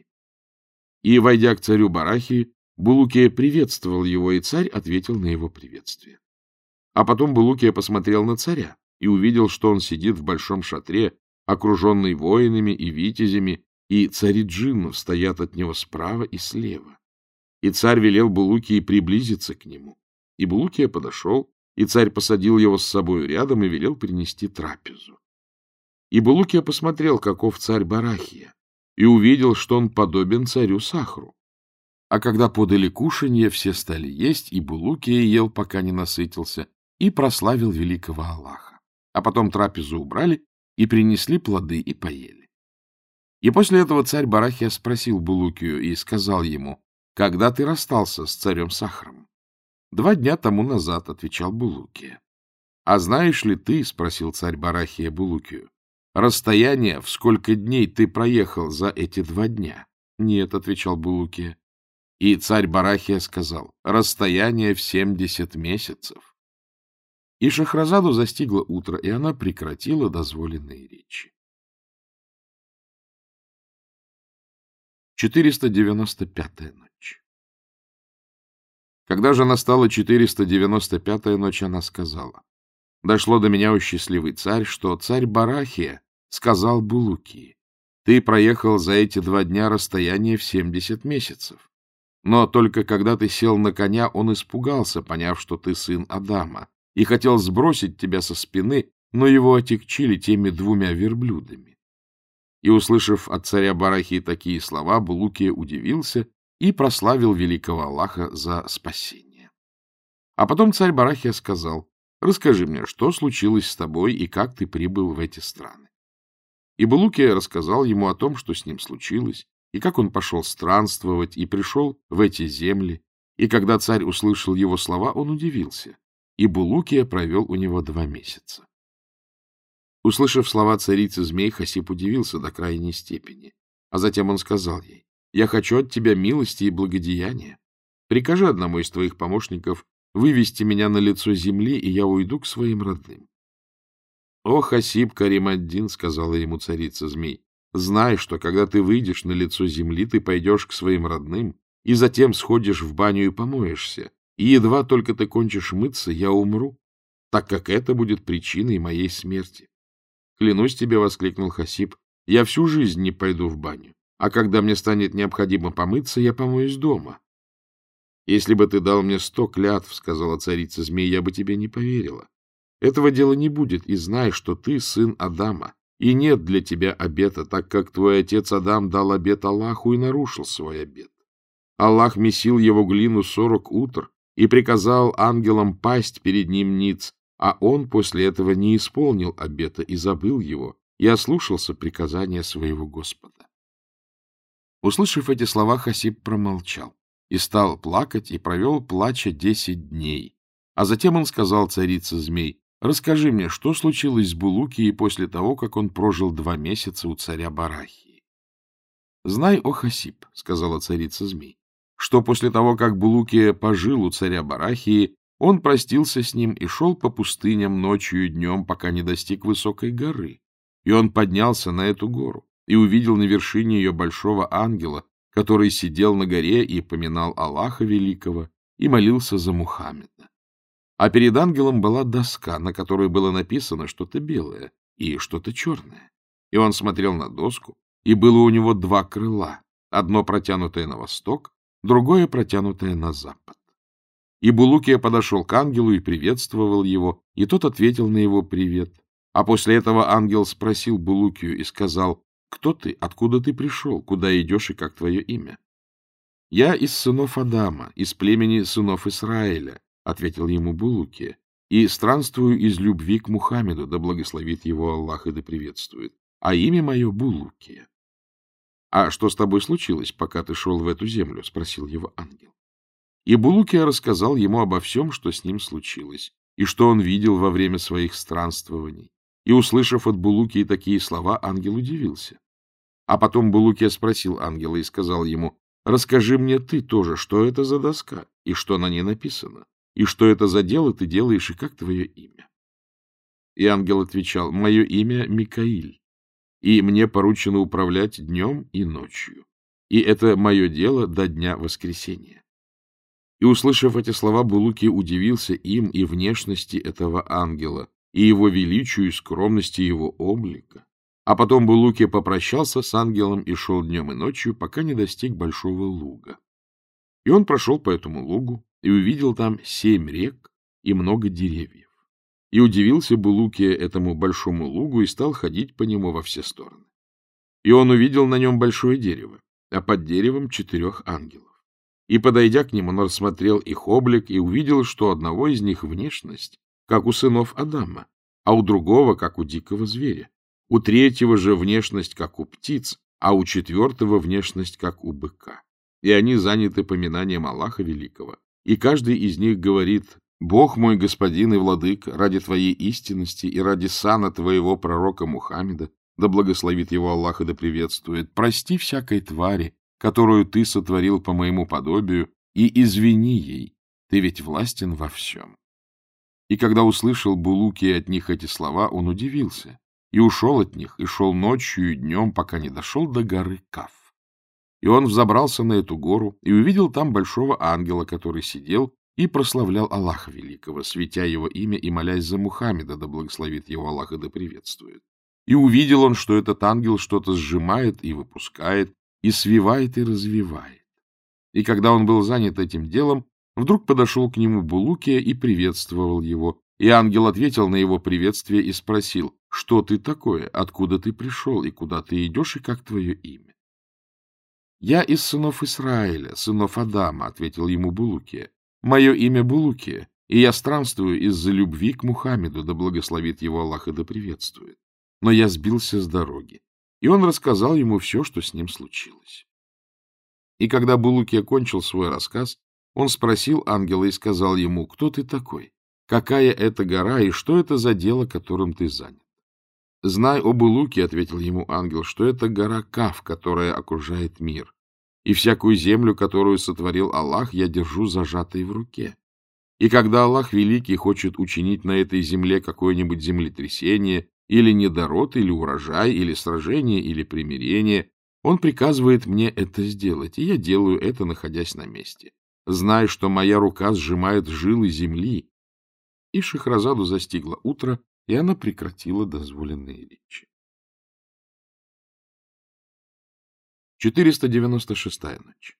И, войдя к царю Барахии, Булукия приветствовал его, и царь ответил на его приветствие. А потом Булукия посмотрел на царя и увидел, что он сидит в большом шатре, окруженный воинами и витязями, и цари джиннов стоят от него справа и слева. И царь велел Булукии приблизиться к нему. И Булукия подошел, и царь посадил его с собой рядом и велел принести трапезу. И Булукия посмотрел, каков царь Барахия, и увидел, что он подобен царю Сахру. А когда подали кушанье, все стали есть, и Булукия ел, пока не насытился, и прославил великого Аллаха. А потом трапезу убрали и принесли плоды и поели. И после этого царь Барахия спросил Булукию и сказал ему, «Когда ты расстался с царем Сахаром?» «Два дня тому назад», — отвечал Булукия. «А знаешь ли ты, — спросил царь Барахия Булукию, — расстояние, в сколько дней ты проехал за эти два дня?» «Нет», — отвечал Булукия. И царь Барахия сказал, «Расстояние в семьдесят месяцев». И Шахразаду застигло утро, и она прекратила дозволенные речи. 495-я ночь Когда же настала 495-я ночь, она сказала, «Дошло до меня, о счастливый царь, что царь Барахия сказал Булуки, ты проехал за эти два дня расстояние в 70 месяцев. Но только когда ты сел на коня, он испугался, поняв, что ты сын Адама, и хотел сбросить тебя со спины, но его отягчили теми двумя верблюдами. И, услышав от царя Барахи такие слова, Булукия удивился и прославил великого Аллаха за спасение. А потом царь Барахия сказал, «Расскажи мне, что случилось с тобой и как ты прибыл в эти страны?» И Булукия рассказал ему о том, что с ним случилось, и как он пошел странствовать и пришел в эти земли, и когда царь услышал его слова, он удивился и Булукия провел у него два месяца. Услышав слова царицы змей, Хасип удивился до крайней степени, а затем он сказал ей, Я хочу от тебя милости и благодеяния. Прикажи одному из твоих помощников вывести меня на лицо земли, и я уйду к своим родным. — О, Хасиб Карим-ад-Дин, — сказала ему царица змей, — знай, что когда ты выйдешь на лицо земли, ты пойдешь к своим родным, и затем сходишь в баню и помоешься, и едва только ты кончишь мыться, я умру, так как это будет причиной моей смерти. — Клянусь тебе, — воскликнул Хасиб, — я всю жизнь не пойду в баню, а когда мне станет необходимо помыться, я помоюсь дома. — Если бы ты дал мне сто клятв, — сказала царица змей, — я бы тебе не поверила. Этого дела не будет, и знай, что ты сын Адама, и нет для тебя обета, так как твой отец Адам дал обет Аллаху и нарушил свой обет. Аллах месил его глину сорок утр и приказал ангелам пасть перед ним ниц, а он после этого не исполнил обета и забыл его, и ослушался приказания своего Господа. Услышав эти слова, Хасиб промолчал и стал плакать и провел плача десять дней. А затем он сказал царице змей, Расскажи мне, что случилось с Булукией после того, как он прожил два месяца у царя Барахии? — Знай, о Хасип, — сказала царица змей, — что после того, как Булукия пожил у царя Барахии, он простился с ним и шел по пустыням ночью и днем, пока не достиг высокой горы. И он поднялся на эту гору и увидел на вершине ее большого ангела, который сидел на горе и поминал Аллаха Великого и молился за Мухаммеда. А перед ангелом была доска, на которой было написано что-то белое и что-то черное. И он смотрел на доску, и было у него два крыла, одно протянутое на восток, другое протянутое на запад. И Булукия подошел к ангелу и приветствовал его, и тот ответил на его привет. А после этого ангел спросил Булукию и сказал, «Кто ты? Откуда ты пришел? Куда идешь и как твое имя?» «Я из сынов Адама, из племени сынов Израиля, — ответил ему Булуки, — и странствую из любви к Мухаммеду, да благословит его Аллах и да приветствует. А имя мое Булуки. — А что с тобой случилось, пока ты шел в эту землю? — спросил его ангел. И Булукия рассказал ему обо всем, что с ним случилось, и что он видел во время своих странствований. И, услышав от Булукии такие слова, ангел удивился. А потом Булукия спросил ангела и сказал ему, «Расскажи мне ты тоже, что это за доска и что на ней написано?» И что это за дело ты делаешь, и как твое имя? И ангел отвечал, мое имя Микаиль, и мне поручено управлять днем и ночью, и это мое дело до дня воскресения. И, услышав эти слова, Булуки удивился им и внешности этого ангела, и его величию и скромности его облика. А потом Булуки попрощался с ангелом и шел днем и ночью, пока не достиг большого луга. И он прошел по этому лугу, и увидел там семь рек и много деревьев. И удивился Булукия этому большому лугу и стал ходить по нему во все стороны. И он увидел на нем большое дерево, а под деревом четырех ангелов. И, подойдя к ним, он рассмотрел их облик и увидел, что одного из них внешность, как у сынов Адама, а у другого, как у дикого зверя. У третьего же внешность, как у птиц, а у четвертого внешность, как у быка. И они заняты поминанием Аллаха Великого и каждый из них говорит, «Бог мой господин и владык, ради твоей истинности и ради сана твоего пророка Мухаммеда, да благословит его Аллах и да приветствует, прости всякой твари, которую ты сотворил по моему подобию, и извини ей, ты ведь властен во всем». И когда услышал Булуки от них эти слова, он удивился и ушел от них, и шел ночью и днем, пока не дошел до горы Каф. И он взобрался на эту гору и увидел там большого ангела, который сидел и прославлял Аллаха Великого, светя его имя и молясь за Мухаммеда, да благословит его Аллах и да приветствует. И увидел он, что этот ангел что-то сжимает и выпускает, и свивает и развивает. И когда он был занят этим делом, вдруг подошел к нему Булукия и приветствовал его. И ангел ответил на его приветствие и спросил, что ты такое, откуда ты пришел, и куда ты идешь, и как твое имя. «Я из сынов Израиля, сынов Адама», — ответил ему Булукия. «Мое имя Булукия, и я странствую из-за любви к Мухаммеду, да благословит его Аллах и да приветствует. Но я сбился с дороги». И он рассказал ему все, что с ним случилось. И когда Булукия кончил свой рассказ, он спросил ангела и сказал ему, «Кто ты такой? Какая это гора и что это за дело, которым ты занят?» «Знай о Булуке», — ответил ему ангел, — «что это гора Кав, которая окружает мир. и всякую землю, которую сотворил Аллах, я держу зажатой в руке. И когда Аллах Великий хочет учинить на этой земле какое-нибудь землетрясение, или недород, или урожай, или сражение, или примирение, он приказывает мне это сделать, и я делаю это, находясь на месте. Знай, что моя рука сжимает жилы земли. И Шахразаду застигло утро, и она прекратила дозволенные речи. 496-я ночь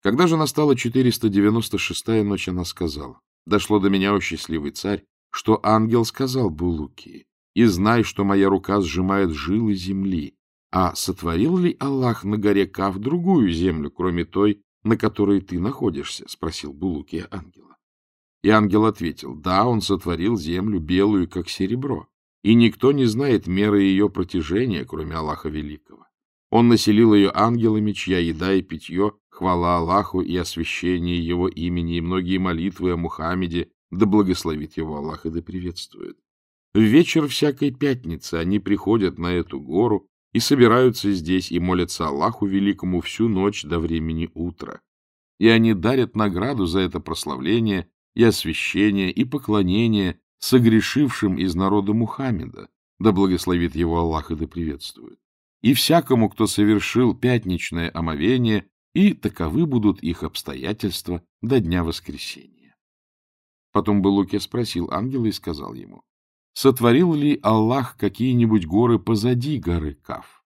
Когда же настала 496-я ночь, она сказала, «Дошло до меня, о счастливый царь, что ангел сказал Булуки, и знай, что моя рука сжимает жилы земли. А сотворил ли Аллах на горе Кав другую землю, кроме той, на которой ты находишься? — спросил Булуки ангела. И ангел ответил, да, он сотворил землю белую, как серебро, и никто не знает меры ее протяжения, кроме Аллаха Великого. Он населил ее ангелами, чья еда и питье, хвала Аллаху и освящение его имени, и многие молитвы о Мухаммеде, да благословит его Аллах и да приветствует. В вечер всякой пятницы они приходят на эту гору и собираются здесь и молятся Аллаху Великому всю ночь до времени утра. И они дарят награду за это прославление и освящение и поклонение согрешившим из народа Мухаммеда, да благословит его Аллах и да приветствует. И всякому, кто совершил пятничное омовение, и таковы будут их обстоятельства до дня воскресения. Потом Белуке спросил ангела и сказал ему, «Сотворил ли Аллах какие-нибудь горы позади горы Каф?»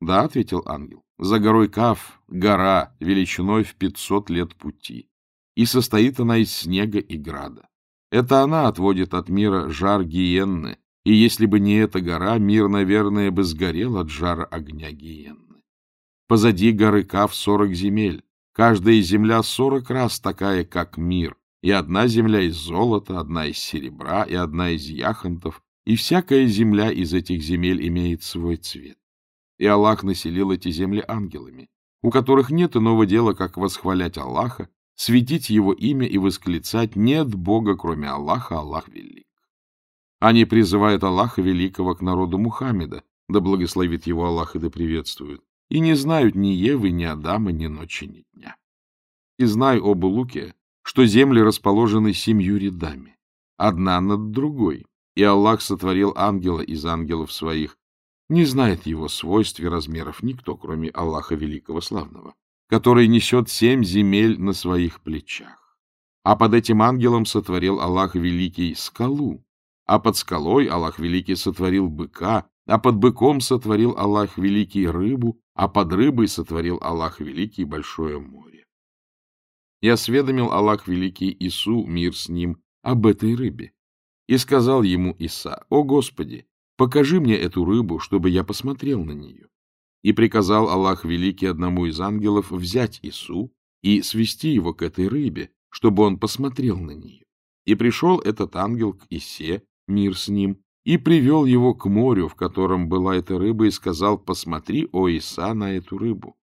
«Да», — ответил ангел, — «за горой Каф гора величиной в пятьсот лет пути, и состоит она из снега и града. Это она отводит от мира жар гиенны, и если бы не эта гора, мир, наверное, бы сгорел от жара огня гиенны. Позади горы Каф сорок земель, каждая земля сорок раз такая, как мир, и одна земля из золота, одна из серебра, и одна из яхонтов, и всякая земля из этих земель имеет свой цвет. И Аллах населил эти земли ангелами, у которых нет иного дела, как восхвалять Аллаха, светить его имя и восклицать «Нет Бога, кроме Аллаха, Аллах велик». Они призывают Аллаха Великого к народу Мухаммеда, да благословит его Аллах и да приветствует, и не знают ни Евы, ни Адама, ни ночи, ни дня. И знай, о Булуке, что земли расположены семью рядами, одна над другой, и Аллах сотворил ангела из ангелов своих. Не знает его свойств и размеров никто, кроме Аллаха Великого Славного, который несет семь земель на своих плечах. А под этим ангелом сотворил Аллах Великий скалу, а под скалой Аллах Великий сотворил быка, а под быком сотворил Аллах Великий рыбу, а под рыбой сотворил Аллах Великий большое море. И осведомил Аллах Великий Ису, мир с ним, об этой рыбе. И сказал ему Иса, «О Господи, покажи мне эту рыбу, чтобы я посмотрел на нее». И приказал Аллах Великий одному из ангелов взять Ису и свести его к этой рыбе, чтобы он посмотрел на нее. И пришел этот ангел к Исе, мир с ним, и привел его к морю, в котором была эта рыба, и сказал, «Посмотри, о Иса, на эту рыбу».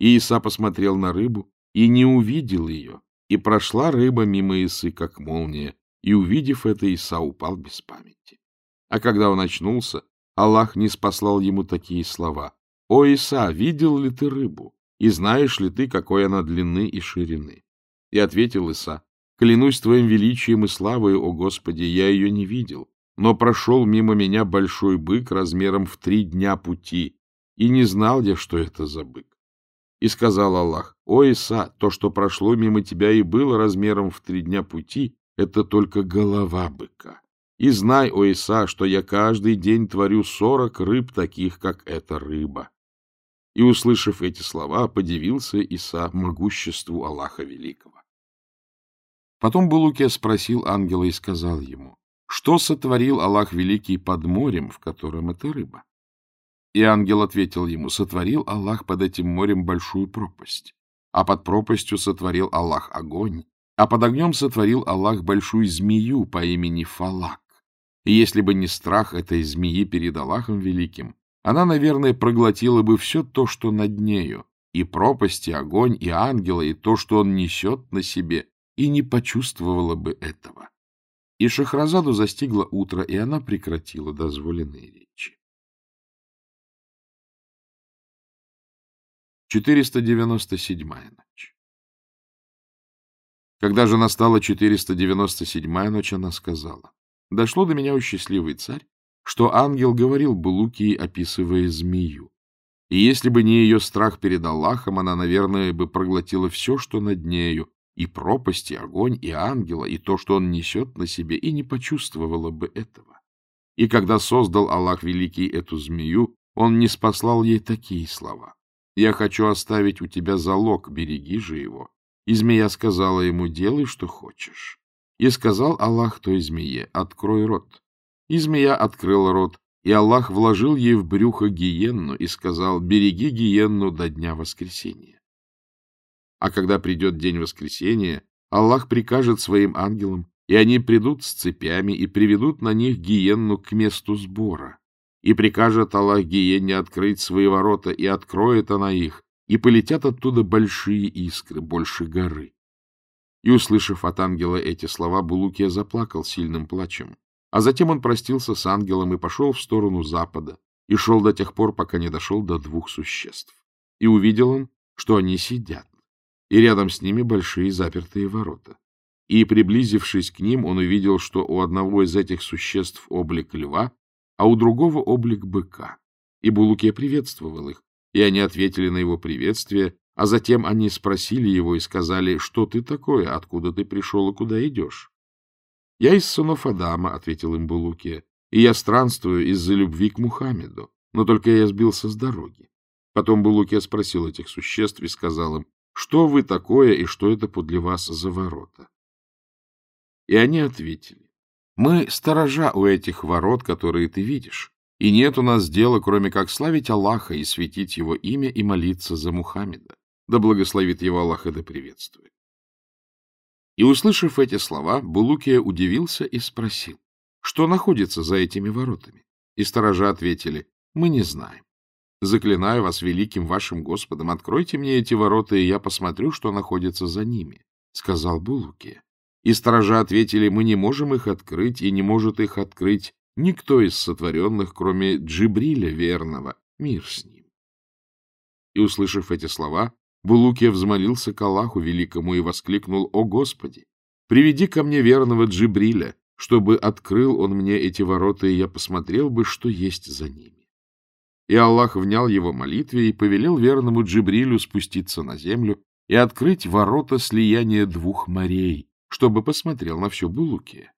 И Иса посмотрел на рыбу, и не увидел ее, и прошла рыба мимо Исы, как молния, и, увидев это, Иса упал без памяти. А когда он очнулся, Аллах не спаслал ему такие слова. «О, Иса, видел ли ты рыбу? И знаешь ли ты, какой она длины и ширины?» И ответил Иса, «Клянусь твоим величием и славой, о Господи, я ее не видел, но прошел мимо меня большой бык размером в три дня пути, и не знал я, что это за бык. И сказал Аллах, «О, Иса, то, что прошло мимо тебя и было размером в три дня пути, это только голова быка. И знай, о Иса, что я каждый день творю сорок рыб, таких, как эта рыба». И, услышав эти слова, подивился Иса могуществу Аллаха Великого. Потом Булуке спросил ангела и сказал ему, что сотворил Аллах Великий под морем, в котором эта рыба? И ангел ответил ему, сотворил Аллах под этим морем большую пропасть, а под пропастью сотворил Аллах огонь, а под огнем сотворил Аллах большую змею по имени Фалак. И если бы не страх этой змеи перед Аллахом Великим, она, наверное, проглотила бы все то, что над нею, и пропасть, и огонь, и ангела, и то, что он несет на себе, и не почувствовала бы этого. И Шахразаду застигло утро, и она прекратила дозволенные речи. 497-я ночь. Когда же настала 497-я ночь, она сказала, «Дошло до меня, о счастливый царь, что ангел говорил Булукии, описывая змею. И если бы не ее страх перед Аллахом, она, наверное, бы проглотила все, что над нею, и пропасть, и огонь, и ангела, и то, что он несет на себе, и не почувствовала бы этого. И когда создал Аллах Великий эту змею, он не спаслал ей такие слова. «Я хочу оставить у тебя залог, береги же его». И змея сказала ему, «Делай, что хочешь». И сказал Аллах той змее, «Открой рот». И змея открыла рот, и Аллах вложил ей в брюхо гиенну и сказал, «Береги гиенну до дня воскресения». А когда придет день воскресения, Аллах прикажет своим ангелам, и они придут с цепями и приведут на них гиенну к месту сбора и прикажет Аллах Гиене открыть свои ворота, и откроет она их, и полетят оттуда большие искры, больше горы. И, услышав от ангела эти слова, Булукия заплакал сильным плачем. А затем он простился с ангелом и пошел в сторону запада, и шел до тех пор, пока не дошел до двух существ. И увидел он, что они сидят, и рядом с ними большие запертые ворота. И, приблизившись к ним, он увидел, что у одного из этих существ облик льва, а у другого облик быка. И Булуке приветствовал их, и они ответили на его приветствие, а затем они спросили его и сказали, что ты такое, откуда ты пришел и куда идешь. — Я из сынов Адама, — ответил им Булуке, — и я странствую из-за любви к Мухаммеду, но только я сбился с дороги. Потом Булуке спросил этих существ и сказал им, что вы такое и что это подле вас за ворота? И они ответили, мы сторожа у этих ворот, которые ты видишь, и нет у нас дела, кроме как славить Аллаха и светить его имя и молиться за Мухаммеда. Да благословит его Аллах и да приветствует. И, услышав эти слова, Булукия удивился и спросил, что находится за этими воротами. И сторожа ответили, мы не знаем. Заклинаю вас великим вашим Господом, откройте мне эти ворота, и я посмотрю, что находится за ними, — сказал Булукия. И сторожа ответили, мы не можем их открыть, и не может их открыть никто из сотворенных, кроме Джибриля верного, мир с ним. И, услышав эти слова, Булукия взмолился к Аллаху Великому и воскликнул, «О Господи, приведи ко мне верного Джибриля, чтобы открыл он мне эти ворота, и я посмотрел бы, что есть за ними». И Аллах внял его молитве и повелел верному Джибрилю спуститься на землю и открыть ворота слияния двух морей, чтобы посмотрел на все Булуки.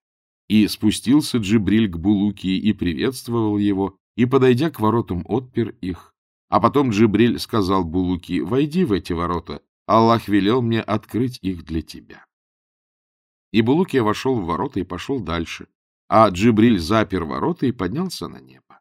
И спустился Джибриль к Булуки и приветствовал его, и, подойдя к воротам, отпер их. А потом Джибриль сказал Булуки, «Войди в эти ворота, Аллах велел мне открыть их для тебя». И Булукия вошел в ворота и пошел дальше, а Джибриль запер ворота и поднялся на небо.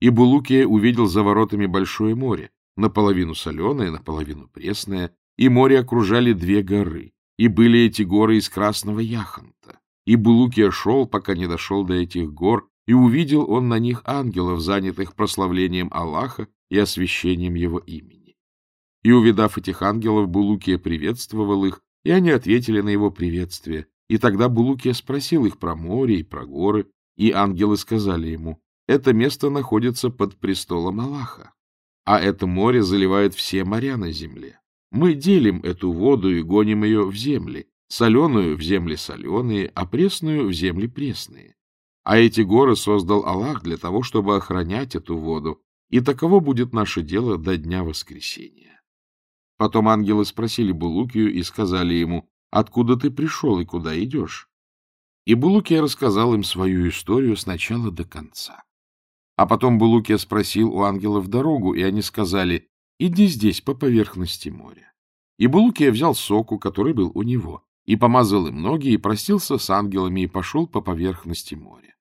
И Булукия увидел за воротами большое море, наполовину соленое, наполовину пресное, и море окружали две горы, и были эти горы из красного яхонта. И Булукия шел, пока не дошел до этих гор, и увидел он на них ангелов, занятых прославлением Аллаха и освящением его имени. И, увидав этих ангелов, Булукия приветствовал их, и они ответили на его приветствие. И тогда Булукия спросил их про море и про горы, и ангелы сказали ему, «Это место находится под престолом Аллаха, а это море заливает все моря на земле. Мы делим эту воду и гоним ее в земли, соленую в земли соленые, а пресную в земли пресные. А эти горы создал Аллах для того, чтобы охранять эту воду, и таково будет наше дело до дня воскресения. Потом ангелы спросили Булукию и сказали ему, откуда ты пришел и куда идешь? И Булукия рассказал им свою историю с начала до конца. А потом Булукия спросил у ангелов дорогу, и они сказали, Иди здесь, по поверхности моря. И Булукия взял соку, который был у него, и помазал им ноги, и простился с ангелами, и пошел по поверхности моря.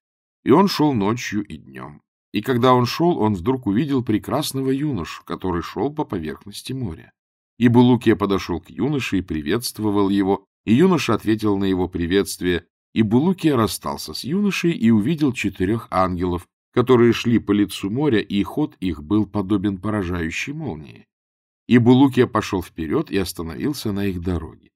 И он шел ночью и днем. И когда он шел, он вдруг увидел прекрасного юношу, который шел по поверхности моря. И Булукия подошел к юноше и приветствовал его, и юноша ответил на его приветствие, и Булукия расстался с юношей и увидел четырех ангелов, которые шли по лицу моря, и ход их был подобен поражающей молнии. И Булукия пошел вперед и остановился на их дороге.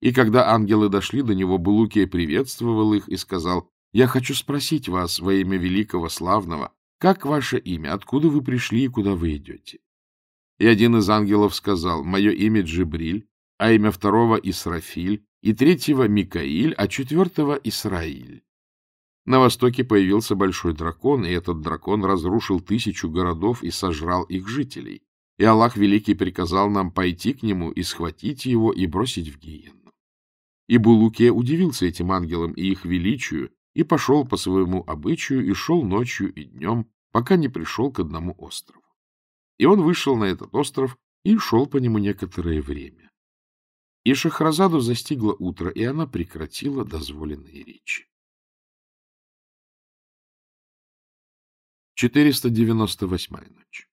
И когда ангелы дошли до него, Булукия приветствовал их и сказал, «Я хочу спросить вас во имя великого славного, как ваше имя, откуда вы пришли и куда вы идете?» И один из ангелов сказал, «Мое имя Джибриль, а имя второго — Исрафиль, и третьего — Микаиль, а четвертого — Исраиль». На востоке появился большой дракон, и этот дракон разрушил тысячу городов и сожрал их жителей. И Аллах Великий приказал нам пойти к нему и схватить его и бросить в гиенну. И Булуке удивился этим ангелам и их величию, и пошел по своему обычаю, и шел ночью и днем, пока не пришел к одному острову. И он вышел на этот остров и шел по нему некоторое время. И Шахразаду застигло утро, и она прекратила дозволенные речи. 498-я ночь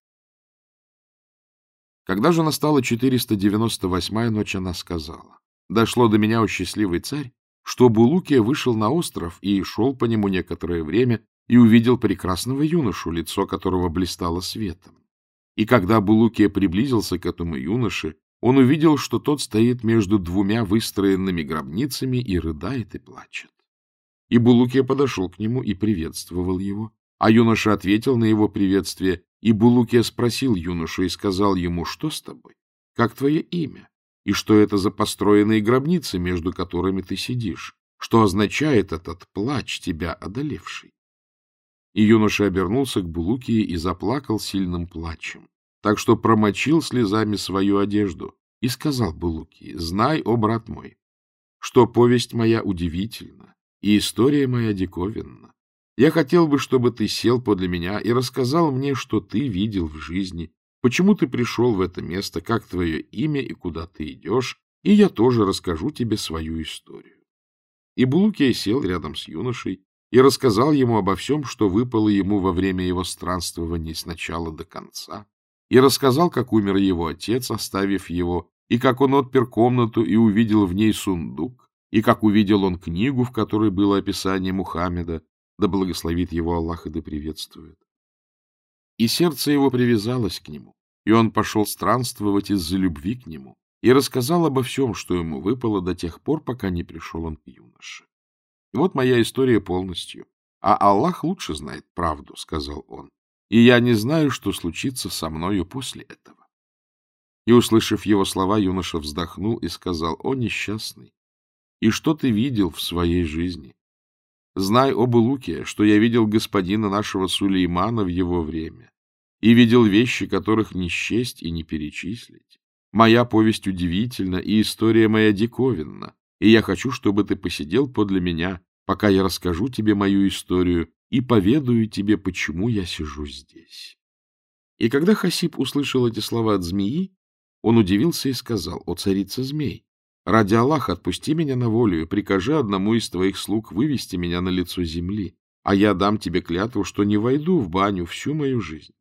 Когда же настала 498-я ночь, она сказала, «Дошло до меня, о счастливый царь, что Булукия вышел на остров и шел по нему некоторое время и увидел прекрасного юношу, лицо которого блистало светом. И когда Булукия приблизился к этому юноше, он увидел, что тот стоит между двумя выстроенными гробницами и рыдает и плачет. И Булукия подошел к нему и приветствовал его, а юноша ответил на его приветствие, и Булукия спросил юношу и сказал ему, что с тобой, как твое имя, и что это за построенные гробницы, между которыми ты сидишь, что означает этот плач тебя одолевший. И юноша обернулся к Булукии и заплакал сильным плачем, так что промочил слезами свою одежду и сказал Булукии, «Знай, о брат мой, что повесть моя удивительна, и история моя диковинна. Я хотел бы, чтобы ты сел подле меня и рассказал мне, что ты видел в жизни, почему ты пришел в это место, как твое имя и куда ты идешь, и я тоже расскажу тебе свою историю. И Булукия сел рядом с юношей и рассказал ему обо всем, что выпало ему во время его странствований с начала до конца, и рассказал, как умер его отец, оставив его, и как он отпер комнату и увидел в ней сундук, и как увидел он книгу, в которой было описание Мухаммеда, да благословит его Аллах и да приветствует. И сердце его привязалось к нему, и он пошел странствовать из-за любви к нему, и рассказал обо всем, что ему выпало до тех пор, пока не пришел он к юноше. И вот моя история полностью. А Аллах лучше знает правду, — сказал он. И я не знаю, что случится со мною после этого. И, услышав его слова, юноша вздохнул и сказал, — О, несчастный! И что ты видел в своей жизни? Знай, об Луке, что я видел господина нашего Сулеймана в его время, и видел вещи, которых не счесть и не перечислить. Моя повесть удивительна, и история моя диковинна, и я хочу, чтобы ты посидел подле меня, пока я расскажу тебе мою историю и поведаю тебе, почему я сижу здесь. И когда Хасиб услышал эти слова от змеи, он удивился и сказал, «О, царица змей, ради Аллаха отпусти меня на волю и прикажи одному из твоих слуг вывести меня на лицо земли, а я дам тебе клятву, что не войду в баню всю мою жизнь».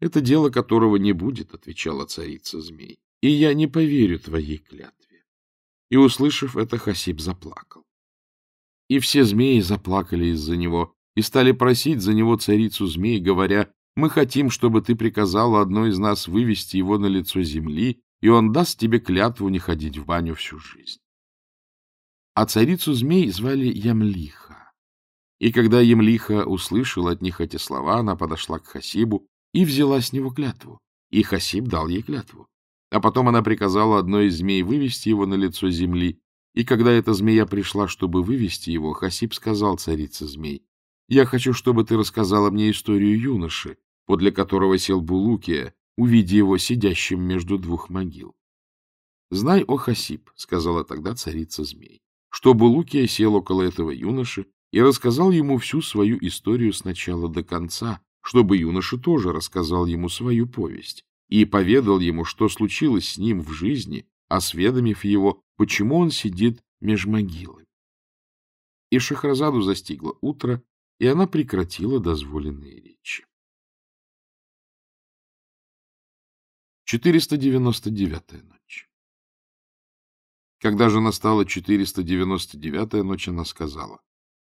«Это дело, которого не будет», — отвечала царица змей, «и я не поверю твоей клятве». И, услышав это, Хасиб заплакал. И все змеи заплакали из-за него и стали просить за него царицу змей, говоря, «Мы хотим, чтобы ты приказала одной из нас вывести его на лицо земли, и он даст тебе клятву не ходить в баню всю жизнь». А царицу змей звали Ямлиха. И когда Ямлиха услышала от них эти слова, она подошла к Хасибу и взяла с него клятву. И Хасиб дал ей клятву. А потом она приказала одной из змей вывести его на лицо земли, и когда эта змея пришла, чтобы вывести его, Хасиб сказал царице змей, «Я хочу, чтобы ты рассказала мне историю юноши, подле которого сел Булукия, увидя его сидящим между двух могил». «Знай, о Хасиб», — сказала тогда царица змей, что Булукия сел около этого юноши и рассказал ему всю свою историю с начала до конца, чтобы юноша тоже рассказал ему свою повесть, и поведал ему, что случилось с ним в жизни, осведомив его, почему он сидит меж могилами. И Шахразаду застигло утро, и она прекратила дозволенные речи. 499-я ночь Когда же настала 499-я ночь, она сказала,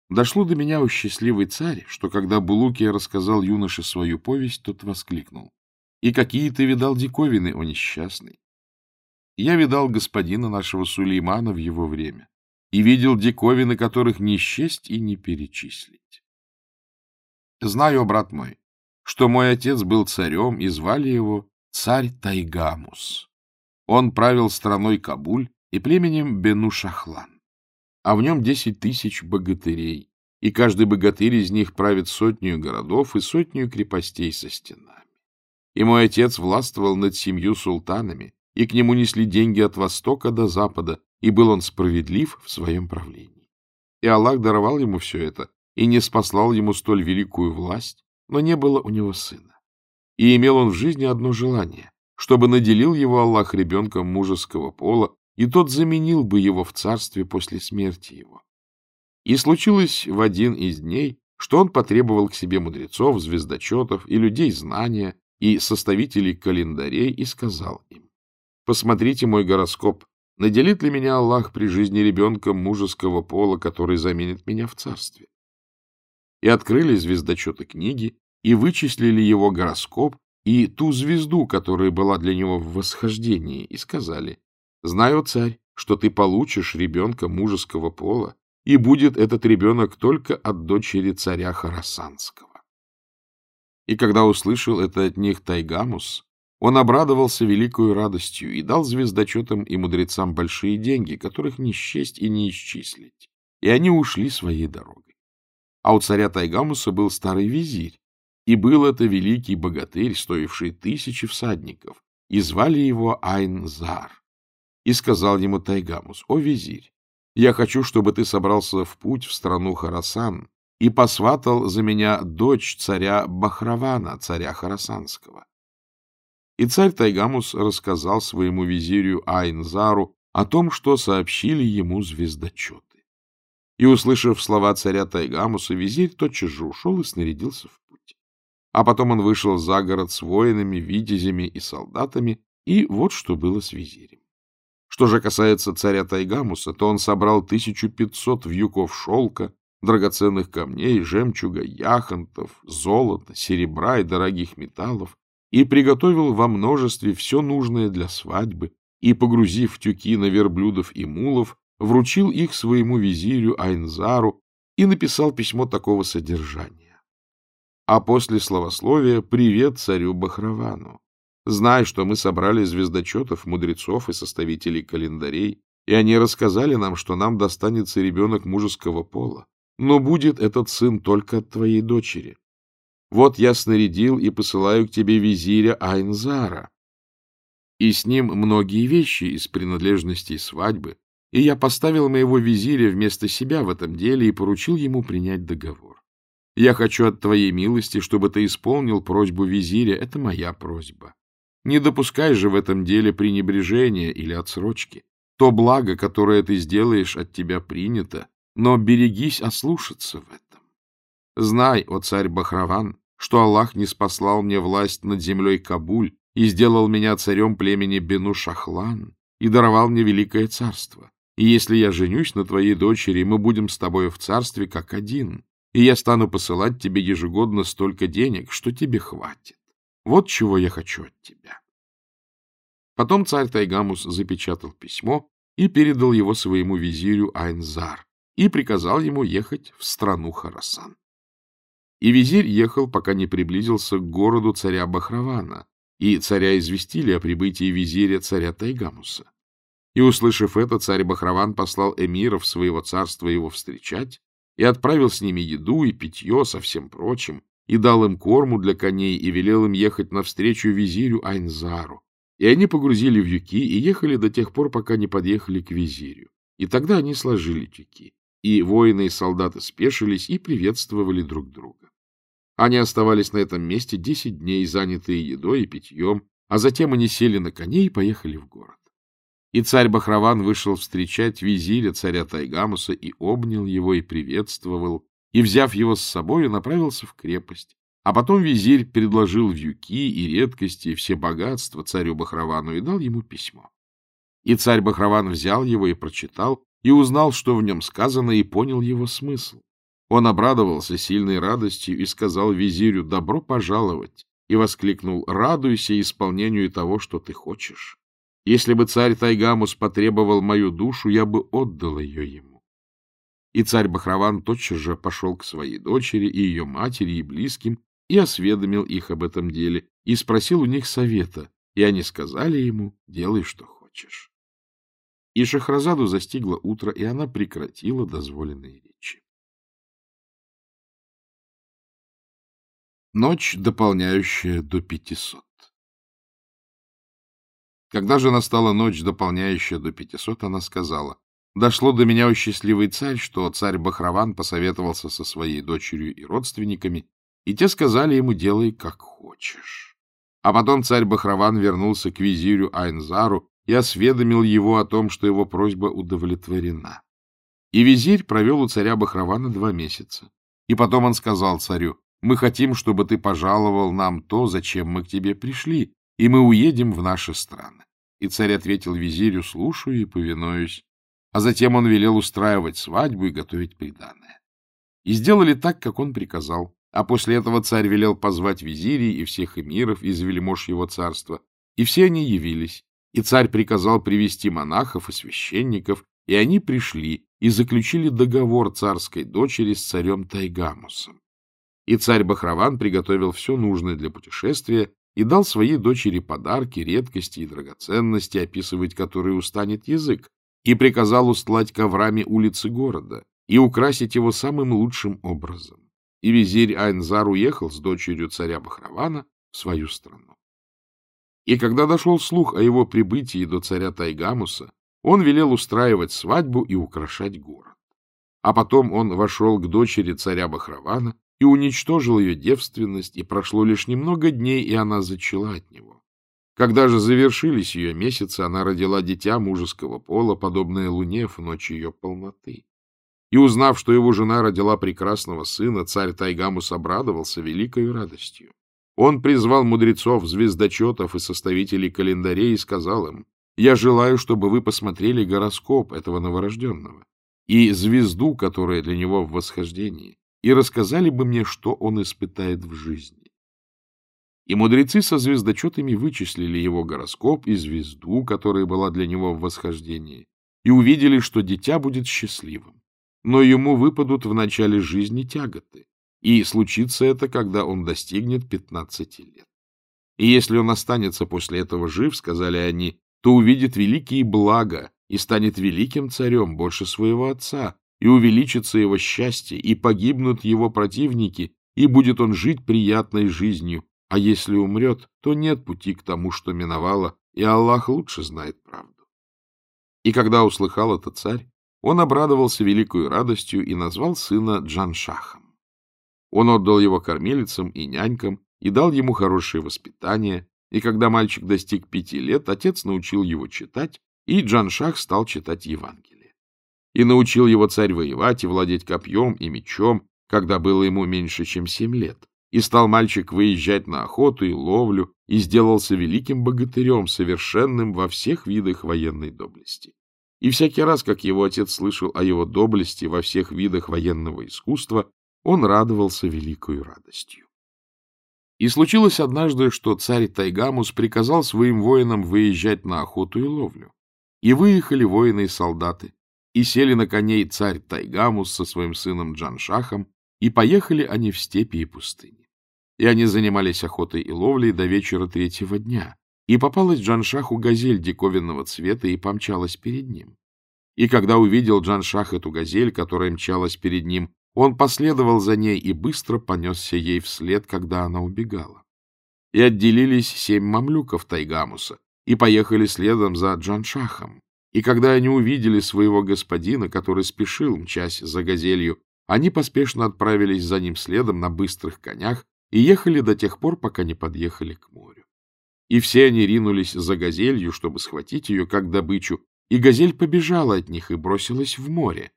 «Дошло до меня, у счастливый царь, что когда Булукия рассказал юноше свою повесть, тот воскликнул. И какие ты видал диковины, о несчастный! Я видал господина нашего Сулеймана в его время и видел диковины, которых не счесть и не перечислить. Знаю, брат мой, что мой отец был царем, и звали его царь Тайгамус. Он правил страной Кабуль и племенем Бену-Шахлан, а в нем десять тысяч богатырей, и каждый богатырь из них правит сотню городов и сотню крепостей со стенами. И мой отец властвовал над семью султанами, и к нему несли деньги от востока до запада, и был он справедлив в своем правлении. И Аллах даровал ему все это, и не спаслал ему столь великую власть, но не было у него сына. И имел он в жизни одно желание, чтобы наделил его Аллах ребенком мужеского пола, и тот заменил бы его в царстве после смерти его. И случилось в один из дней, что он потребовал к себе мудрецов, звездочетов и людей знания, и составителей календарей, и сказал им, «Посмотрите мой гороскоп, наделит ли меня Аллах при жизни ребенком мужеского пола, который заменит меня в царстве?» И открыли звездочеты книги, и вычислили его гороскоп и ту звезду, которая была для него в восхождении, и сказали, «Знаю, царь, что ты получишь ребенка мужеского пола, и будет этот ребенок только от дочери царя Харасанского. И когда услышал это от них Тайгамус, он обрадовался великою радостью и дал звездочетам и мудрецам большие деньги, которых не счесть и не исчислить, и они ушли своей дорогой. А у царя Тайгамуса был старый визирь, и был это великий богатырь, стоивший тысячи всадников, и звали его Айн-Зар. И сказал ему Тайгамус, «О, визирь, я хочу, чтобы ты собрался в путь в страну Харасан и посватал за меня дочь царя Бахравана, царя Харасанского. И царь Тайгамус рассказал своему визирю Айнзару о том, что сообщили ему звездочеты. И, услышав слова царя Тайгамуса, визирь тотчас же ушел и снарядился в путь. А потом он вышел за город с воинами, витязями и солдатами, и вот что было с визирем. Что же касается царя Тайгамуса, то он собрал 1500 вьюков шелка, драгоценных камней, жемчуга, яхонтов, золота, серебра и дорогих металлов и приготовил во множестве все нужное для свадьбы и, погрузив тюки на верблюдов и мулов, вручил их своему визирю Айнзару и написал письмо такого содержания. А после словословия «Привет царю Бахравану». Знай, что мы собрали звездочетов, мудрецов и составителей календарей, и они рассказали нам, что нам достанется ребенок мужеского пола, но будет этот сын только от твоей дочери. Вот я снарядил и посылаю к тебе визиря Айнзара, и с ним многие вещи из принадлежностей свадьбы, и я поставил моего визиря вместо себя в этом деле и поручил ему принять договор. Я хочу от твоей милости, чтобы ты исполнил просьбу визиря, это моя просьба. Не допускай же в этом деле пренебрежения или отсрочки. То благо, которое ты сделаешь, от тебя принято, но берегись ослушаться в этом. Знай, о царь Бахраван, что Аллах не спаслал мне власть над землей Кабуль и сделал меня царем племени Бену-Шахлан и даровал мне великое царство. И если я женюсь на твоей дочери, мы будем с тобой в царстве как один, и я стану посылать тебе ежегодно столько денег, что тебе хватит. Вот чего я хочу от тебя. Потом царь Тайгамус запечатал письмо и передал его своему визирю Айнзар и приказал ему ехать в страну Харасан. И визирь ехал, пока не приблизился к городу царя Бахравана, и царя известили о прибытии визиря царя Тайгамуса. И, услышав это, царь Бахраван послал эмиров своего царства его встречать и отправил с ними еду и питье со всем прочим, и дал им корму для коней и велел им ехать навстречу визирю Айнзару. И они погрузили в юки и ехали до тех пор, пока не подъехали к визирю. И тогда они сложили тюки. И воины и солдаты спешились и приветствовали друг друга. Они оставались на этом месте десять дней, занятые едой и питьем, а затем они сели на коней и поехали в город. И царь Бахраван вышел встречать визиря царя Тайгамуса и обнял его и приветствовал, и, взяв его с собой, направился в крепость. А потом визирь предложил вьюки и редкости, и все богатства царю Бахравану и дал ему письмо. И царь Бахраван взял его и прочитал, и узнал, что в нем сказано, и понял его смысл. Он обрадовался сильной радостью и сказал визирю «добро пожаловать» и воскликнул «радуйся исполнению того, что ты хочешь. Если бы царь Тайгамус потребовал мою душу, я бы отдал ее ему. И царь Бахраван тотчас же пошел к своей дочери и ее матери и близким и осведомил их об этом деле, и спросил у них совета, И они сказали ему, делай, что хочешь. И Шахразаду застигло утро, и она прекратила дозволенные речи. Ночь, дополняющая до пятисот. Когда же настала ночь, дополняющая до пятисот, она сказала, «Дошло до меня, о счастливый царь, что царь Бахраван посоветовался со своей дочерью и родственниками, и те сказали ему, делай, как хочешь». А потом царь Бахраван вернулся к визирю Айнзару и осведомил его о том, что его просьба удовлетворена. И визирь провел у царя Бахравана два месяца. И потом он сказал царю, «Мы хотим, чтобы ты пожаловал нам то, зачем мы к тебе пришли, и мы уедем в наши страны». И царь ответил визирю, «Слушаю и повинуюсь». А затем он велел устраивать свадьбу и готовить приданое. И сделали так, как он приказал. А после этого царь велел позвать визирей и всех эмиров из вельмож его царства, и все они явились. И царь приказал привести монахов и священников, и они пришли и заключили договор царской дочери с царем Тайгамусом. И царь Бахраван приготовил все нужное для путешествия и дал своей дочери подарки, редкости и драгоценности, описывать которые устанет язык, и приказал устлать коврами улицы города и украсить его самым лучшим образом и визирь Айнзар уехал с дочерью царя Бахравана в свою страну. И когда дошел слух о его прибытии до царя Тайгамуса, он велел устраивать свадьбу и украшать город. А потом он вошел к дочери царя Бахравана и уничтожил ее девственность, и прошло лишь немного дней, и она зачала от него. Когда же завершились ее месяцы, она родила дитя мужеского пола, подобное луне в ночь ее полноты. И, узнав, что его жена родила прекрасного сына, царь Тайгамус обрадовался великой радостью. Он призвал мудрецов, звездочетов и составителей календарей и сказал им, «Я желаю, чтобы вы посмотрели гороскоп этого новорожденного и звезду, которая для него в восхождении, и рассказали бы мне, что он испытает в жизни». И мудрецы со звездочетами вычислили его гороскоп и звезду, которая была для него в восхождении, и увидели, что дитя будет счастливым но ему выпадут в начале жизни тяготы, и случится это, когда он достигнет 15 лет. И если он останется после этого жив, сказали они, то увидит великие блага и станет великим царем больше своего отца, и увеличится его счастье, и погибнут его противники, и будет он жить приятной жизнью, а если умрет, то нет пути к тому, что миновало, и Аллах лучше знает правду. И когда услыхал это царь, он обрадовался великою радостью и назвал сына Джаншахом. Он отдал его кормилицам и нянькам и дал ему хорошее воспитание, и когда мальчик достиг пяти лет, отец научил его читать, и Джаншах стал читать Евангелие. И научил его царь воевать и владеть копьем и мечом, когда было ему меньше, чем семь лет. И стал мальчик выезжать на охоту и ловлю, и сделался великим богатырем, совершенным во всех видах военной доблести. И всякий раз, как его отец слышал о его доблести во всех видах военного искусства, он радовался великою радостью. И случилось однажды, что царь Тайгамус приказал своим воинам выезжать на охоту и ловлю. И выехали воины и солдаты, и сели на коней царь Тайгамус со своим сыном Джаншахом, и поехали они в степи и пустыни. И они занимались охотой и ловлей до вечера третьего дня, и попалась Джаншаху газель диковинного цвета и помчалась перед ним. И когда увидел Джаншах эту газель, которая мчалась перед ним, он последовал за ней и быстро понесся ей вслед, когда она убегала. И отделились семь мамлюков Тайгамуса и поехали следом за Джаншахом. И когда они увидели своего господина, который спешил, мчась за газелью, они поспешно отправились за ним следом на быстрых конях и ехали до тех пор, пока не подъехали к морю. И все они ринулись за газелью, чтобы схватить ее как добычу, и газель побежала от них и бросилась в море.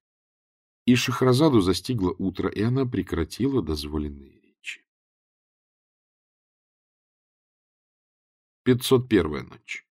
И Шахразаду застигло утро, и она прекратила дозволенные речи. 501 ночь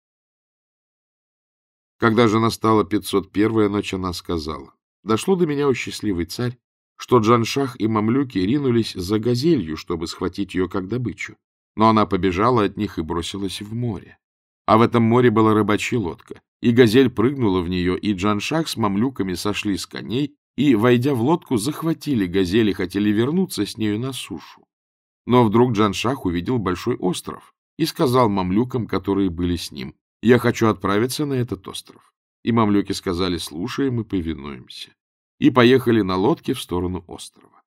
Когда же настала 501 ночь, она сказала, «Дошло до меня, о счастливый царь, что Джаншах и мамлюки ринулись за газелью, чтобы схватить ее как добычу но она побежала от них и бросилась в море. А в этом море была рыбачья лодка, и газель прыгнула в нее, и Джаншах с мамлюками сошли с коней и, войдя в лодку, захватили газель и хотели вернуться с нею на сушу. Но вдруг Джаншах увидел большой остров, и сказал мамлюкам, которые были с ним, «Я хочу отправиться на этот остров». И мамлюки сказали, «Слушаем и повинуемся». И поехали на лодке в сторону острова.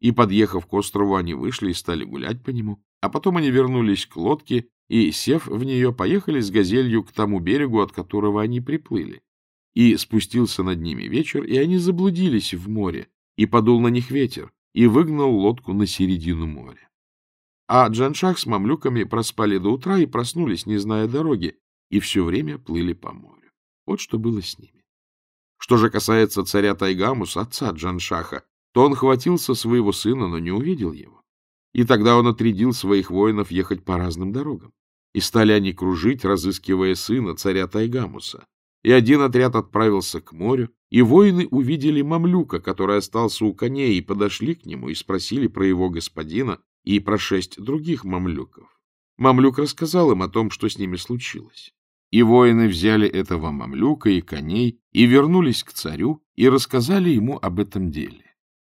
И, подъехав к острову, они вышли и стали гулять по нему, а потом они вернулись к лодке и, сев в нее, поехали с газелью к тому берегу, от которого они приплыли. И спустился над ними вечер, и они заблудились в море, и подул на них ветер, и выгнал лодку на середину моря. А Джаншах с мамлюками проспали до утра и проснулись, не зная дороги, и все время плыли по морю. Вот что было с ними. Что же касается царя Тайгамус, отца Джаншаха, то он хватился своего сына, но не увидел его. И тогда он отрядил своих воинов ехать по разным дорогам. И стали они кружить, разыскивая сына царя Тайгамуса. И один отряд отправился к морю, и воины увидели мамлюка, который остался у коней, и подошли к нему и спросили про его господина и про шесть других мамлюков. Мамлюк рассказал им о том, что с ними случилось. И воины взяли этого мамлюка и коней и вернулись к царю и рассказали ему об этом деле.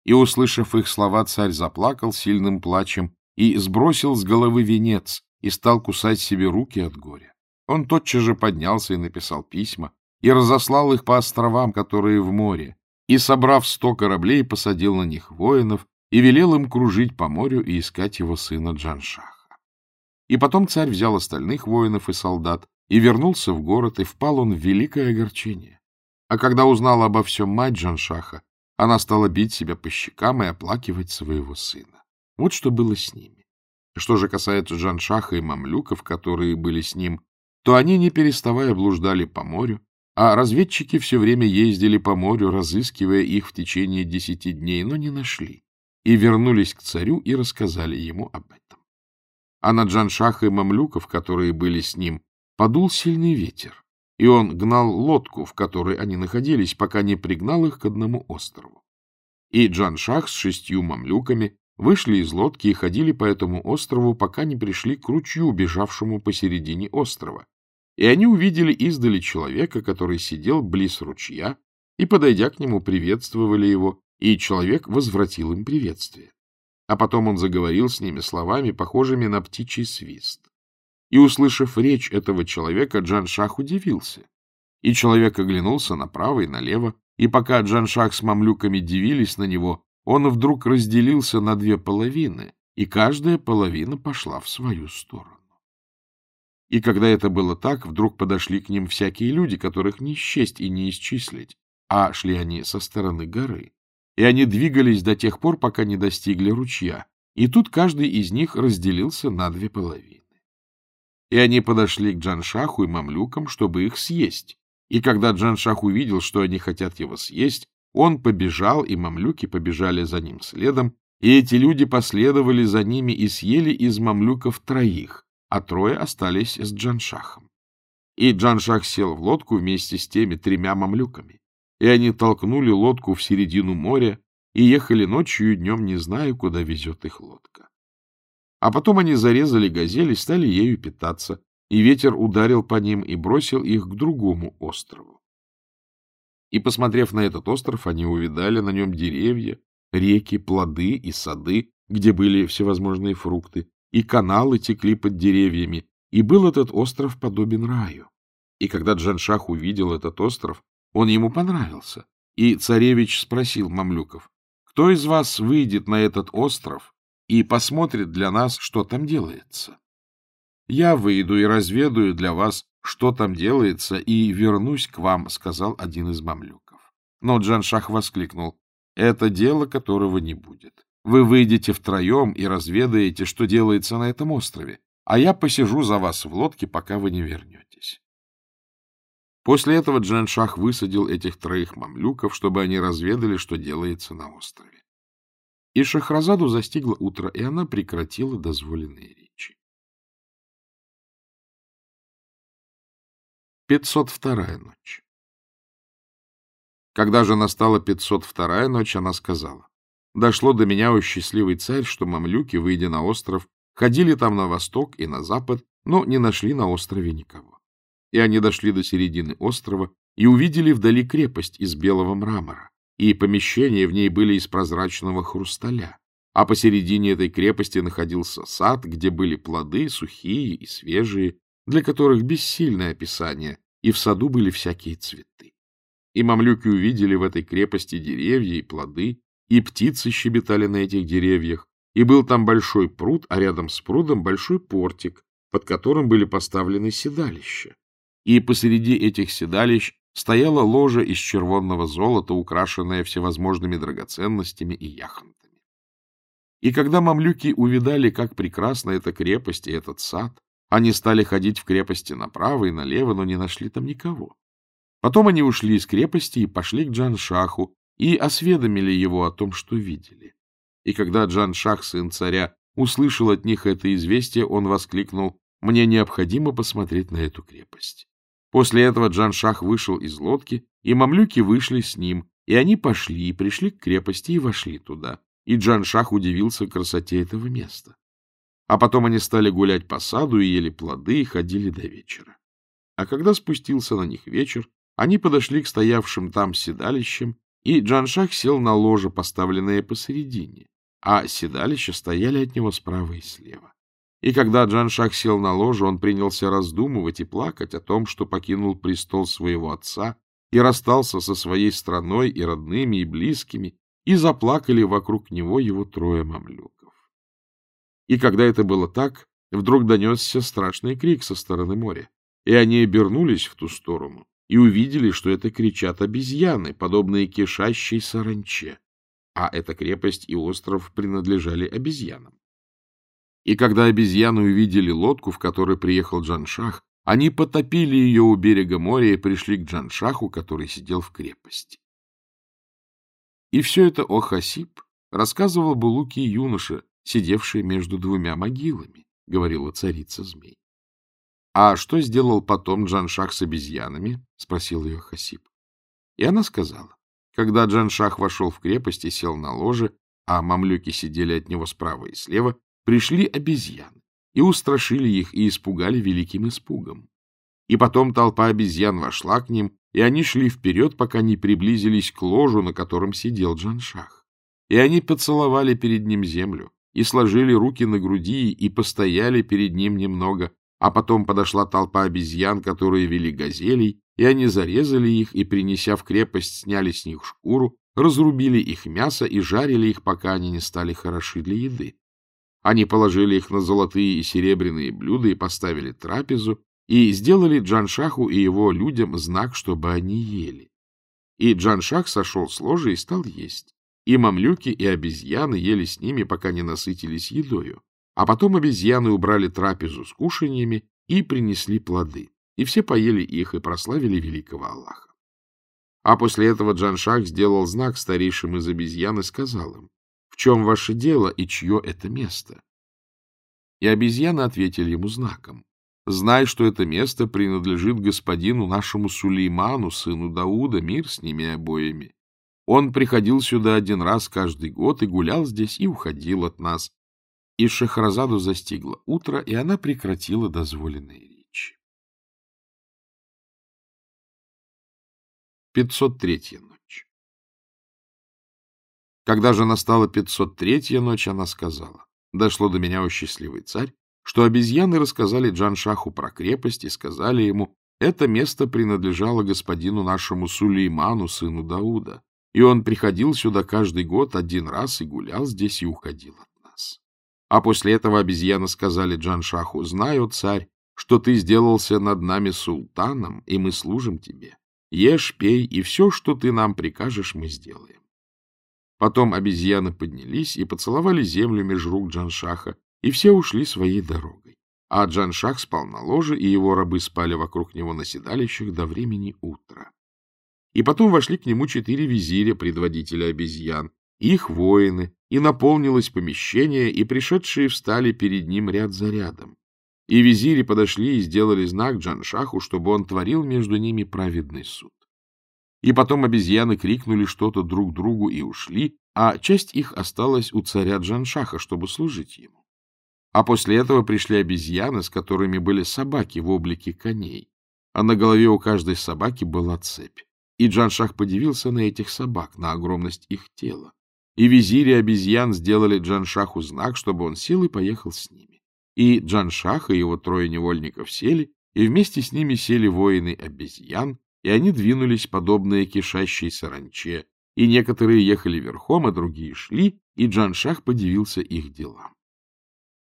И, услышав их слова, царь заплакал сильным плачем и сбросил с головы венец и стал кусать себе руки от горя. Он тотчас же поднялся и написал письма, и разослал их по островам, которые в море, и, собрав сто кораблей, посадил на них воинов и велел им кружить по морю и искать его сына Джаншаха. И потом царь взял остальных воинов и солдат и вернулся в город, и впал он в великое огорчение. А когда узнала обо всем мать Джаншаха, она стала бить себя по щекам и оплакивать своего сына. Вот что было с ними. Что же касается Джаншаха и мамлюков, которые были с ним, то они, не переставая, блуждали по морю, а разведчики все время ездили по морю, разыскивая их в течение десяти дней, но не нашли, и вернулись к царю и рассказали ему об этом. А на Джаншаха и мамлюков, которые были с ним, подул сильный ветер, и он гнал лодку, в которой они находились, пока не пригнал их к одному острову. И Джаншах с шестью мамлюками вышли из лодки и ходили по этому острову, пока не пришли к ручью, бежавшему посередине острова, и они увидели издали человека, который сидел близ ручья, и, подойдя к нему, приветствовали его, и человек возвратил им приветствие. А потом он заговорил с ними словами, похожими на птичий свист. И, услышав речь этого человека, Джан-Шах удивился. И человек оглянулся направо и налево, и пока Джан-Шах с мамлюками дивились на него, он вдруг разделился на две половины, и каждая половина пошла в свою сторону. И когда это было так, вдруг подошли к ним всякие люди, которых не счесть и не исчислить, а шли они со стороны горы. И они двигались до тех пор, пока не достигли ручья, и тут каждый из них разделился на две половины. И они подошли к Джаншаху и мамлюкам, чтобы их съесть. И когда Джаншах увидел, что они хотят его съесть, он побежал, и мамлюки побежали за ним следом, и эти люди последовали за ними и съели из мамлюков троих, а трое остались с Джаншахом. И Джаншах сел в лодку вместе с теми тремя мамлюками. И они толкнули лодку в середину моря и ехали ночью и днем, не зная, куда везет их лодка. А потом они зарезали газель и стали ею питаться, и ветер ударил по ним и бросил их к другому острову. И, посмотрев на этот остров, они увидали на нем деревья, реки, плоды и сады, где были всевозможные фрукты, и каналы текли под деревьями, и был этот остров подобен раю. И когда Джаншах увидел этот остров, он ему понравился, и царевич спросил мамлюков, кто из вас выйдет на этот остров и посмотрит для нас, что там делается? Я выйду и разведаю для вас, что там делается, и вернусь к вам, — сказал один из мамлюков. Но Джаншах воскликнул, — это дело, которого не будет. Вы выйдете втроем и разведаете, что делается на этом острове, а я посижу за вас в лодке, пока вы не вернетесь. После этого Джан-Шах высадил этих троих мамлюков, чтобы они разведали, что делается на острове. И Шахразаду застигло утро, и она прекратила дозволенные речи. 502-я ночь Когда же настала 502-я ночь, она сказала, Дошло до меня, о счастливый царь, что мамлюки, выйдя на остров, ходили там на восток и на запад, но не нашли на острове никого. И они дошли до середины острова и увидели вдали крепость из белого мрамора, и помещения в ней были из прозрачного хрусталя, а посередине этой крепости находился сад, где были плоды, сухие и свежие, для которых бессильное описание, и в саду были всякие цветы. И мамлюки увидели в этой крепости деревья и плоды, и птицы щебетали на этих деревьях, и был там большой пруд, а рядом с прудом большой портик, под которым были поставлены седалища. И посреди этих седалищ стояла ложа из червонного золота, украшенная всевозможными драгоценностями и яхонтами. И когда мамлюки увидали, как прекрасна эта крепость и этот сад, они стали ходить в крепости направо и налево, но не нашли там никого. Потом они ушли из крепости и пошли к Джаншаху и осведомили его о том, что видели. И когда Джаншах, сын царя, услышал от них это известие, он воскликнул, «Мне необходимо посмотреть на эту крепость». После этого Джаншах вышел из лодки, и мамлюки вышли с ним, и они пошли и пришли к крепости и вошли туда и Джан-Шах удивился красоте этого места. А потом они стали гулять по саду и ели плоды и ходили до вечера. А когда спустился на них вечер, они подошли к стоявшим там седалищам, и Джан-Шах сел на ложе, поставленное посередине, а седалища стояли от него справа и слева. И когда Джан-Шах сел на ложе, он принялся раздумывать и плакать о том, что покинул престол своего отца и расстался со своей страной и родными, и близкими, и заплакали вокруг него его трое мамлюков. И когда это было так, вдруг донесся страшный крик со стороны моря, и они обернулись в ту сторону и увидели, что это кричат обезьяны, подобные кишащей саранче, а эта крепость и остров принадлежали обезьянам. И когда обезьяны увидели лодку, в которой приехал Джаншах, они потопили ее у берега моря и пришли к Джаншаху, который сидел в крепости. И все это о Хасип рассказывал Булуки юноша, сидевший между двумя могилами, — говорила царица змей. — А что сделал потом Джаншах с обезьянами? — спросил ее Хасип. И она сказала, когда Джаншах вошел в крепость и сел на ложе, а мамлюки сидели от него справа и слева, пришли обезьяны и устрашили их и испугали великим испугом. И потом толпа обезьян вошла к ним и они шли вперед, пока не приблизились к ложу, на котором сидел Джаншах. И они поцеловали перед ним землю, и сложили руки на груди, и постояли перед ним немного, а потом подошла толпа обезьян, которые вели газелей, и они зарезали их, и, принеся в крепость, сняли с них шкуру, разрубили их мясо и жарили их, пока они не стали хороши для еды. Они положили их на золотые и серебряные блюда и поставили трапезу, и сделали Джаншаху и его людям знак, чтобы они ели. И Джаншах сошел с ложи и стал есть. И мамлюки, и обезьяны ели с ними, пока не насытились едою. А потом обезьяны убрали трапезу с кушаньями и принесли плоды. И все поели их и прославили великого Аллаха. А после этого Джаншах сделал знак старейшим из обезьян и сказал им, «В чем ваше дело и чье это место?» И обезьяны ответили ему знаком. Знай, что это место принадлежит господину нашему Сулейману, сыну Дауда, мир с ними обоими. Он приходил сюда один раз каждый год и гулял здесь, и уходил от нас. И Шахразаду застигло утро, и она прекратила дозволенные речи. 503-я ночь Когда же настала 503-я ночь, она сказала, «Дошло до меня, о счастливый царь, что обезьяны рассказали Джаншаху про крепость и сказали ему, это место принадлежало господину нашему Сулейману, сыну Дауда, и он приходил сюда каждый год один раз и гулял здесь и уходил от нас. А после этого обезьяны сказали Джаншаху, знаю, царь, что ты сделался над нами султаном, и мы служим тебе. Ешь, пей, и все, что ты нам прикажешь, мы сделаем. Потом обезьяны поднялись и поцеловали землю меж рук Джаншаха, и все ушли своей дорогой. А Джан-Шах спал на ложе, и его рабы спали вокруг него на седалищах до времени утра. И потом вошли к нему четыре визиря, предводителя обезьян, их воины, и наполнилось помещение, и пришедшие встали перед ним ряд за рядом. И визири подошли и сделали знак Джан-Шаху, чтобы он творил между ними праведный суд. И потом обезьяны крикнули что-то друг другу и ушли, а часть их осталась у царя Джаншаха, чтобы служить ему. А после этого пришли обезьяны, с которыми были собаки в облике коней, а на голове у каждой собаки была цепь. И Джаншах подивился на этих собак, на огромность их тела. И визири обезьян сделали Джаншаху знак, чтобы он сел и поехал с ними. И Джаншах и его трое невольников сели, и вместе с ними сели воины обезьян, и они двинулись, подобные кишащей саранче, и некоторые ехали верхом, а другие шли, и Джаншах подивился их делам.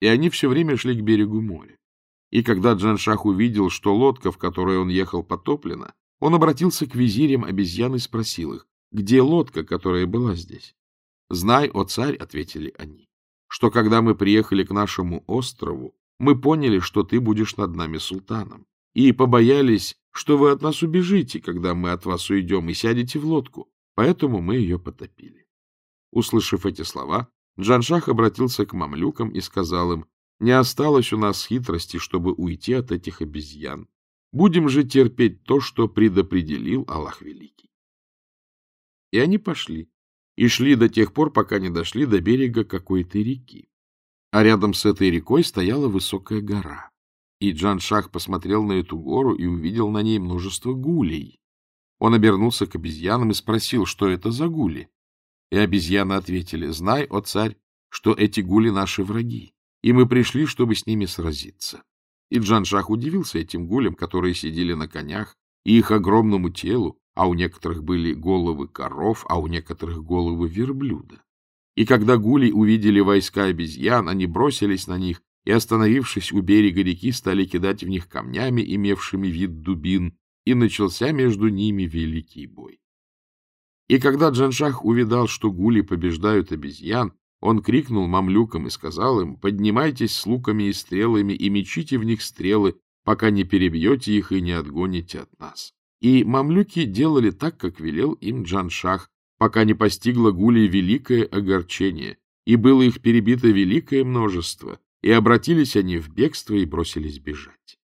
И они все время шли к берегу моря. И когда Джаншах увидел, что лодка, в которой он ехал, потоплена, он обратился к визирям обезьян и спросил их, где лодка, которая была здесь? «Знай, о царь», — ответили они, — «что когда мы приехали к нашему острову, мы поняли, что ты будешь над нами султаном, и побоялись, что вы от нас убежите, когда мы от вас уйдем, и сядете в лодку, поэтому мы ее потопили». Услышав эти слова, Джаншах обратился к мамлюкам и сказал им, «Не осталось у нас хитрости, чтобы уйти от этих обезьян. Будем же терпеть то, что предопределил Аллах Великий». И они пошли, и шли до тех пор, пока не дошли до берега какой-то реки. А рядом с этой рекой стояла высокая гора. И Джан-Шах посмотрел на эту гору и увидел на ней множество гулей. Он обернулся к обезьянам и спросил, что это за гули. И обезьяны ответили, знай, о царь, что эти гули наши враги, и мы пришли, чтобы с ними сразиться. И Джан-Шах удивился этим гулям, которые сидели на конях, и их огромному телу, а у некоторых были головы коров, а у некоторых головы верблюда. И когда гули увидели войска обезьян, они бросились на них и, остановившись у берега реки, стали кидать в них камнями, имевшими вид дубин, и начался между ними великий бой. И когда Джаншах увидал, что гули побеждают обезьян, он крикнул мамлюкам и сказал им, «Поднимайтесь с луками и стрелами и мечите в них стрелы, пока не перебьете их и не отгоните от нас». И мамлюки делали так, как велел им Джаншах, пока не постигло Гулей великое огорчение, и было их перебито великое множество, и обратились они в бегство и бросились бежать.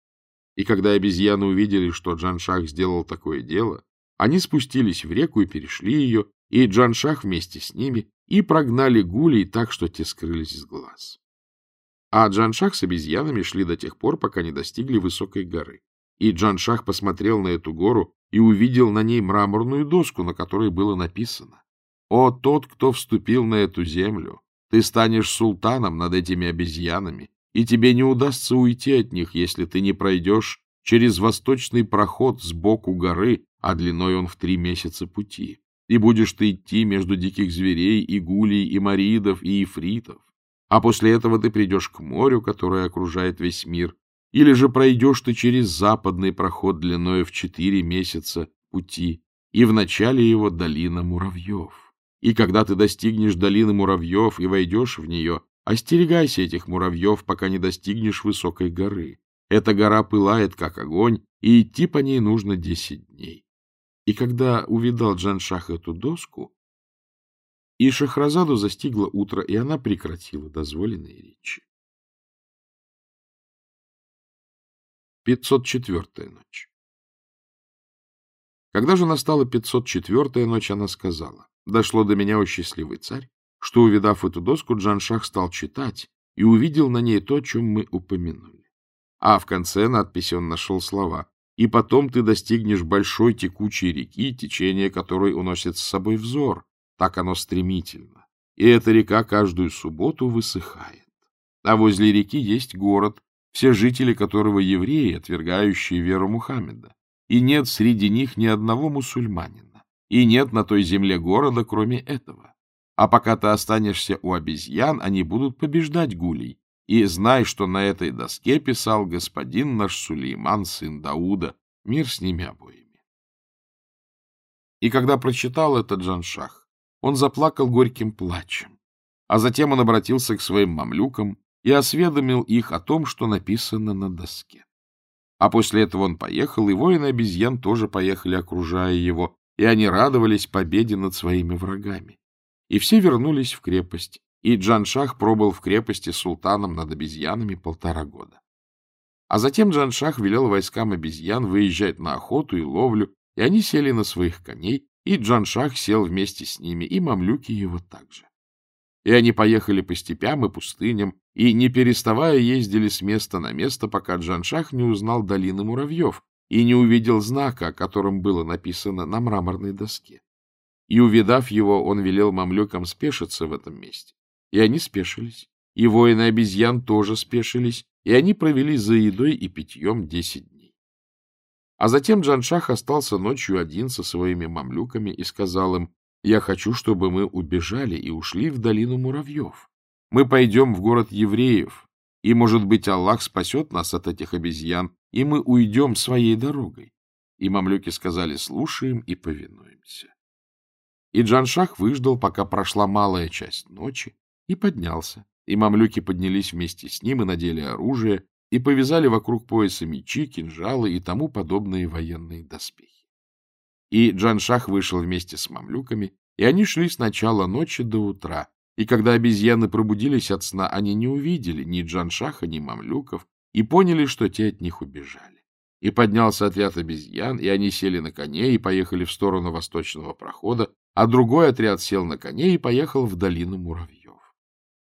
И когда обезьяны увидели, что Джаншах сделал такое дело, они спустились в реку и перешли ее, и Джаншах вместе с ними, и прогнали гулей так, что те скрылись с глаз. А Джаншах с обезьянами шли до тех пор, пока не достигли высокой горы. И Джан-Шах посмотрел на эту гору и увидел на ней мраморную доску, на которой было написано «О, тот, кто вступил на эту землю, ты станешь султаном над этими обезьянами, и тебе не удастся уйти от них, если ты не пройдешь через восточный проход сбоку горы, а длиной он в три месяца пути. И будешь ты идти между диких зверей, и гулей, и маридов, и ифритов. А после этого ты придешь к морю, которое окружает весь мир, или же пройдешь ты через западный проход длиною в четыре месяца пути, и в начале его долина муравьев. И когда ты достигнешь долины муравьев и войдешь в нее, остерегайся этих муравьев, пока не достигнешь высокой горы. Эта гора пылает, как огонь, и идти по ней нужно десять дней. И когда увидал Джаншах эту доску, и Шахразаду застигло утро, и она прекратила дозволенные речи. 504-я ночь. Когда же настала 504-я ночь, она сказала, «Дошло до меня, о счастливый царь, что, увидав эту доску, Джаншах стал читать и увидел на ней то, о чем мы упомянули. А в конце надписи он нашел слова «И потом ты достигнешь большой текучей реки, течение которой уносит с собой взор, так оно стремительно, и эта река каждую субботу высыхает. А возле реки есть город, все жители которого евреи, отвергающие веру Мухаммеда, и нет среди них ни одного мусульманина, и нет на той земле города, кроме этого. А пока ты останешься у обезьян, они будут побеждать гулей, и знай, что на этой доске писал господин наш Сулейман, сын Дауда, мир с ними обоими. И когда прочитал это Джаншах, он заплакал горьким плачем, а затем он обратился к своим мамлюкам и осведомил их о том, что написано на доске. А после этого он поехал, и воины обезьян тоже поехали, окружая его, и они радовались победе над своими врагами. И все вернулись в крепость, и Джаншах пробыл в крепости султаном над обезьянами полтора года. А затем Джаншах велел войскам обезьян выезжать на охоту и ловлю, и они сели на своих коней, и Джаншах сел вместе с ними, и мамлюки его также. И они поехали по степям и пустыням, и, не переставая, ездили с места на место, пока Джаншах не узнал долины муравьев и не увидел знака, о котором было написано на мраморной доске. И, увидав его, он велел мамлюкам спешиться в этом месте. И они спешились. И воины обезьян тоже спешились, и они провели за едой и питьем десять дней. А затем Джаншах остался ночью один со своими мамлюками и сказал им, «Я хочу, чтобы мы убежали и ушли в долину муравьев. Мы пойдем в город евреев, и, может быть, Аллах спасет нас от этих обезьян, и мы уйдем своей дорогой». И мамлюки сказали, «Слушаем и повинуемся». И Джаншах выждал, пока прошла малая часть ночи, и поднялся. И мамлюки поднялись вместе с ним и надели оружие, и повязали вокруг пояса мечи, кинжалы и тому подобные военные доспехи. И Джаншах вышел вместе с мамлюками, и они шли с начала ночи до утра. И когда обезьяны пробудились от сна, они не увидели ни Джаншаха, ни мамлюков, и поняли, что те от них убежали. И поднялся отряд обезьян, и они сели на коне и поехали в сторону восточного прохода, а другой отряд сел на коне и поехал в долину муравьев.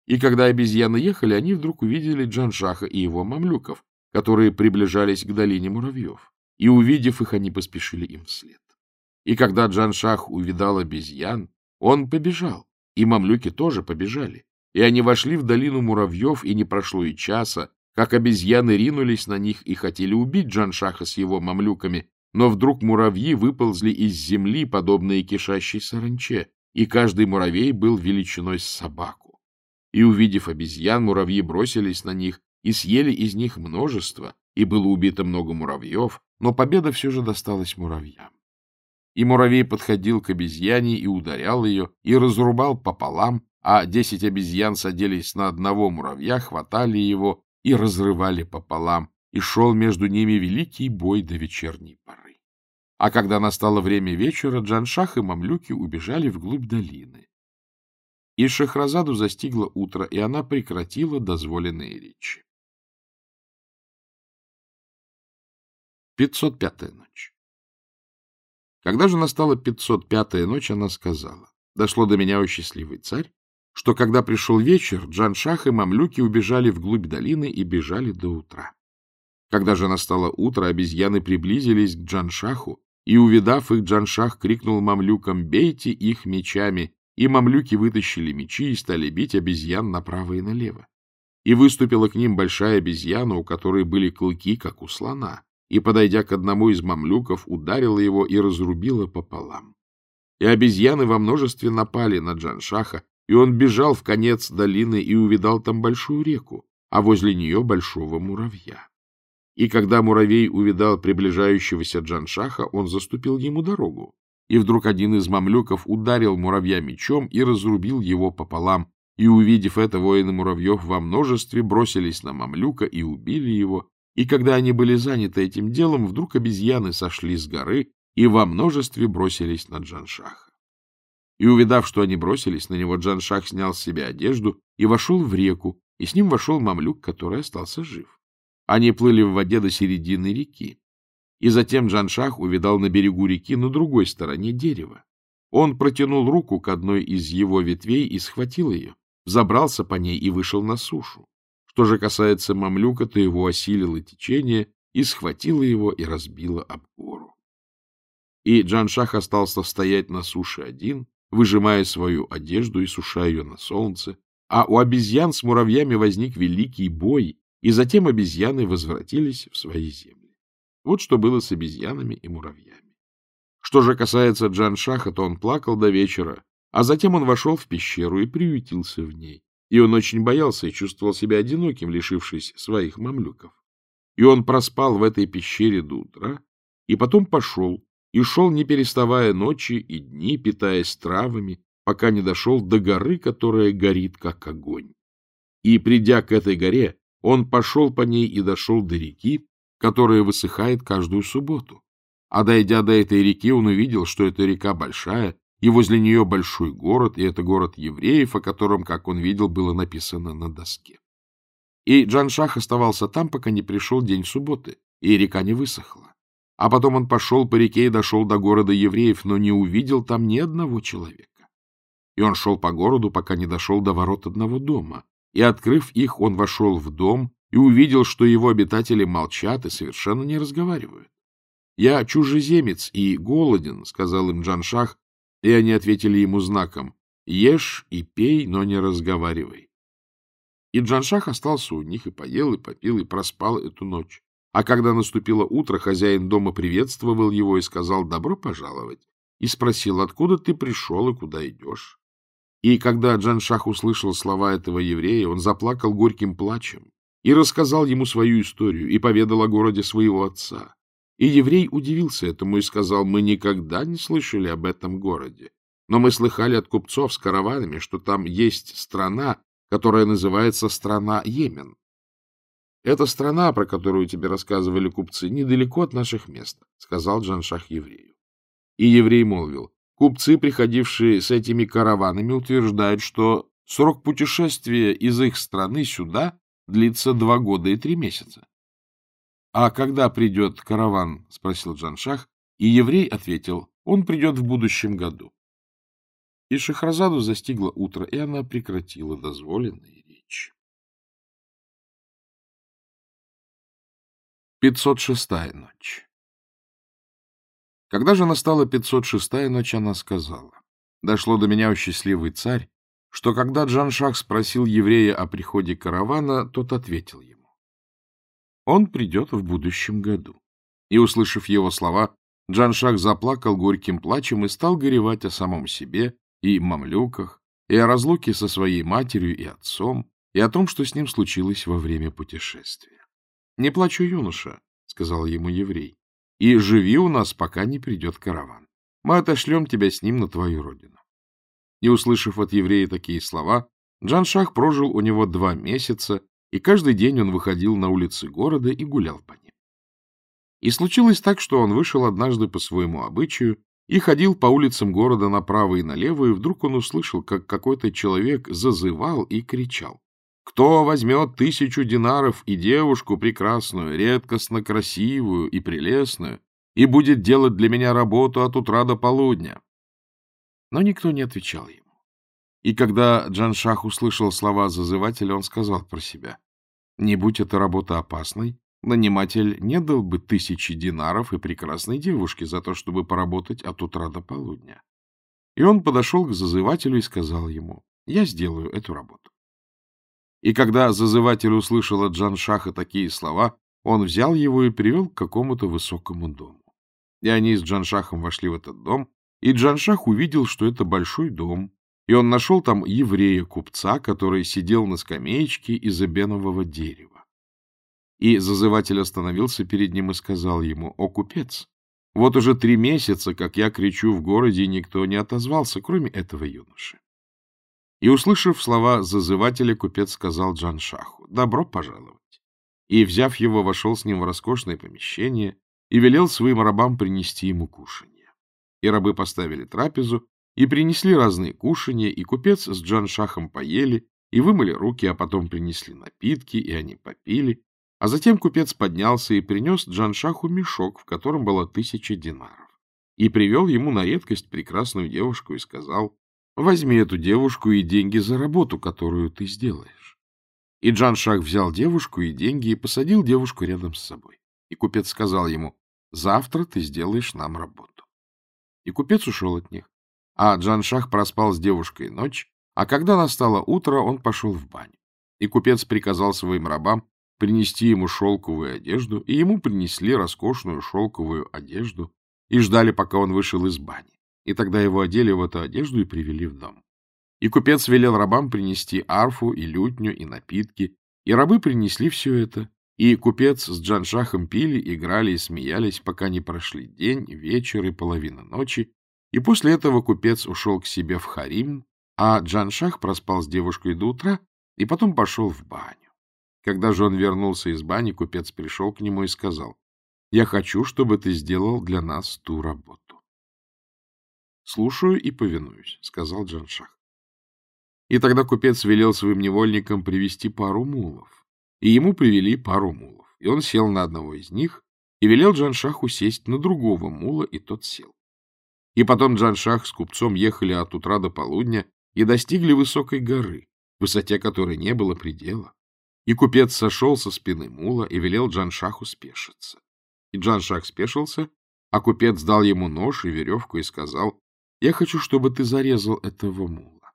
И когда обезьяны ехали, они вдруг увидели Джаншаха и его мамлюков, которые приближались к долине муравьев. И, увидев их, они поспешили им вслед. И когда Джаншах увидал обезьян, он побежал, и мамлюки тоже побежали. И они вошли в долину муравьев, и не прошло и часа, как обезьяны ринулись на них и хотели убить Джаншаха с его мамлюками, но вдруг муравьи выползли из земли, подобные кишащей саранче, и каждый муравей был величиной с собаку. И, увидев обезьян, муравьи бросились на них и съели из них множество, и было убито много муравьев, но победа все же досталась муравьям. И муравей подходил к обезьяне и ударял ее, и разрубал пополам, а десять обезьян садились на одного муравья, хватали его и разрывали пополам, и шел между ними великий бой до вечерней поры. А когда настало время вечера, Джаншах и мамлюки убежали вглубь долины. И Шахразаду застигло утро, и она прекратила дозволенные речи. 505-я ночь Когда же настала 505-я ночь, она сказала, «Дошло до меня, о счастливый царь, что когда пришел вечер, Джаншах и мамлюки убежали вглубь долины и бежали до утра. Когда же настало утро, обезьяны приблизились к Джаншаху, и, увидав их, Джаншах крикнул мамлюкам «Бейте их мечами!» И мамлюки вытащили мечи и стали бить обезьян направо и налево. И выступила к ним большая обезьяна, у которой были клыки, как у слона, и, подойдя к одному из мамлюков, ударила его и разрубила пополам. И обезьяны во множестве напали на Джаншаха, и он бежал в конец долины и увидал там большую реку, а возле нее большого муравья. И когда муравей увидал приближающегося Джаншаха, он заступил ему дорогу. И вдруг один из мамлюков ударил муравья мечом и разрубил его пополам. И, увидев это, воины муравьев во множестве бросились на мамлюка и убили его. И когда они были заняты этим делом, вдруг обезьяны сошли с горы и во множестве бросились на Джаншаха. И, увидав, что они бросились на него, Джаншах снял с себя одежду и вошел в реку, и с ним вошел мамлюк, который остался жив. Они плыли в воде до середины реки. И затем Джаншах увидал на берегу реки на другой стороне дерева. Он протянул руку к одной из его ветвей и схватил ее, забрался по ней и вышел на сушу. Что же касается мамлюка, то его осилило течение и схватило его и разбило об гору. И Джаншах остался стоять на суше один, выжимая свою одежду и суша ее на солнце, а у обезьян с муравьями возник великий бой, и затем обезьяны возвратились в свои земли. Вот что было с обезьянами и муравьями. Что же касается Джан-Шаха, то он плакал до вечера, а затем он вошел в пещеру и приютился в ней. И он очень боялся и чувствовал себя одиноким, лишившись своих мамлюков. И он проспал в этой пещере до утра, и потом пошел, и шел, не переставая ночи и дни, питаясь травами, пока не дошел до горы, которая горит, как огонь. И, придя к этой горе, он пошел по ней и дошел до реки, которая высыхает каждую субботу. А дойдя до этой реки, он увидел, что эта река большая, и возле нее большой город, и это город евреев, о котором, как он видел, было написано на доске. И Джаншах оставался там, пока не пришел день субботы, и река не высохла. А потом он пошел по реке и дошел до города евреев, но не увидел там ни одного человека. И он шел по городу, пока не дошел до ворот одного дома, и, открыв их, он вошел в дом и увидел, что его обитатели молчат и совершенно не разговаривают. — Я чужеземец и голоден, — сказал им Джаншах, И они ответили ему знаком «Ешь и пей, но не разговаривай». И Джаншах остался у них и поел, и попил, и проспал эту ночь. А когда наступило утро, хозяин дома приветствовал его и сказал «добро пожаловать» и спросил, откуда ты пришел и куда идешь. И когда Джаншах услышал слова этого еврея, он заплакал горьким плачем и рассказал ему свою историю и поведал о городе своего отца. И еврей удивился этому и сказал, мы никогда не слышали об этом городе, но мы слыхали от купцов с караванами, что там есть страна, которая называется страна Йемен. Эта страна, про которую тебе рассказывали купцы, недалеко от наших мест, — сказал Джаншах еврею. И еврей молвил, купцы, приходившие с этими караванами, утверждают, что срок путешествия из их страны сюда длится два года и три месяца. — А когда придет караван? — спросил Джаншах, и еврей ответил, он придет в будущем году. И Шахразаду застигло утро, и она прекратила дозволенные 506-я ночь Когда же настала 506-я ночь, она сказала, «Дошло до меня, о счастливый царь, что когда Джаншах спросил еврея о приходе каравана, тот ответил ему, «Он придет в будущем году». И, услышав его слова, Джаншах заплакал горьким плачем и стал горевать о самом себе и мамлюках, и о разлуке со своей матерью и отцом, и о том, что с ним случилось во время путешествия. — Не плачу, юноша, — сказал ему еврей, — и живи у нас, пока не придет караван. Мы отошлем тебя с ним на твою родину. И, услышав от еврея такие слова, Джаншах прожил у него два месяца, и каждый день он выходил на улицы города и гулял по ним. И случилось так, что он вышел однажды по своему обычаю и ходил по улицам города направо и налево, и вдруг он услышал, как какой-то человек зазывал и кричал. Кто возьмет тысячу динаров и девушку прекрасную, редкостно красивую и прелестную, и будет делать для меня работу от утра до полудня? Но никто не отвечал ему. И когда Джаншах услышал слова зазывателя, он сказал про себя, «Не будь эта работа опасной, наниматель не дал бы тысячи динаров и прекрасной девушке за то, чтобы поработать от утра до полудня». И он подошел к зазывателю и сказал ему, «Я сделаю эту работу». И когда зазыватель услышал от Джаншаха такие слова, он взял его и привел к какому-то высокому дому. И они с Джаншахом вошли в этот дом, и Джаншах увидел, что это большой дом, и он нашел там еврея-купца, который сидел на скамеечке из обенового дерева. И зазыватель остановился перед ним и сказал ему, «О, купец, вот уже три месяца, как я кричу в городе, и никто не отозвался, кроме этого юноши. И, услышав слова зазывателя, купец сказал Джаншаху «Добро пожаловать!» И, взяв его, вошел с ним в роскошное помещение и велел своим рабам принести ему кушанье. И рабы поставили трапезу и принесли разные кушанья, и купец с Джаншахом поели и вымыли руки, а потом принесли напитки, и они попили. А затем купец поднялся и принес Джаншаху мешок, в котором было тысяча динаров, и привел ему на редкость прекрасную девушку и сказал Возьми эту девушку и деньги за работу, которую ты сделаешь. И Джан Шах взял девушку и деньги и посадил девушку рядом с собой. И купец сказал ему, завтра ты сделаешь нам работу. И купец ушел от них. А Джан Шах проспал с девушкой ночь, а когда настало утро, он пошел в баню. И купец приказал своим рабам принести ему шелковую одежду, и ему принесли роскошную шелковую одежду и ждали, пока он вышел из бани. И тогда его одели в эту одежду и привели в дом. И купец велел рабам принести арфу и лютню и напитки, и рабы принесли все это. И купец с Джаншахом пили, играли и смеялись, пока не прошли день, вечер и половина ночи. И после этого купец ушел к себе в харим, а Джаншах проспал с девушкой до утра и потом пошел в баню. Когда же он вернулся из бани, купец пришел к нему и сказал, «Я хочу, чтобы ты сделал для нас ту работу». — Слушаю и повинуюсь, — сказал Джаншах. И тогда купец велел своим невольникам привести пару мулов. И ему привели пару мулов. И он сел на одного из них и велел Джаншаху сесть на другого мула, и тот сел. И потом Джаншах с купцом ехали от утра до полудня и достигли высокой горы, высоте которой не было предела. И купец сошел со спины мула и велел Джаншаху спешиться. И Джаншах спешился, а купец дал ему нож и веревку и сказал, Я хочу, чтобы ты зарезал этого мула.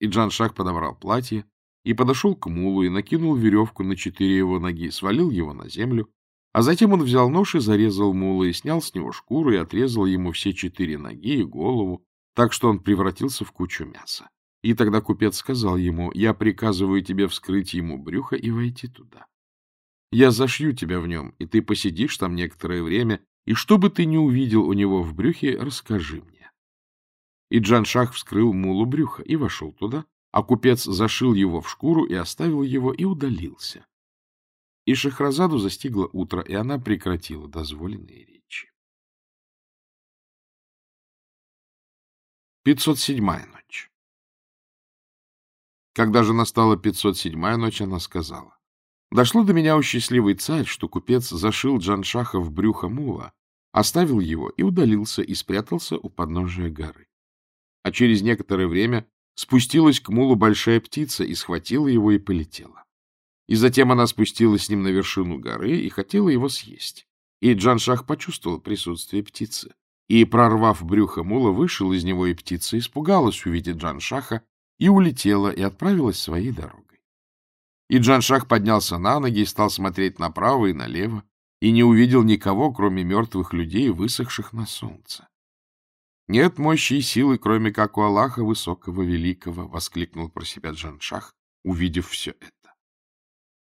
И Джан-Шах подобрал платье и подошел к мулу и накинул веревку на четыре его ноги, свалил его на землю, а затем он взял нож и зарезал мула и снял с него шкуру и отрезал ему все четыре ноги и голову, так что он превратился в кучу мяса. И тогда купец сказал ему, «Я приказываю тебе вскрыть ему брюхо и войти туда. Я зашью тебя в нем, и ты посидишь там некоторое время, и что бы ты ни увидел у него в брюхе, расскажи мне». И Джан-Шах вскрыл мулу брюха и вошел туда, а купец зашил его в шкуру и оставил его и удалился. И Шахразаду застигло утро, и она прекратила дозволенные речи. 507-я ночь Когда же настала 507-я ночь, она сказала, «Дошло до меня, у счастливый царь, что купец зашил Джаншаха в брюхо мула, оставил его и удалился, и спрятался у подножия горы. А через некоторое время спустилась к мулу большая птица и схватила его и полетела. И затем она спустилась с ним на вершину горы и хотела его съесть. И Джаншах почувствовал присутствие птицы. И, прорвав брюхо мула, вышел из него, и птица испугалась, увидев Джаншаха, и улетела, и отправилась своей дорогой. И Джаншах поднялся на ноги и стал смотреть направо и налево, и не увидел никого, кроме мертвых людей, высохших на солнце. Нет мощи и силы, кроме как у Аллаха Высокого Великого, — воскликнул про себя Джаншах, увидев все это.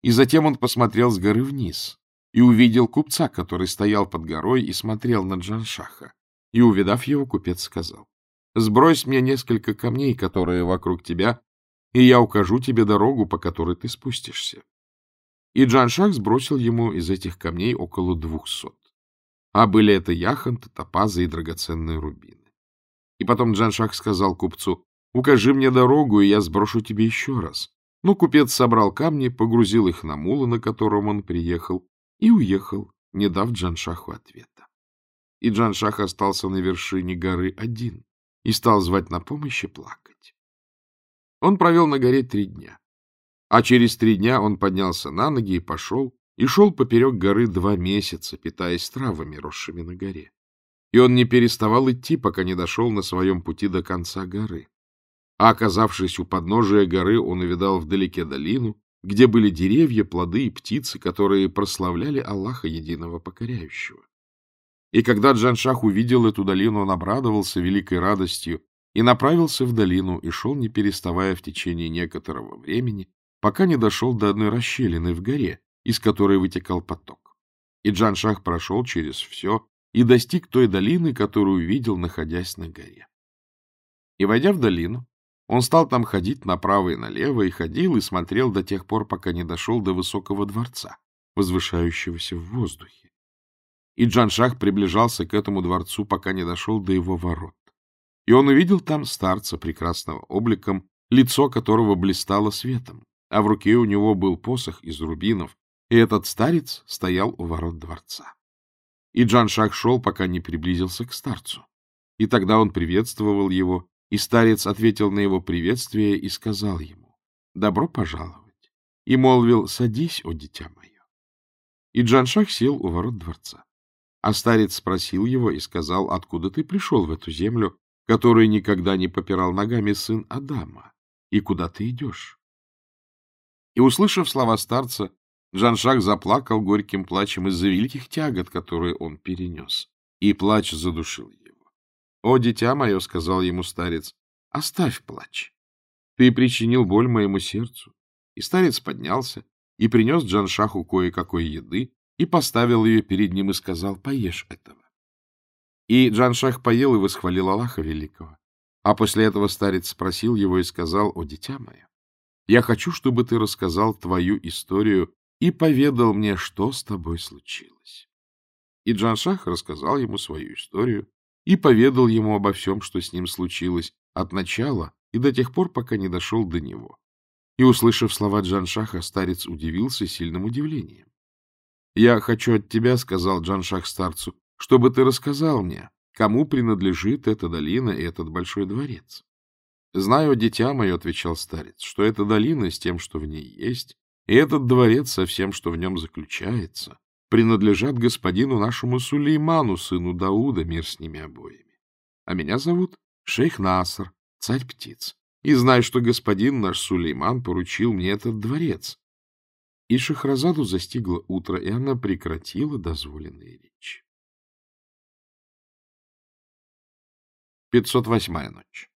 И затем он посмотрел с горы вниз и увидел купца, который стоял под горой и смотрел на Джаншаха. И, увидав его, купец сказал, — Сбрось мне несколько камней, которые вокруг тебя, и я укажу тебе дорогу, по которой ты спустишься. И Джаншах сбросил ему из этих камней около двухсот. А были это яхонты, топазы и драгоценные рубины. И потом Джаншах сказал купцу, «Укажи мне дорогу, и я сброшу тебе еще раз». Но купец собрал камни, погрузил их на мула, на котором он приехал, и уехал, не дав Джаншаху ответа. И Джаншах остался на вершине горы один и стал звать на помощь и плакать. Он провел на горе три дня. А через три дня он поднялся на ноги и пошел, и шел поперек горы два месяца, питаясь травами, росшими на горе и он не переставал идти, пока не дошел на своем пути до конца горы. А оказавшись у подножия горы, он увидал вдалеке долину, где были деревья, плоды и птицы, которые прославляли Аллаха Единого Покоряющего. И когда Джаншах увидел эту долину, он обрадовался великой радостью и направился в долину и шел, не переставая в течение некоторого времени, пока не дошел до одной расщелины в горе, из которой вытекал поток. И Джаншах прошел через все, и достиг той долины, которую видел, находясь на горе. И, войдя в долину, он стал там ходить направо и налево, и ходил, и смотрел до тех пор, пока не дошел до высокого дворца, возвышающегося в воздухе. И Джаншах приближался к этому дворцу, пока не дошел до его ворот. И он увидел там старца прекрасного обликом, лицо которого блистало светом, а в руке у него был посох из рубинов, и этот старец стоял у ворот дворца. И Джан-Шах шел, пока не приблизился к старцу. И тогда он приветствовал его, и старец ответил на его приветствие и сказал ему, «Добро пожаловать!» И молвил, «Садись, о дитя мое!» И Джан-Шах сел у ворот дворца. А старец спросил его и сказал, «Откуда ты пришел в эту землю, которую никогда не попирал ногами сын Адама? И куда ты идешь?» И, услышав слова старца, Жаншак заплакал горьким плачем из-за великих тягот, которые он перенес, и плач задушил его. — О, дитя мое, — сказал ему старец, — оставь плач. Ты причинил боль моему сердцу. И старец поднялся и принес Джаншаху кое-какой еды и поставил ее перед ним и сказал, поешь этого. И Джаншах поел и восхвалил Аллаха Великого. А после этого старец спросил его и сказал, о, дитя мое, я хочу, чтобы ты рассказал твою историю и поведал мне, что с тобой случилось. И Джаншах рассказал ему свою историю и поведал ему обо всем, что с ним случилось, от начала и до тех пор, пока не дошел до него. И, услышав слова Джаншаха, старец удивился сильным удивлением. — Я хочу от тебя, — сказал Джаншах старцу, — чтобы ты рассказал мне, кому принадлежит эта долина и этот большой дворец. — Знаю, дитя мое, — отвечал старец, — что эта долина с тем, что в ней есть, и этот дворец со всем, что в нем заключается, принадлежат господину нашему Сулейману, сыну Дауда, мир с ними обоими. А меня зовут шейх Наср, царь птиц, и знай, что господин наш Сулейман поручил мне этот дворец. И Шахразаду застигло утро, и она прекратила дозволенные речи. 508-я ночь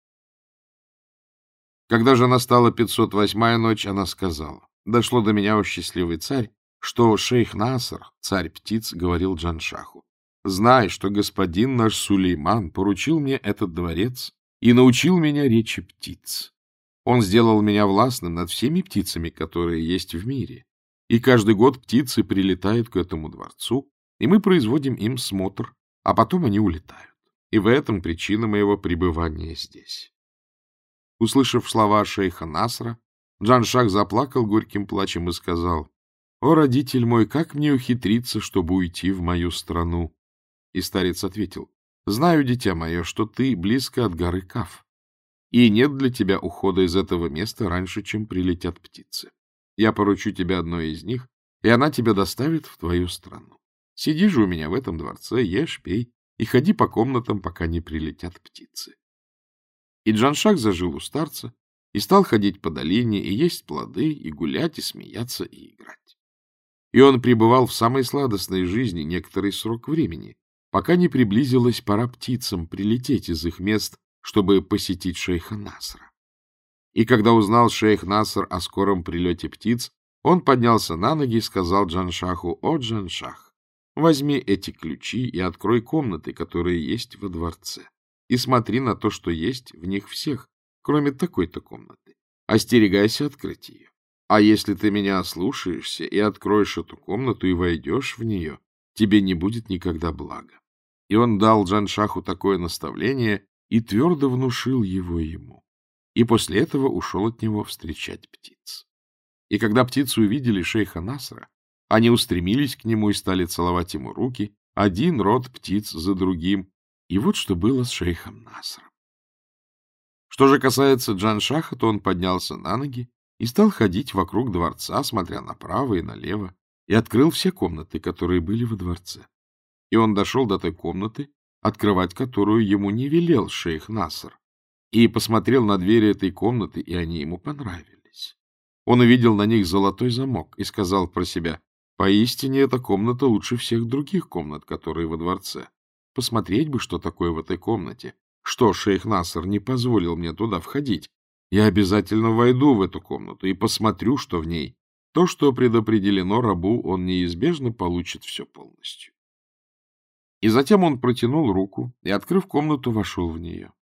Когда же настала 508-я ночь, она сказала, «Дошло до меня, о счастливый царь, что шейх Наср, царь птиц, говорил Джаншаху, «Знай, что господин наш Сулейман поручил мне этот дворец и научил меня речи птиц. Он сделал меня властным над всеми птицами, которые есть в мире. И каждый год птицы прилетают к этому дворцу, и мы производим им смотр, а потом они улетают. И в этом причина моего пребывания здесь. Услышав слова шейха Насра, Джан-Шах заплакал горьким плачем и сказал, «О, родитель мой, как мне ухитриться, чтобы уйти в мою страну?» И старец ответил, «Знаю, дитя мое, что ты близко от горы Каф, и нет для тебя ухода из этого места раньше, чем прилетят птицы. Я поручу тебе одной из них, и она тебя доставит в твою страну. Сиди же у меня в этом дворце, ешь, пей и ходи по комнатам, пока не прилетят птицы. И Джаншак зажил у старца, и стал ходить по долине, и есть плоды, и гулять, и смеяться, и играть. И он пребывал в самой сладостной жизни некоторый срок времени, пока не приблизилась пора птицам прилететь из их мест, чтобы посетить шейха Насра. И когда узнал шейх Наср о скором прилете птиц, он поднялся на ноги и сказал Джаншаху, «О, Джаншах, возьми эти ключи и открой комнаты, которые есть во дворце, и смотри на то, что есть в них всех, кроме такой-то комнаты. Остерегайся открыть ее. А если ты меня ослушаешься и откроешь эту комнату и войдешь в нее, тебе не будет никогда блага». И он дал Джаншаху такое наставление и твердо внушил его ему и после этого ушел от него встречать птиц. И когда птицы увидели шейха Насра, они устремились к нему и стали целовать ему руки, один род птиц за другим, и вот что было с шейхом Насром. Что же касается Джан-Шаха, то он поднялся на ноги и стал ходить вокруг дворца, смотря направо и налево, и открыл все комнаты, которые были во дворце. И он дошел до той комнаты, открывать которую ему не велел шейх Наср, и посмотрел на двери этой комнаты, и они ему понравились. Он увидел на них золотой замок и сказал про себя, «Поистине эта комната лучше всех других комнат, которые во дворце. Посмотреть бы, что такое в этой комнате. Что шейх Наср не позволил мне туда входить. Я обязательно войду в эту комнату и посмотрю, что в ней. То, что предопределено рабу, он неизбежно получит все полностью». И затем он протянул руку и, открыв комнату, вошел в нее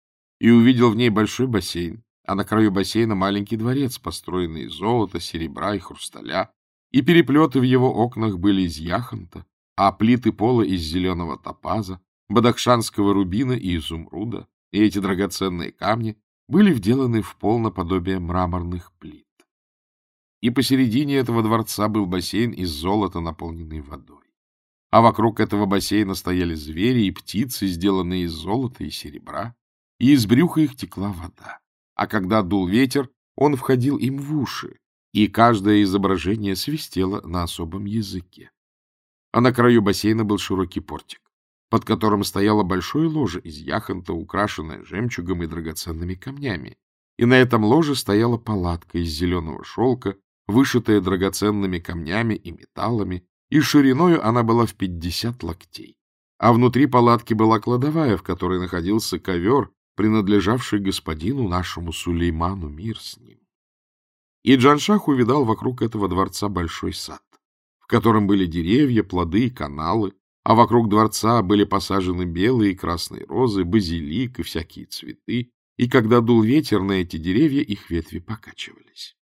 и увидел в ней большой бассейн, а на краю бассейна маленький дворец, построенный из золота, серебра и хрусталя, и переплеты в его окнах были из яхонта, а плиты пола из зеленого топаза, бадахшанского рубина и изумруда, и эти драгоценные камни были вделаны в пол наподобие мраморных плит. И посередине этого дворца был бассейн из золота, наполненный водой. А вокруг этого бассейна стояли звери и птицы, сделанные из золота и серебра, и из брюха их текла вода. А когда дул ветер, он входил им в уши, и каждое изображение свистело на особом языке. А на краю бассейна был широкий портик, под которым стояло большое ложе из яхонта, украшенное жемчугом и драгоценными камнями. И на этом ложе стояла палатка из зеленого шелка, вышитая драгоценными камнями и металлами, и шириною она была в пятьдесят локтей. А внутри палатки была кладовая, в которой находился ковер принадлежавший господину нашему Сулейману, мир с ним. И Джаншах увидал вокруг этого дворца большой сад, в котором были деревья, плоды и каналы, а вокруг дворца были посажены белые и красные розы, базилик и всякие цветы, и когда дул ветер на эти деревья, их ветви покачивались.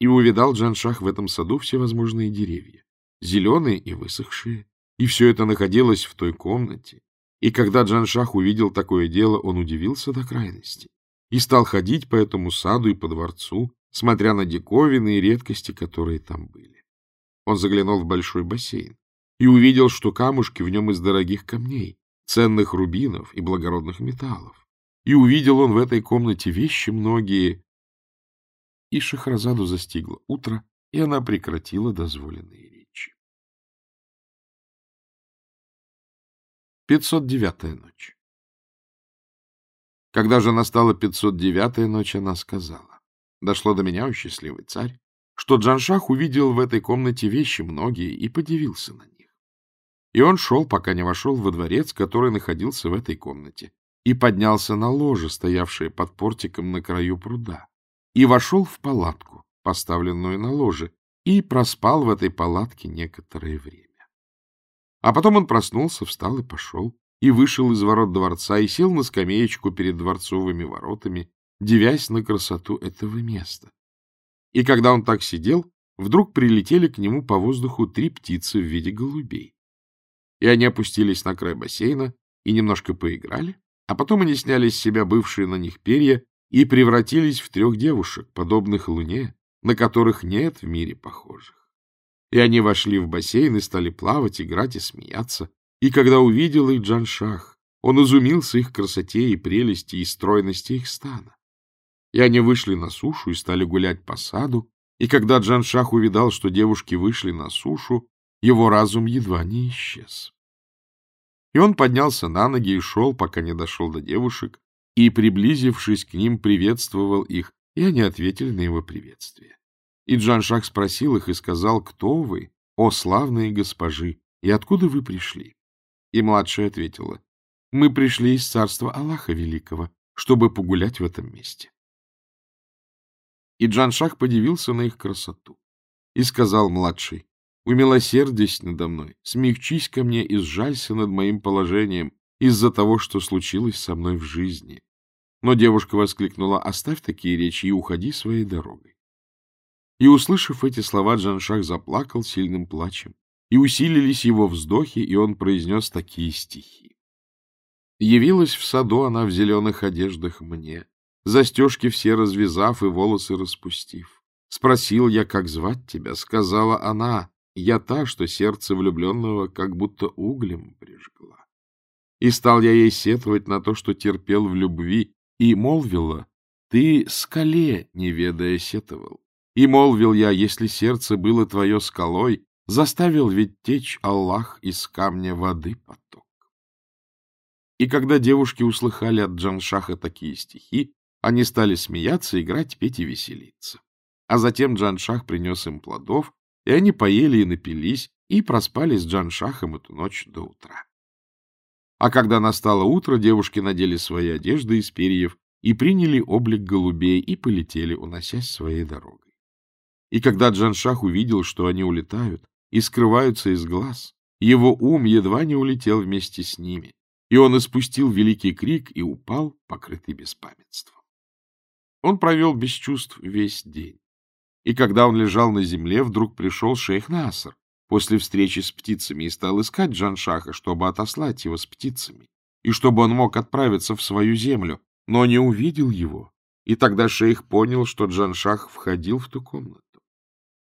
И увидал Джаншах в этом саду всевозможные деревья, зеленые и высохшие, и все это находилось в той комнате, и когда Джаншах увидел такое дело, он удивился до крайности. И стал ходить по этому саду и по дворцу, смотря на диковины и редкости, которые там были. Он заглянул в большой бассейн и увидел, что камушки в нем из дорогих камней, ценных рубинов и благородных металлов. И увидел он в этой комнате вещи многие. И Шахразаду застигло утро, и она прекратила дозволенные речи. 509-я ночь Когда же настала 509-я ночь, она сказала, «Дошло до меня, о счастливый царь, что Джаншах увидел в этой комнате вещи многие и подивился на них. И он шел, пока не вошел во дворец, который находился в этой комнате, и поднялся на ложе, стоявшее под портиком на краю пруда, и вошел в палатку, поставленную на ложе, и проспал в этой палатке некоторое время. А потом он проснулся, встал и пошел, и вышел из ворот дворца, и сел на скамеечку перед дворцовыми воротами, девясь на красоту этого места. И когда он так сидел, вдруг прилетели к нему по воздуху три птицы в виде голубей. И они опустились на край бассейна и немножко поиграли, а потом они сняли с себя бывшие на них перья и превратились в трех девушек, подобных луне, на которых нет в мире похожих. И они вошли в бассейн и стали плавать, играть и смеяться. И когда увидел их Джаншах, он изумился их красоте и прелести и стройности их стана. И они вышли на сушу и стали гулять по саду, и когда Джаншах увидал, что девушки вышли на сушу, его разум едва не исчез. И он поднялся на ноги и шел, пока не дошел до девушек, и, приблизившись к ним, приветствовал их, и они ответили на его приветствие. И Джаншах спросил их и сказал, кто вы, о славные госпожи, и откуда вы пришли? И младшая ответила, мы пришли из царства Аллаха Великого, чтобы погулять в этом месте. И Джаншах подивился на их красоту и сказал младший, «Умилосердись надо мной, смягчись ко мне и сжалься над моим положением из-за того, что случилось со мной в жизни». Но девушка воскликнула, «Оставь такие речи и уходи своей дорогой». И, услышав эти слова, Джаншах заплакал сильным плачем, и усилились его вздохи, и он произнес такие стихи. Явилась в саду она в зеленых одеждах мне, застежки все развязав и волосы распустив. Спросил я, как звать тебя, сказала она, я та, что сердце влюбленного как будто углем прижгла. И стал я ей сетовать на то, что терпел в любви, и молвила, ты скале, не ведая, сетовал. И молвил я, если сердце было твое скалой, заставил ведь течь Аллах из камня воды поток. И когда девушки услыхали от Джаншаха такие стихи, они стали смеяться, играть, петь и веселиться. А затем Джаншах принес им плодов, и они поели и напились, и проспали с Джаншахом эту ночь до утра. А когда настало утро, девушки надели свои одежды из перьев и приняли облик голубей и полетели, уносясь своей дорогой. И когда Джаншах увидел, что они улетают и скрываются из глаз, его ум едва не улетел вместе с ними, и он испустил великий крик и упал, покрытый беспамятством. Он провел без чувств весь день. И когда он лежал на земле, вдруг пришел шейх Наср после встречи с птицами и стал искать Джаншаха, чтобы отослать его с птицами, и чтобы он мог отправиться в свою землю, но не увидел его. И тогда шейх понял, что Джаншах входил в ту комнату.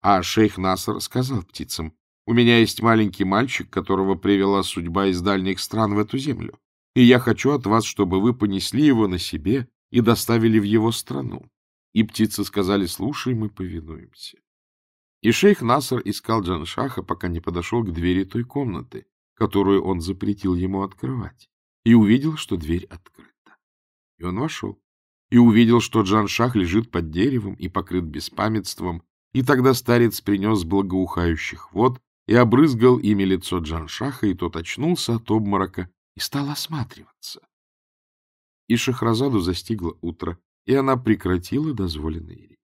А шейх Наср сказал птицам, «У меня есть маленький мальчик, которого привела судьба из дальних стран в эту землю, и я хочу от вас, чтобы вы понесли его на себе и доставили в его страну». И птицы сказали, «Слушай, мы повинуемся». И шейх Наср искал Джаншаха, пока не подошел к двери той комнаты, которую он запретил ему открывать, и увидел, что дверь открыта. И он вошел, и увидел, что Джаншах лежит под деревом и покрыт беспамятством, и тогда старец принес благоухающих вод и обрызгал ими лицо Джаншаха, и тот очнулся от обморока и стал осматриваться. И Шахразаду застигло утро, и она прекратила дозволенные речи.